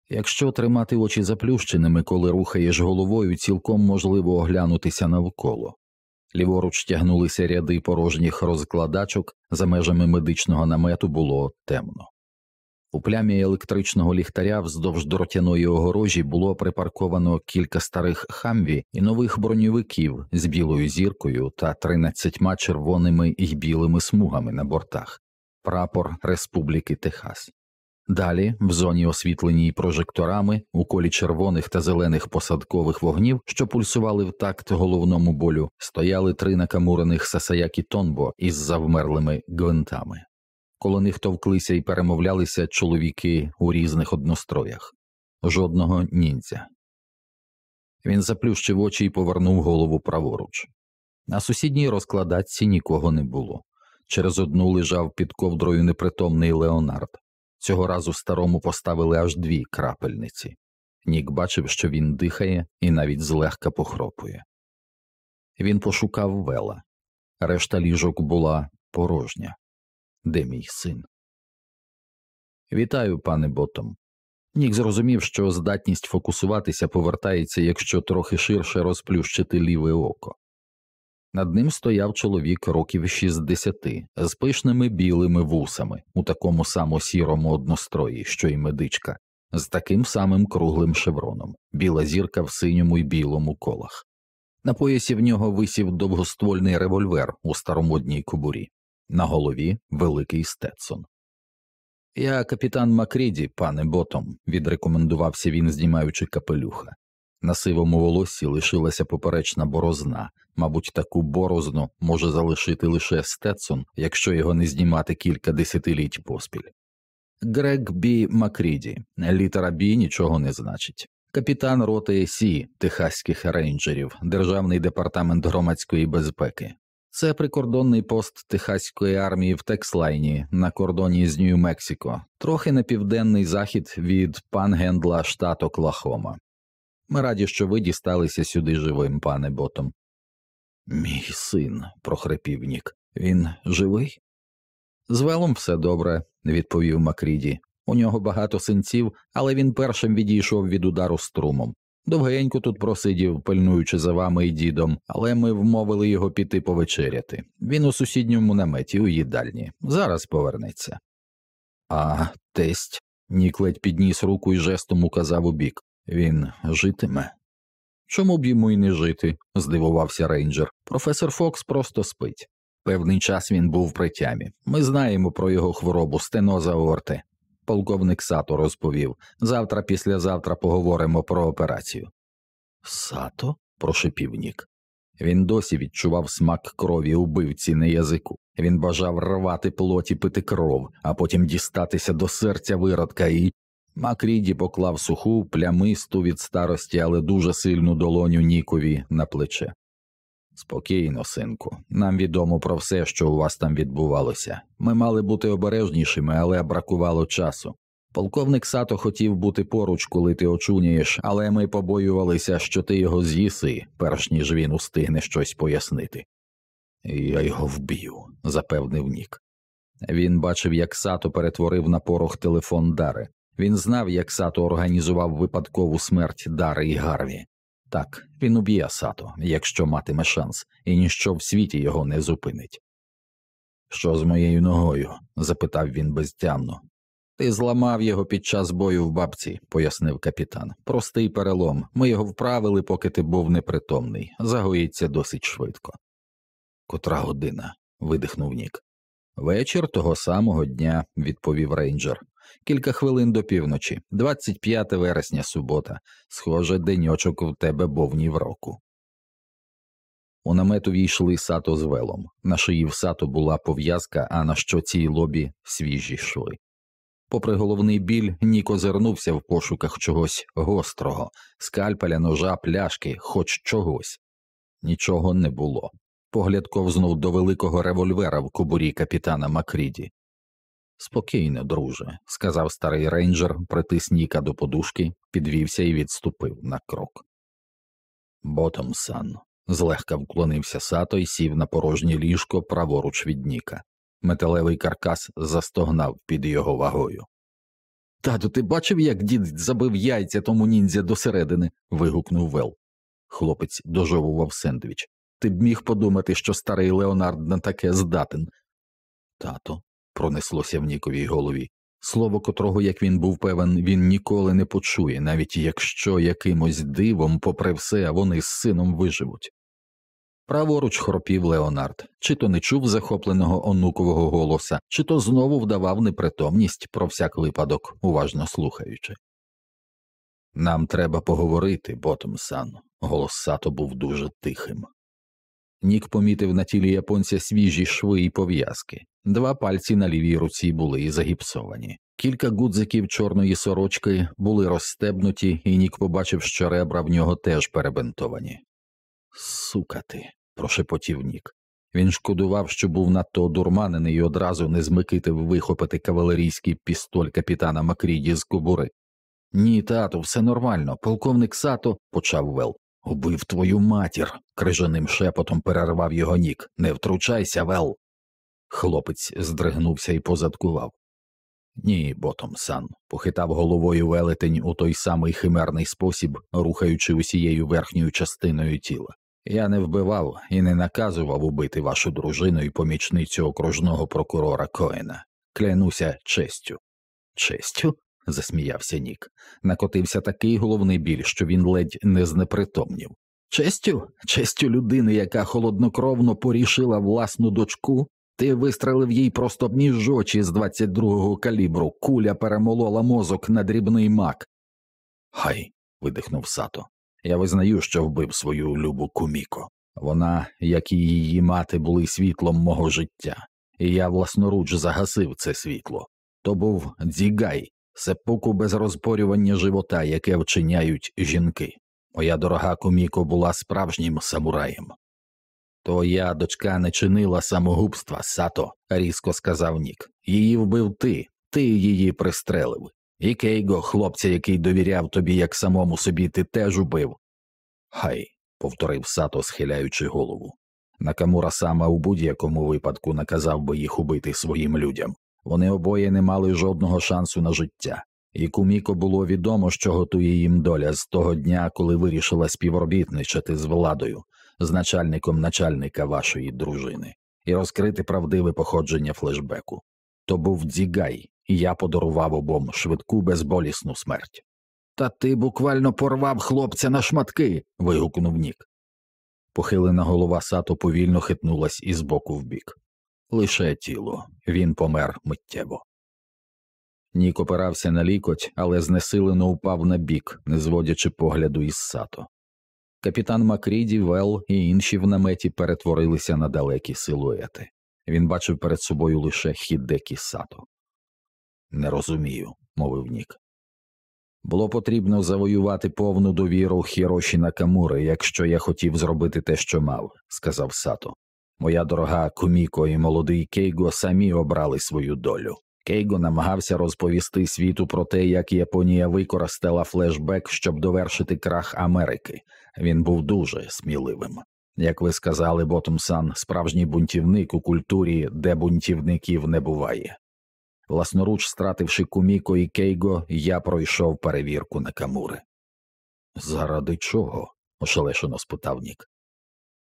Якщо тримати очі заплющеними, коли рухаєш головою, цілком можливо оглянутися навколо. Ліворуч тягнулися ряди порожніх розкладачок, за межами медичного намету було темно. У плямі електричного ліхтаря вздовж дротяної огорожі було припарковано кілька старих хамві і нових броньовиків з білою зіркою та тринадцятьма червоними і білими смугами на бортах, прапор Республіки Техас. Далі, в зоні освітленій прожекторами, у колі червоних та зелених посадкових вогнів, що пульсували в такт головному болю, стояли три накамурених Сасаякі Тонбо із завмерлими гвинтами. Коло них товклися і перемовлялися чоловіки у різних одностроях, жодного ніндзя. Він заплющив очі і повернув голову праворуч. На сусідній розкладатці нікого не було. Через одну лежав під ковдрою непритомний Леонард. Цього разу старому поставили аж дві крапельниці. Нік бачив, що він дихає і навіть злегка похропує. Він пошукав вела. Решта ліжок була порожня. Де мій син? Вітаю, пане ботом. Нік зрозумів, що здатність фокусуватися повертається, якщо трохи ширше розплющити ліве око. Над ним стояв чоловік років 60 з пишними білими вусами у такому само сірому однострої, що й медичка, з таким самим круглим шевроном, біла зірка в синьому й білому колах. На поясі в нього висів довгоствольний револьвер у старомодній кобурі, на голові великий стетсон. Я капітан Макріді, пане ботом, відрекомендувався він, знімаючи капелюха. На сивому волоссі лишилася поперечна борозна, мабуть, таку борозну може залишити лише Стетсон, якщо його не знімати кілька десятиліть поспіль. Грег Бі Макріді, літера Бі нічого не значить. Капітан роти Сі Техаських рейнджерів, Державний департамент громадської безпеки. Це прикордонний пост Техаської армії в Текслайні на кордоні з Нью-Мексико, трохи на південний захід від Пангендла, штат Оклахома. Ми раді, що ви дісталися сюди живим, пане ботом. Мій син, прохрипів Нік. Він живий? З велом все добре, відповів Макріді. У нього багато синців, але він першим відійшов від удару струмом. Довгенько тут просидів, пильнуючи за вами і дідом, але ми вмовили його піти повечеряти. Він у сусідньому наметі у їдальні. Зараз повернеться. А тесть. Нік ледь підніс руку і жестом указав у бік. Він житиме. Чому б йому й не жити? здивувався рейнджер. Професор Фокс просто спить. Певний час він був при тямі. Ми знаємо про його хворобу стеноза аорти. Полковник Сато розповів завтра, післязавтра поговоримо про операцію. Сато? прошепів Нік. Він досі відчував смак крові убивці на язику. Він бажав рвати плоті пити кров, а потім дістатися до серця виродка і Макріді поклав суху, плямисту від старості, але дуже сильну долоню Нікові на плече. Спокійно, синку, нам відомо про все, що у вас там відбувалося. Ми мали бути обережнішими, але бракувало часу. Полковник Сато хотів бути поруч, коли ти очуняєш, але ми побоювалися, що ти його з'їси, перш ніж він устигне щось пояснити. Я його вб'ю, запевнив Нік. Він бачив, як Сато перетворив на порох телефон Дари. Він знав, як Сато організував випадкову смерть Дари і Гарві. Так, він уб'є Сато, якщо матиме шанс, і ніщо в світі його не зупинить. Що з моєю ногою? запитав він безтямно. Ти зламав його під час бою в бабці, пояснив капітан. Простий перелом. Ми його вправили, поки ти був непритомний. Загоїться досить швидко. Котра година? видихнув Нік. Вечір того самого дня, відповів рейнджер. Кілька хвилин до півночі, 25 вересня субота. Схоже, деньочок в тебе був в року. У намет увійшли сато з велом. На шиї в сато була пов'язка, а на щоці й лобі свіжі шви. Попри головний біль, Нік озирнувся в пошуках чогось гострого, скальпеля, ножа, пляшки, хоч чогось. Нічого не було. Погляд ковзнув до великого револьвера в кобурі капітана Макріді. Спокійно, друже, сказав старий рейнджер, притис Ніка до подушки, підвівся і відступив на крок. Ботомсан. злегка вклонився сато і сів на порожнє ліжко праворуч від Ніка. Металевий каркас застогнав під його вагою. Тату, ти бачив, як дід забив яйця тому ніндзя досередини? вигукнув Вел. Хлопець дожовував сендвіч. Ти б міг подумати, що старий Леонард на таке здатен. Тато, пронеслося в Ніковій голові, слово котрого, як він був певен, він ніколи не почує, навіть якщо якимось дивом, попри все, вони з сином виживуть. Праворуч хропів Леонард, чи то не чув захопленого онукового голоса, чи то знову вдавав непритомність про всяк випадок, уважно слухаючи. Нам треба поговорити, Ботомсан. Голос Сато був дуже тихим. Нік помітив на тілі японця свіжі шви і пов'язки, два пальці на лівій руці були загіпсовані. Кілька гудзиків чорної сорочки були розстебнуті, і Нік побачив, що ребра в нього теж перебинтовані. Сука ти, прошепотів Нік. Він шкодував, що був надто одурманений і одразу не змикитив вихопити кавалерійський пістоль капітана Макріді з кобури. Ні, тату, все нормально. Полковник Сато, почав Вел. Убив твою матір. крижаним шепотом перервав його Нік. Не втручайся, Вел. Хлопець здригнувся і позадкував. Ні, Боттом-сан, похитав головою велетень у той самий химерний спосіб, рухаючи усією верхньою частиною тіла. Я не вбивав і не наказував убити вашу дружину і помічницю окружного прокурора Коена. Клянуся честю. Честю? засміявся Нік. Накотився такий головний біль, що він ледь не знепритомнів. Честю, честю людини, яка холоднокровно порішила власну дочку, ти вистрелив їй просто між очі з 22-го калібру, куля перемолола мозок на дрібний мак. Хай. видихнув Сато. Я визнаю, що вбив свою любу куміко. Вона, як і її мати, були світлом мого життя, і я власноруч загасив це світло. То був дзігай, сепуку без розпорювання живота, яке вчиняють жінки. Моя дорога куміко була справжнім самураєм. Твоя дочка не чинила самогубства, сато, різко сказав Нік. Її вбив ти, ти її пристрелив. І Кейго, хлопця, який довіряв тобі як самому собі, ти теж убив. Хай, повторив сато, схиляючи голову. Накамура сама у будь-якому випадку наказав би їх убити своїм людям. Вони обоє не мали жодного шансу на життя, і куміко було відомо, що готує їм доля з того дня, коли вирішила співробітничати з владою, з начальником начальника вашої дружини, і розкрити правдиве походження флешбеку. То був дзігай, і я подарував обом швидку безболісну смерть. Та ти буквально порвав хлопця на шматки. вигукнув Нік. Похилена голова сато повільно хитнулась із боку в бік. Лише тіло, він помер миттєво. Нік опирався на лікоть, але знесилено упав на бік, не зводячи погляду із сато. Капітан Макріді, Вел і інші в наметі перетворилися на далекі силуети. Він бачив перед собою лише хідекі сато. Не розумію, мовив Нік. Було потрібно завоювати повну довіру Хіроші Накамури, якщо я хотів зробити те, що мав, сказав Сато. Моя дорога Куміко і молодий Кейго самі обрали свою долю. Кейго намагався розповісти світу про те, як Японія використала флешбек, щоб довершити крах Америки. Він був дуже сміливим. Як ви сказали, Ботомсан, справжній бунтівник у культурі, де бунтівників не буває. Власноруч, стративши Куміко і Кейго, я пройшов перевірку на Камури. Заради чого? ошелешено спитав Нік.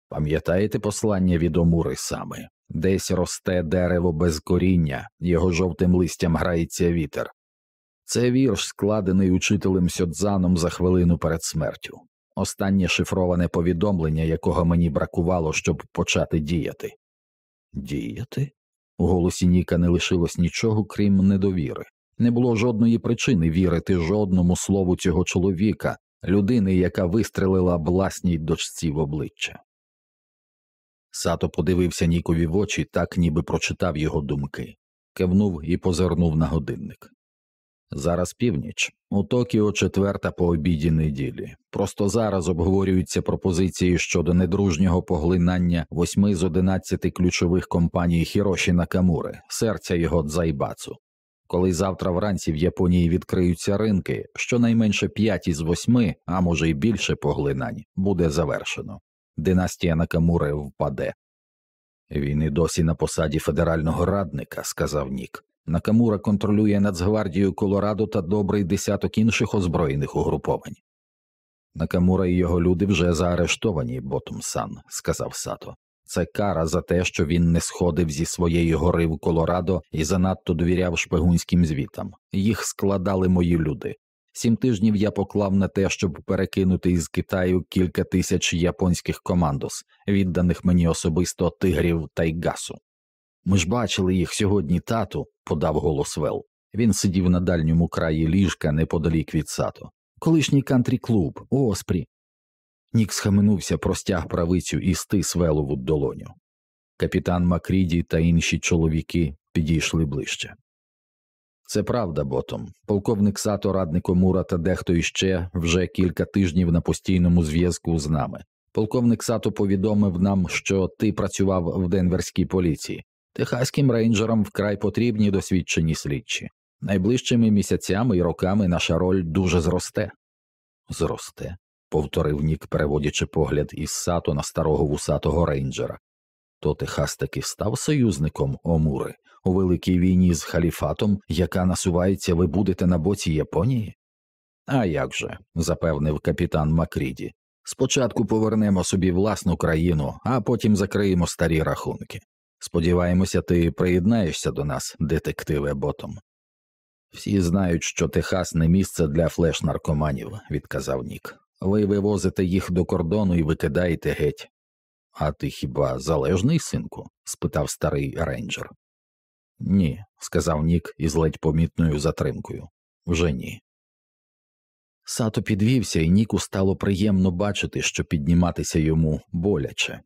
Пам'ятаєте послання від Омури саме? Десь росте дерево без коріння, його жовтим листям грається вітер. Це вірш, складений учителем Сьодзаном за хвилину перед смертю, останнє шифроване повідомлення, якого мені бракувало, щоб почати діяти. Діяти? У голосі Ніка не лишилось нічого, крім недовіри. Не було жодної причини вірити жодному слову цього чоловіка, людини, яка вистрелила власній дочці в обличчя. Сато подивився Нікові в очі, так ніби прочитав його думки, кивнув і позирнув на годинник. Зараз північ, у Токіо четверта по обіді неділі. Просто зараз обговорюються пропозиції щодо недружнього поглинання восьми з одинадцяти ключових компаній Хіроші Накамури, серця його дзайбацу. Коли завтра вранці в Японії відкриються ринки, щонайменше п'ять із восьми, а може й більше поглинань, буде завершено. Династія Накамури впаде. Він і досі на посаді федерального радника, сказав Нік. Накамура контролює Нацгвардію Колорадо та добрий десяток інших озброєних угруповань. Накамура і його люди вже заарештовані, Ботумсан, сказав Сато. Це кара за те, що він не сходив зі своєї гори в Колорадо і занадто довіряв шпигунським звітам. Їх складали мої люди. Сім тижнів я поклав на те, щоб перекинути із Китаю кілька тисяч японських командос, відданих мені особисто тигрів Тайгасу. Ми ж бачили їх сьогодні, тату, подав голос Вел. Він сидів на дальньому краї ліжка неподалік від сато. Колишній кантрі клуб, Оспрі. Нік схаменувся, простяг правицю і стис Велову долоню. Капітан Макріді та інші чоловіки підійшли ближче. Це правда, ботом. Полковник Сато, радник Омура та дехто іще вже кілька тижнів на постійному зв'язку з нами. Полковник Сато повідомив нам, що ти працював в денверській поліції. Техаським рейнджерам вкрай потрібні досвідчені слідчі. Найближчими місяцями і роками наша роль дуже зросте. Зросте, повторив Нік, переводячи погляд із сато на старого вусатого рейнджера. То Техас таки став союзником Омури у великій війні з халіфатом, яка насувається, ви будете на боці Японії? «А як же», – запевнив капітан Макріді. Спочатку повернемо собі власну країну, а потім закриємо старі рахунки. Сподіваємося, ти приєднаєшся до нас, детективе ботом. Всі знають, що Техас не місце для флеш-наркоманів, відказав Нік. Ви вивозите їх до кордону і викидаєте геть. А ти хіба залежний, синку? спитав старий рейнджер. Ні, сказав Нік із ледь помітною затримкою. Вже ні. Сато підвівся, і Ніку стало приємно бачити, що підніматися йому боляче.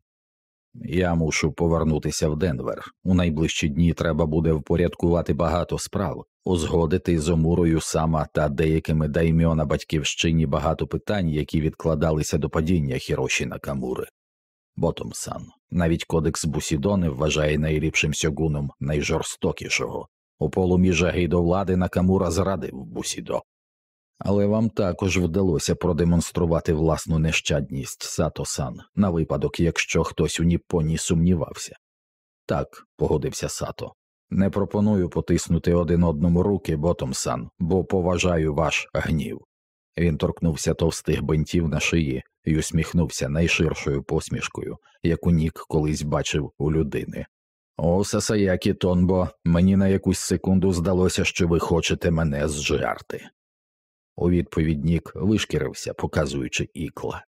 Я мушу повернутися в Денвер. У найближчі дні треба буде впорядкувати багато справ, узгодити з Омурою сама та деякими даймьо на батьківщині багато питань, які відкладалися до падіння Хіроші Накамури. Ботомсан, навіть кодекс Бусідони вважає найліпшим сьогуном найжорстокішого. У полумі жаги до влади Накамура зрадив Бусідо. Але вам також вдалося продемонструвати власну нещадність, Сато Сан, на випадок, якщо хтось у Ніппоні сумнівався. Так, погодився Сато. Не пропоную потиснути один одному руки, Ботом Сан, бо поважаю ваш гнів. Він торкнувся товстих бинтів на шиї і усміхнувся найширшою посмішкою, яку Нік колись бачив у людини. О, Сасаякі Тонбо, мені на якусь секунду здалося, що ви хочете мене зжарти. У відповідь Нік вишкірився, показуючи ікла.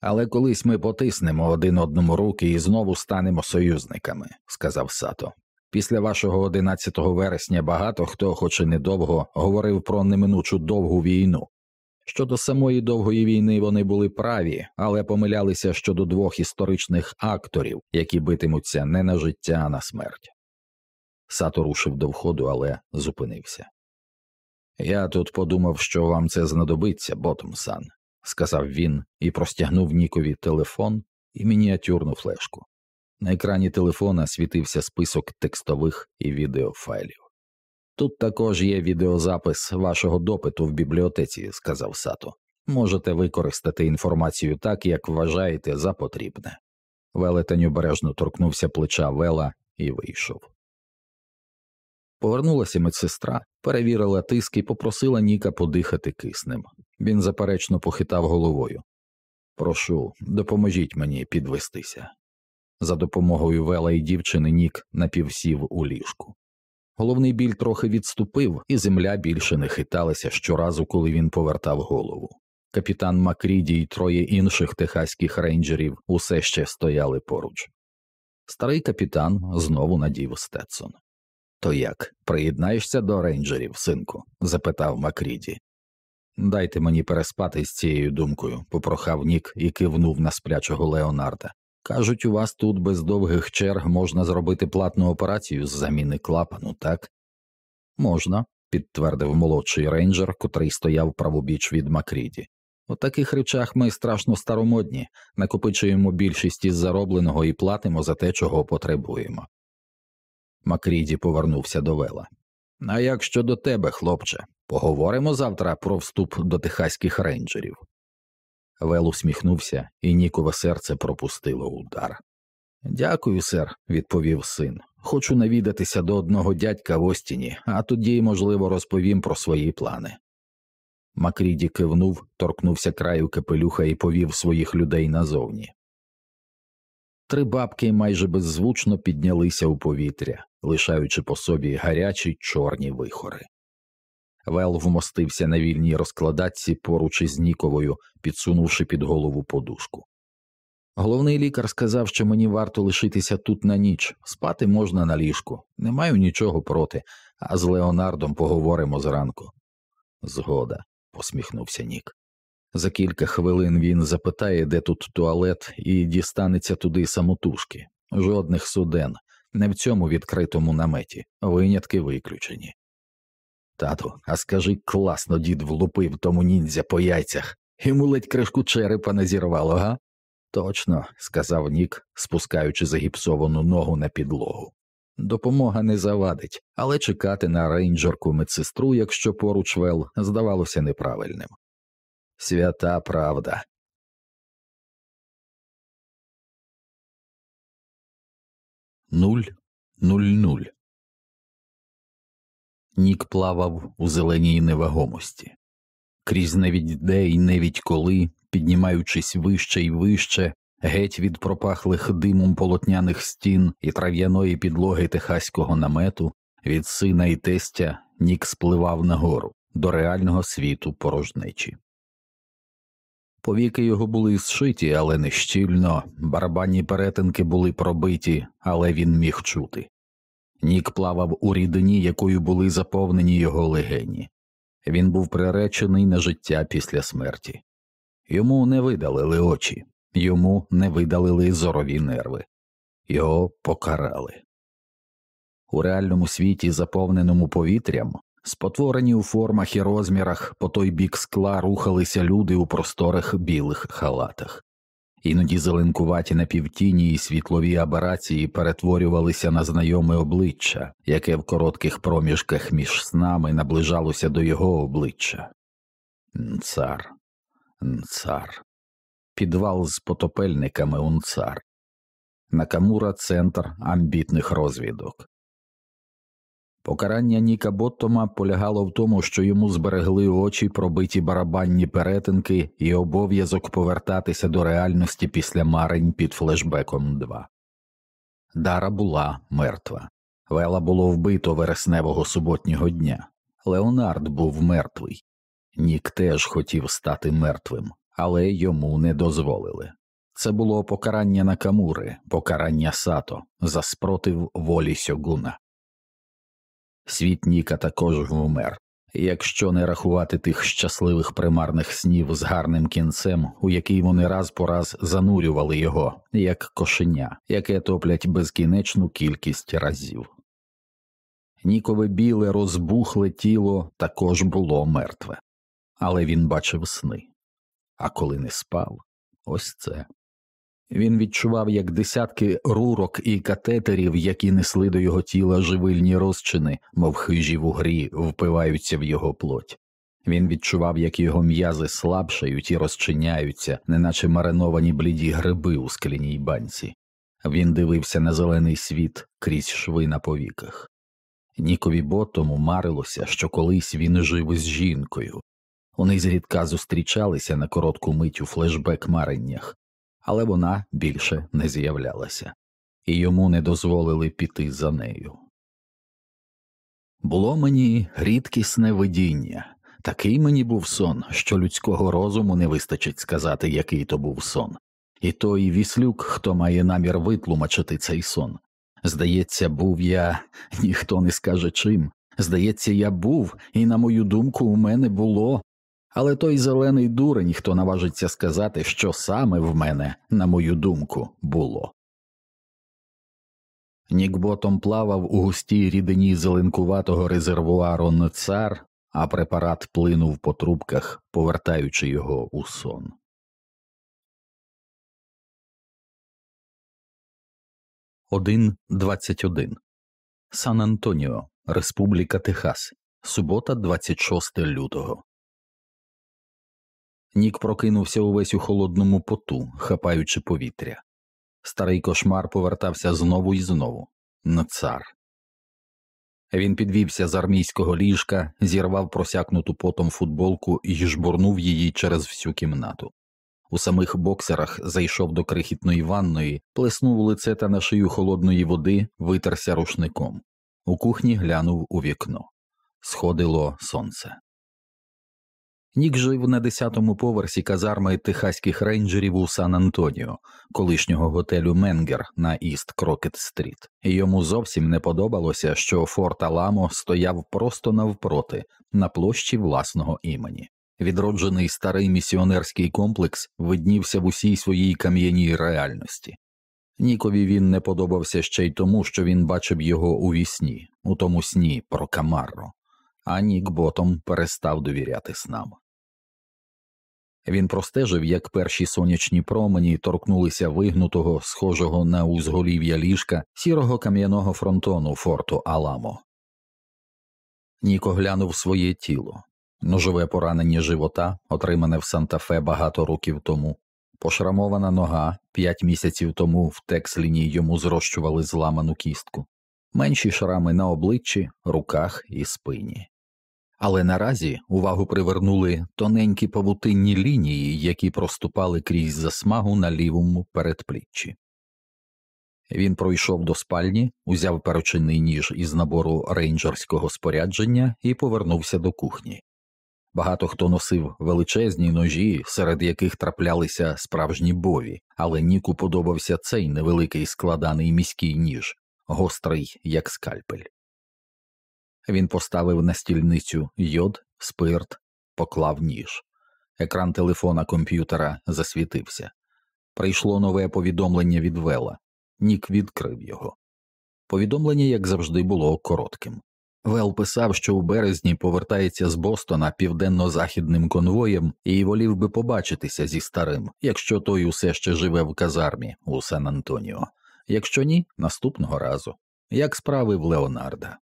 Але колись ми потиснемо один одному руки і знову станемо союзниками, сказав Сато. Після вашого 11 вересня багато хто, хоч і недовго, говорив про неминучу довгу війну. Щодо самої довгої війни вони були праві, але помилялися щодо двох історичних акторів, які битимуться не на життя, а на смерть. Сато рушив до входу, але зупинився. Я тут подумав, що вам це знадобиться, Ботомсан, сказав він і простягнув Нікові телефон і мініатюрну флешку. На екрані телефона світився список текстових і відеофайлів. Тут також є відеозапис вашого допиту в бібліотеці, сказав Сато. Можете використати інформацію так, як вважаєте за потрібне. Велетень обережно торкнувся плеча Вела і вийшов. Повернулася медсестра, перевірила тиск і попросила Ніка подихати киснем. Він заперечно похитав головою. Прошу, допоможіть мені підвестися. За допомогою вела і дівчини Нік напівсів у ліжку. Головний біль трохи відступив, і земля більше не хиталася щоразу, коли він повертав голову. Капітан Макріді й троє інших техаських рейнджерів усе ще стояли поруч. Старий капітан знову надів Стетсон. То як, приєднаєшся до рейнджерів, синку? запитав Макріді. Дайте мені переспати з цією думкою, попрохав Нік і кивнув на сплячого Леонарда. Кажуть, у вас тут без довгих черг можна зробити платну операцію з заміни клапану, так? Можна, підтвердив молодший рейнджер, котрий стояв правобіч від Макріді. У таких речах ми страшно старомодні, накопичуємо більшість із заробленого і платимо за те, чого потребуємо. Макріді повернувся до вела. А як щодо тебе, хлопче, поговоримо завтра про вступ до техаських рейнджерів. Вел усміхнувся, і Нікове серце пропустило удар. Дякую, сер, відповів син. Хочу навідатися до одного дядька в Остіні, а тоді, можливо, розповім про свої плани. Макріді кивнув, торкнувся краю капелюха і повів своїх людей назовні. Три бабки майже беззвучно піднялися у повітря, лишаючи по собі гарячі чорні вихори. Вел вмостився на вільній розкладатці поруч із Ніковою, підсунувши під голову подушку. Головний лікар сказав, що мені варто лишитися тут на ніч, спати можна на ліжку, не маю нічого проти, а з Леонардом поговоримо зранку. Згода, посміхнувся Нік. За кілька хвилин він запитає, де тут туалет, і дістанеться туди самотужки. Жодних суден, не в цьому відкритому наметі, винятки виключені. Тату, а скажи, класно дід влупив тому ніндзя по яйцях, йому ледь кришку черепа не зірвало, га? Точно, сказав Нік, спускаючи загіпсовану ногу на підлогу. Допомога не завадить, але чекати на рейнджерку медсестру, якщо поруч вел, здавалося неправильним. Свята правда. Нуль нуль нуль. Нік плавав у зеленій невагомості. Крізь навіть де й навіть коли, піднімаючись вище й вище, геть від пропахлих димом полотняних стін і трав'яної підлоги техаського намету, від сина і тестя Нік спливав нагору до реального світу порожнечі. Повіки його були зшиті, але не щільно, барабанні перетинки були пробиті, але він міг чути. Нік плавав у рідині, якою були заповнені його легені. Він був приречений на життя після смерті. Йому не видалили очі, йому не видалили зорові нерви, його покарали. У реальному світі, заповненому повітрям, спотворені у формах і розмірах по той бік скла рухалися люди у просторих білих халатах. Іноді зеленкуваті напівтіні і світлові аберації перетворювалися на знайоме обличчя, яке в коротких проміжках між снами наближалося до його обличчя. Нцар, нцар, підвал з потопельниками унцар, Накамура центр амбітних розвідок. Покарання Ніка Боттома полягало в тому, що йому зберегли очі пробиті барабанні перетинки і обов'язок повертатися до реальності після марень під флешбеком 2. Дара була мертва. Вела було вбито вересневого суботнього дня. Леонард був мертвий. Нік теж хотів стати мертвим, але йому не дозволили. Це було покарання Накамури, покарання сато за спротив волі сьогуна. Світ Ніка також вмер, якщо не рахувати тих щасливих примарних снів з гарним кінцем, у який вони раз по раз занурювали його, як кошеня, яке топлять безкінечну кількість разів.Нікове біле розбухле тіло також було мертве, але він бачив сни. А коли не спав, ось це. Він відчував, як десятки рурок і катетерів, які несли до його тіла живильні розчини, мов хижі в угрі, впиваються в його плоть. Він відчував, як його м'язи слабшають і розчиняються, неначе мариновані бліді гриби у скляній банці. Він дивився на зелений світ крізь шви на повіках. Нікові ботому марилося, що колись він жив з жінкою. Вони зрідка зустрічалися на коротку мить у флешбек мареннях, але вона більше не з'являлася. і йому не дозволили піти за нею. Було мені рідкісне видіння, такий мені був сон, що людського розуму не вистачить сказати, який то був сон, і той віслюк, хто має намір витлумачити цей сон. Здається, був я, ніхто не скаже чим. Здається, я був, і, на мою думку, у мене було. Але той зелений дурень, хто наважиться сказати, що саме в мене, на мою думку, було. Нікботом плавав у густій рідині зеленкуватого резервуару Нецар, а препарат плинув по трубках, повертаючи його у сон. Один двадцять один Сан Антоніо, Республіка Техас, субота, 26 лютого. Нік прокинувся увесь у холодному поту, хапаючи повітря. Старий кошмар повертався знову і знову на цар. Він підвівся з армійського ліжка, зірвав просякнуту потом футболку і жбурнув її через всю кімнату. У самих боксерах зайшов до крихітної ванної, плеснув лице та на шию холодної води, витерся рушником. У кухні глянув у вікно. Сходило сонце. Нік жив на 10-му поверсі казарми техаських рейнджерів у Сан Антоніо, колишнього готелю Менгер на Іст Крокет Стріт, йому зовсім не подобалося, що Форт Аламо стояв просто навпроти, на площі власного імені. Відроджений старий місіонерський комплекс виднівся в усій своїй кам'яній реальності.Нікові він не подобався ще й тому, що він бачив його у вісні, у тому сні про Камарро, а Нік Ботом перестав довіряти снам. Він простежив, як перші сонячні промені торкнулися вигнутого, схожого на узголів'я ліжка сірого кам'яного фронтону форту Аламо. Ніко глянув своє тіло, ножове поранення живота, отримане в Санта-Фе багато років тому, пошрамована нога п'ять місяців тому в Тексліні йому зрощували зламану кістку, менші шрами на обличчі, руках і спині. Але наразі увагу привернули тоненькі павутинні лінії, які проступали крізь засмагу на лівому передпліччі. Він пройшов до спальні, узяв перочинний ніж із набору рейнджерського спорядження і повернувся до кухні. Багато хто носив величезні ножі, серед яких траплялися справжні бові, але Ніку подобався цей невеликий складаний міський ніж, гострий, як скальпель. Він поставив на стільницю йод, спирт, поклав ніж. Екран телефона комп'ютера засвітився. Прийшло нове повідомлення від Вела. Нік відкрив його. Повідомлення, як завжди, було коротким. Вел писав, що у березні повертається з Бостона південно-західним конвоєм і волів би побачитися зі старим, якщо той усе ще живе в казармі у Сан Антоніо. Якщо ні, наступного разу. Як справи в Леонарда.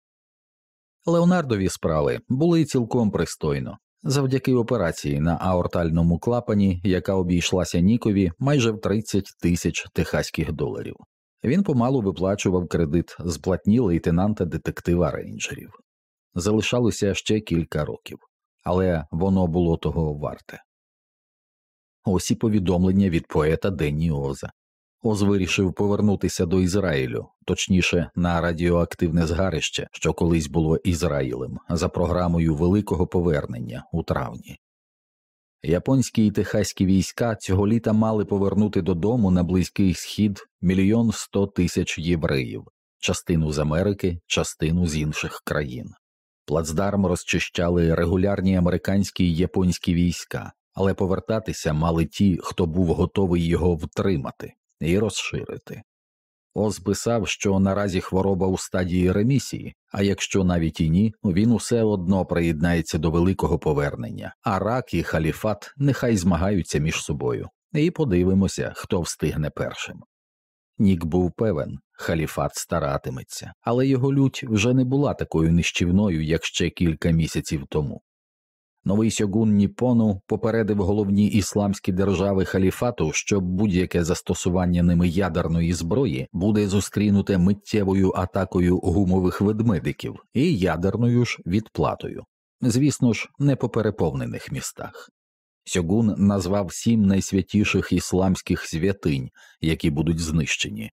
Леонардові справи були цілком пристойно. Завдяки операції на аортальному клапані, яка обійшлася Нікові майже в 30 тисяч техаських доларів. Він помалу виплачував кредит з платні лейтенанта детектива рейнджерів. Залишалося ще кілька років, але воно було того варте. Ось і повідомлення від поета Денні Оза. Оз вирішив повернутися до Ізраїлю, точніше на радіоактивне згарище, що колись було Ізраїлем, за програмою великого повернення у травні. Японські і техаські війська цього літа мали повернути додому на близький схід мільйон сто тисяч євреїв, частину з Америки, частину з інших країн. Плацдарм розчищали регулярні американські і японські війська, але повертатися мали ті, хто був готовий його втримати і розширити. Оз писав, що наразі хвороба у стадії ремісії, а якщо навіть і ні, він усе одно приєднається до великого повернення, а рак і халіфат нехай змагаються між собою, і подивимося, хто встигне першим. Нік був певен, халіфат старатиметься, але його лють вже не була такою нищівною, як ще кілька місяців тому. Новий сьогун Ніпону попередив головні ісламські держави халіфату, що будь-яке застосування ними ядерної зброї буде зустрінуте миттєвою атакою гумових ведмедиків і ядерною ж відплатою, звісно ж, не по переповнених містах. Сьогун назвав сім найсвятіших ісламських святинь, які будуть знищені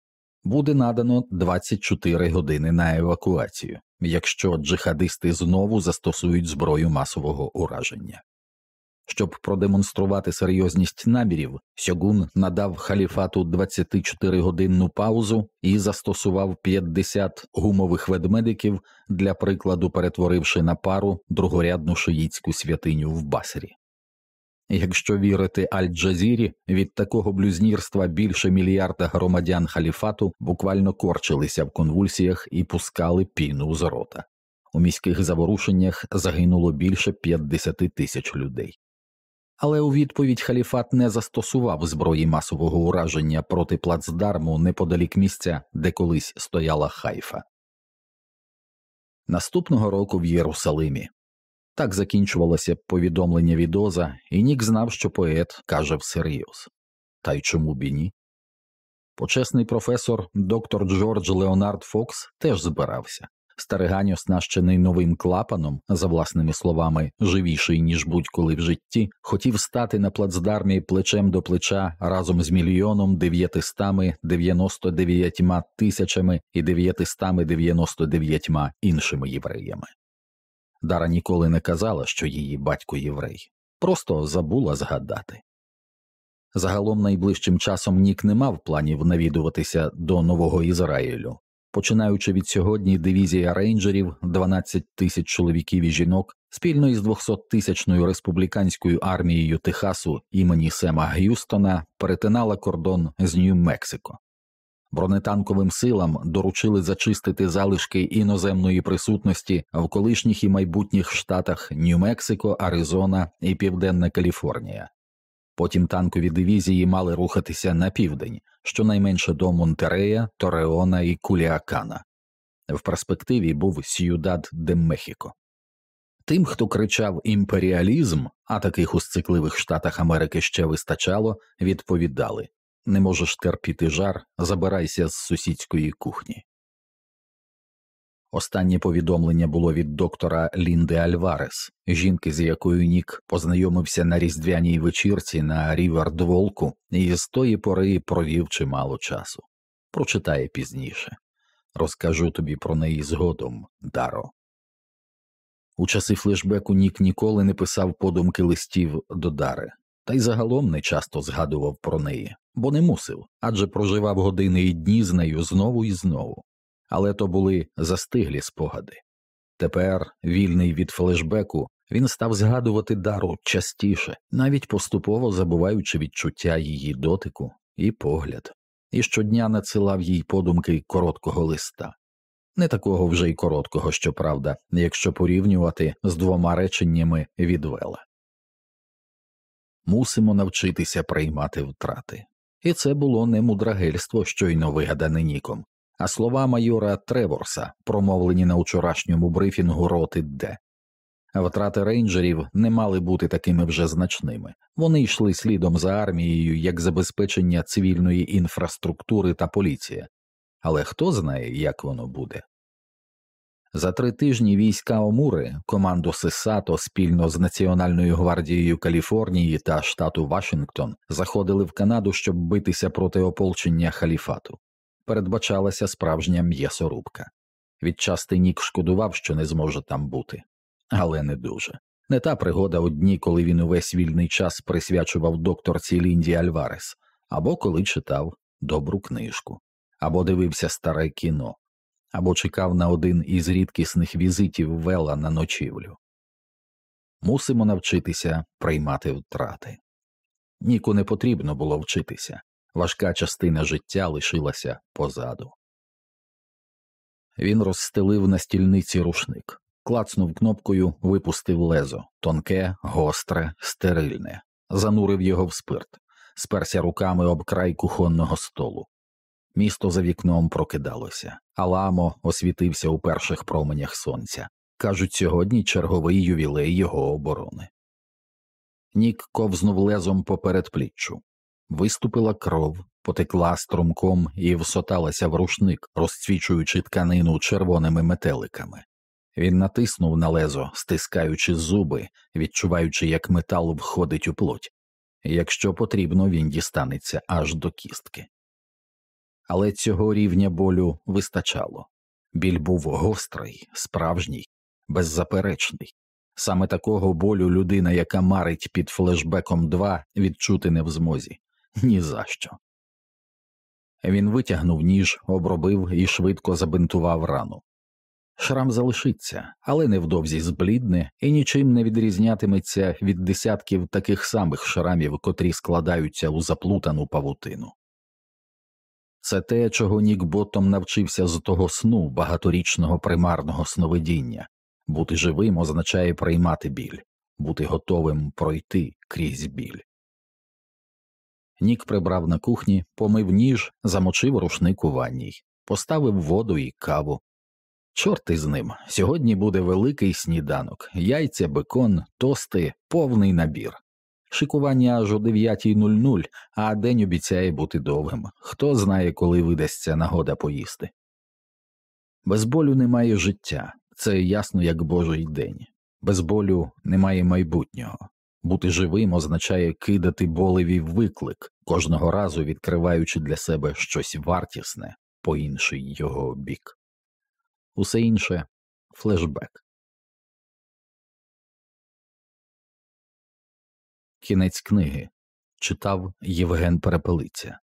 буде надано 24 години на евакуацію, якщо джихадисти знову застосують зброю масового ураження. Щоб продемонструвати серйозність намірів, Сьогун надав халіфату 24-годинну паузу і застосував 50 гумових ведмедиків для прикладу, перетворивши на пару другорядну шиїцьку святиню в басері. Якщо вірити Аль-Джазірі, від такого блюзнірства більше мільярда громадян халіфату буквально корчилися в конвульсіях і пускали піну з рота. У міських заворушеннях загинуло більше 50 тисяч людей. Але у відповідь халіфат не застосував зброї масового ураження проти плацдарму неподалік місця, де колись стояла хайфа. Наступного року в Єрусалимі так закінчувалося повідомлення від Оза, і Нік знав, що поет каже всерйоз. Та й чому б і ні? Почесний професор доктор Джордж Леонард Фокс теж збирався. Старигань, оснащений новим клапаном, за власними словами, живіший, ніж будь-коли в житті, хотів стати на плацдармі плечем до плеча разом з мільйоном дев'ятистами дев'яносто дев'ятьма тисячами і дев'ятистами дев'яносто дев'ятьма іншими євреями. Дара ніколи не казала, що її батько єврей, просто забула згадати. Загалом найближчим часом Нік не мав планів навідуватися до Нового Ізраїлю. Починаючи від сьогодні, дивізія рейнджерів, 12 тисяч чоловіків і жінок, спільно із 200-тисячною республіканською армією Техасу імені Сема Г'юстона перетинала кордон з Нью-Мексико. Бронетанковим силам доручили зачистити залишки іноземної присутності в колишніх і майбутніх штатах Нью-Мексико, Аризона і Південна Каліфорнія. Потім танкові дивізії мали рухатися на південь, щонайменше до Монтерея, Тореона і Куліакана. В перспективі був Сюдад де Мехіко. Тим, хто кричав імперіалізм, а таких у сцикливих штатах Америки ще вистачало, відповідали не можеш терпіти жар, забирайся з сусідської кухні. Останнє повідомлення було від доктора Лінди Альварес, жінки, з якою Нік познайомився на різдвяній вечірці на Рівердволку, і з тої пори провів чимало часу. Прочитає пізніше. Розкажу тобі про неї згодом, Даро. У часи флешбеку Нік ніколи не писав подумки листів до Дари, та й загалом не часто згадував про неї, бо не мусив адже проживав години і дні з нею знову і знову але то були застиглі спогади. Тепер, вільний від флешбеку, він став згадувати дару частіше, навіть поступово забуваючи відчуття її дотику і погляд, і щодня надсилав їй подумки короткого листа, не такого вже й короткого, щоправда, якщо порівнювати з двома реченнями від Вела. Мусимо навчитися приймати втрати. І це було не мудрагельство, щойно вигадане Ніком, а слова майора Треворса, промовлені на вчорашньому брифінгу роти Д. Втрати рейнджерів не мали бути такими вже значними, вони йшли слідом за армією як забезпечення цивільної інфраструктури та поліція, але хто знає, як воно буде. За три тижні війська Омури, команду Сесато спільно з Національною гвардією Каліфорнії та штату Вашингтон заходили в Канаду, щоб битися проти ополчення халіфату передбачалася справжня м'ясорубка. Відчасти Нік шкодував, що не зможе там бути, але не дуже. Не та пригода у дні, коли він увесь вільний час присвячував докторці Лінді Альварес, або коли читав добру книжку, або дивився старе кіно, або чекав на один із рідкісних візитів Вела на ночівлю. Мусимо навчитися приймати втрати. Ніку не потрібно було вчитися важка частина життя лишилася позаду. Він розстелив на стільниці рушник, клацнув кнопкою, випустив лезо тонке, гостре, стерильне, занурив його в спирт, сперся руками об край кухонного столу. Місто за вікном прокидалося, Аламо освітився у перших променях сонця. Кажуть, сьогодні черговий ювілей його оборони. Нік ковзнув лезом по передпліччю, Виступила кров, потекла струмком і всоталася в рушник, розцвічуючи тканину червоними метеликами. Він натиснув на лезо, стискаючи зуби, відчуваючи, як метал входить у плоть. Якщо потрібно, він дістанеться аж до кістки. Але цього рівня болю вистачало. Біль був гострий, справжній, беззаперечний. Саме такого болю людина, яка марить під флешбеком 2, відчути не в змозі. Ні за що. Він витягнув ніж, обробив і швидко забинтував рану. Шрам залишиться, але невдовзі зблідне і нічим не відрізнятиметься від десятків таких самих шрамів, котрі складаються у заплутану павутину. Це те, чого Нік Боттом навчився з того сну багаторічного примарного сновидіння бути живим означає приймати біль, бути готовим пройти крізь біль. Нік прибрав на кухні, помив ніж, замочив рушник у ванній, поставив воду і каву. Чорт із ним. Сьогодні буде великий сніданок, яйця, бекон, тости, повний набір. Шикування аж о 9.00, а день обіцяє бути довгим. Хто знає, коли видасться нагода поїсти. Без болю немає життя, це ясно як божий день. Без болю немає майбутнього. Бути живим означає кидати болеві виклик, кожного разу відкриваючи для себе щось вартісне по інший його бік. Усе інше флешбек. Кінець книги. Читав Євген Перепелиця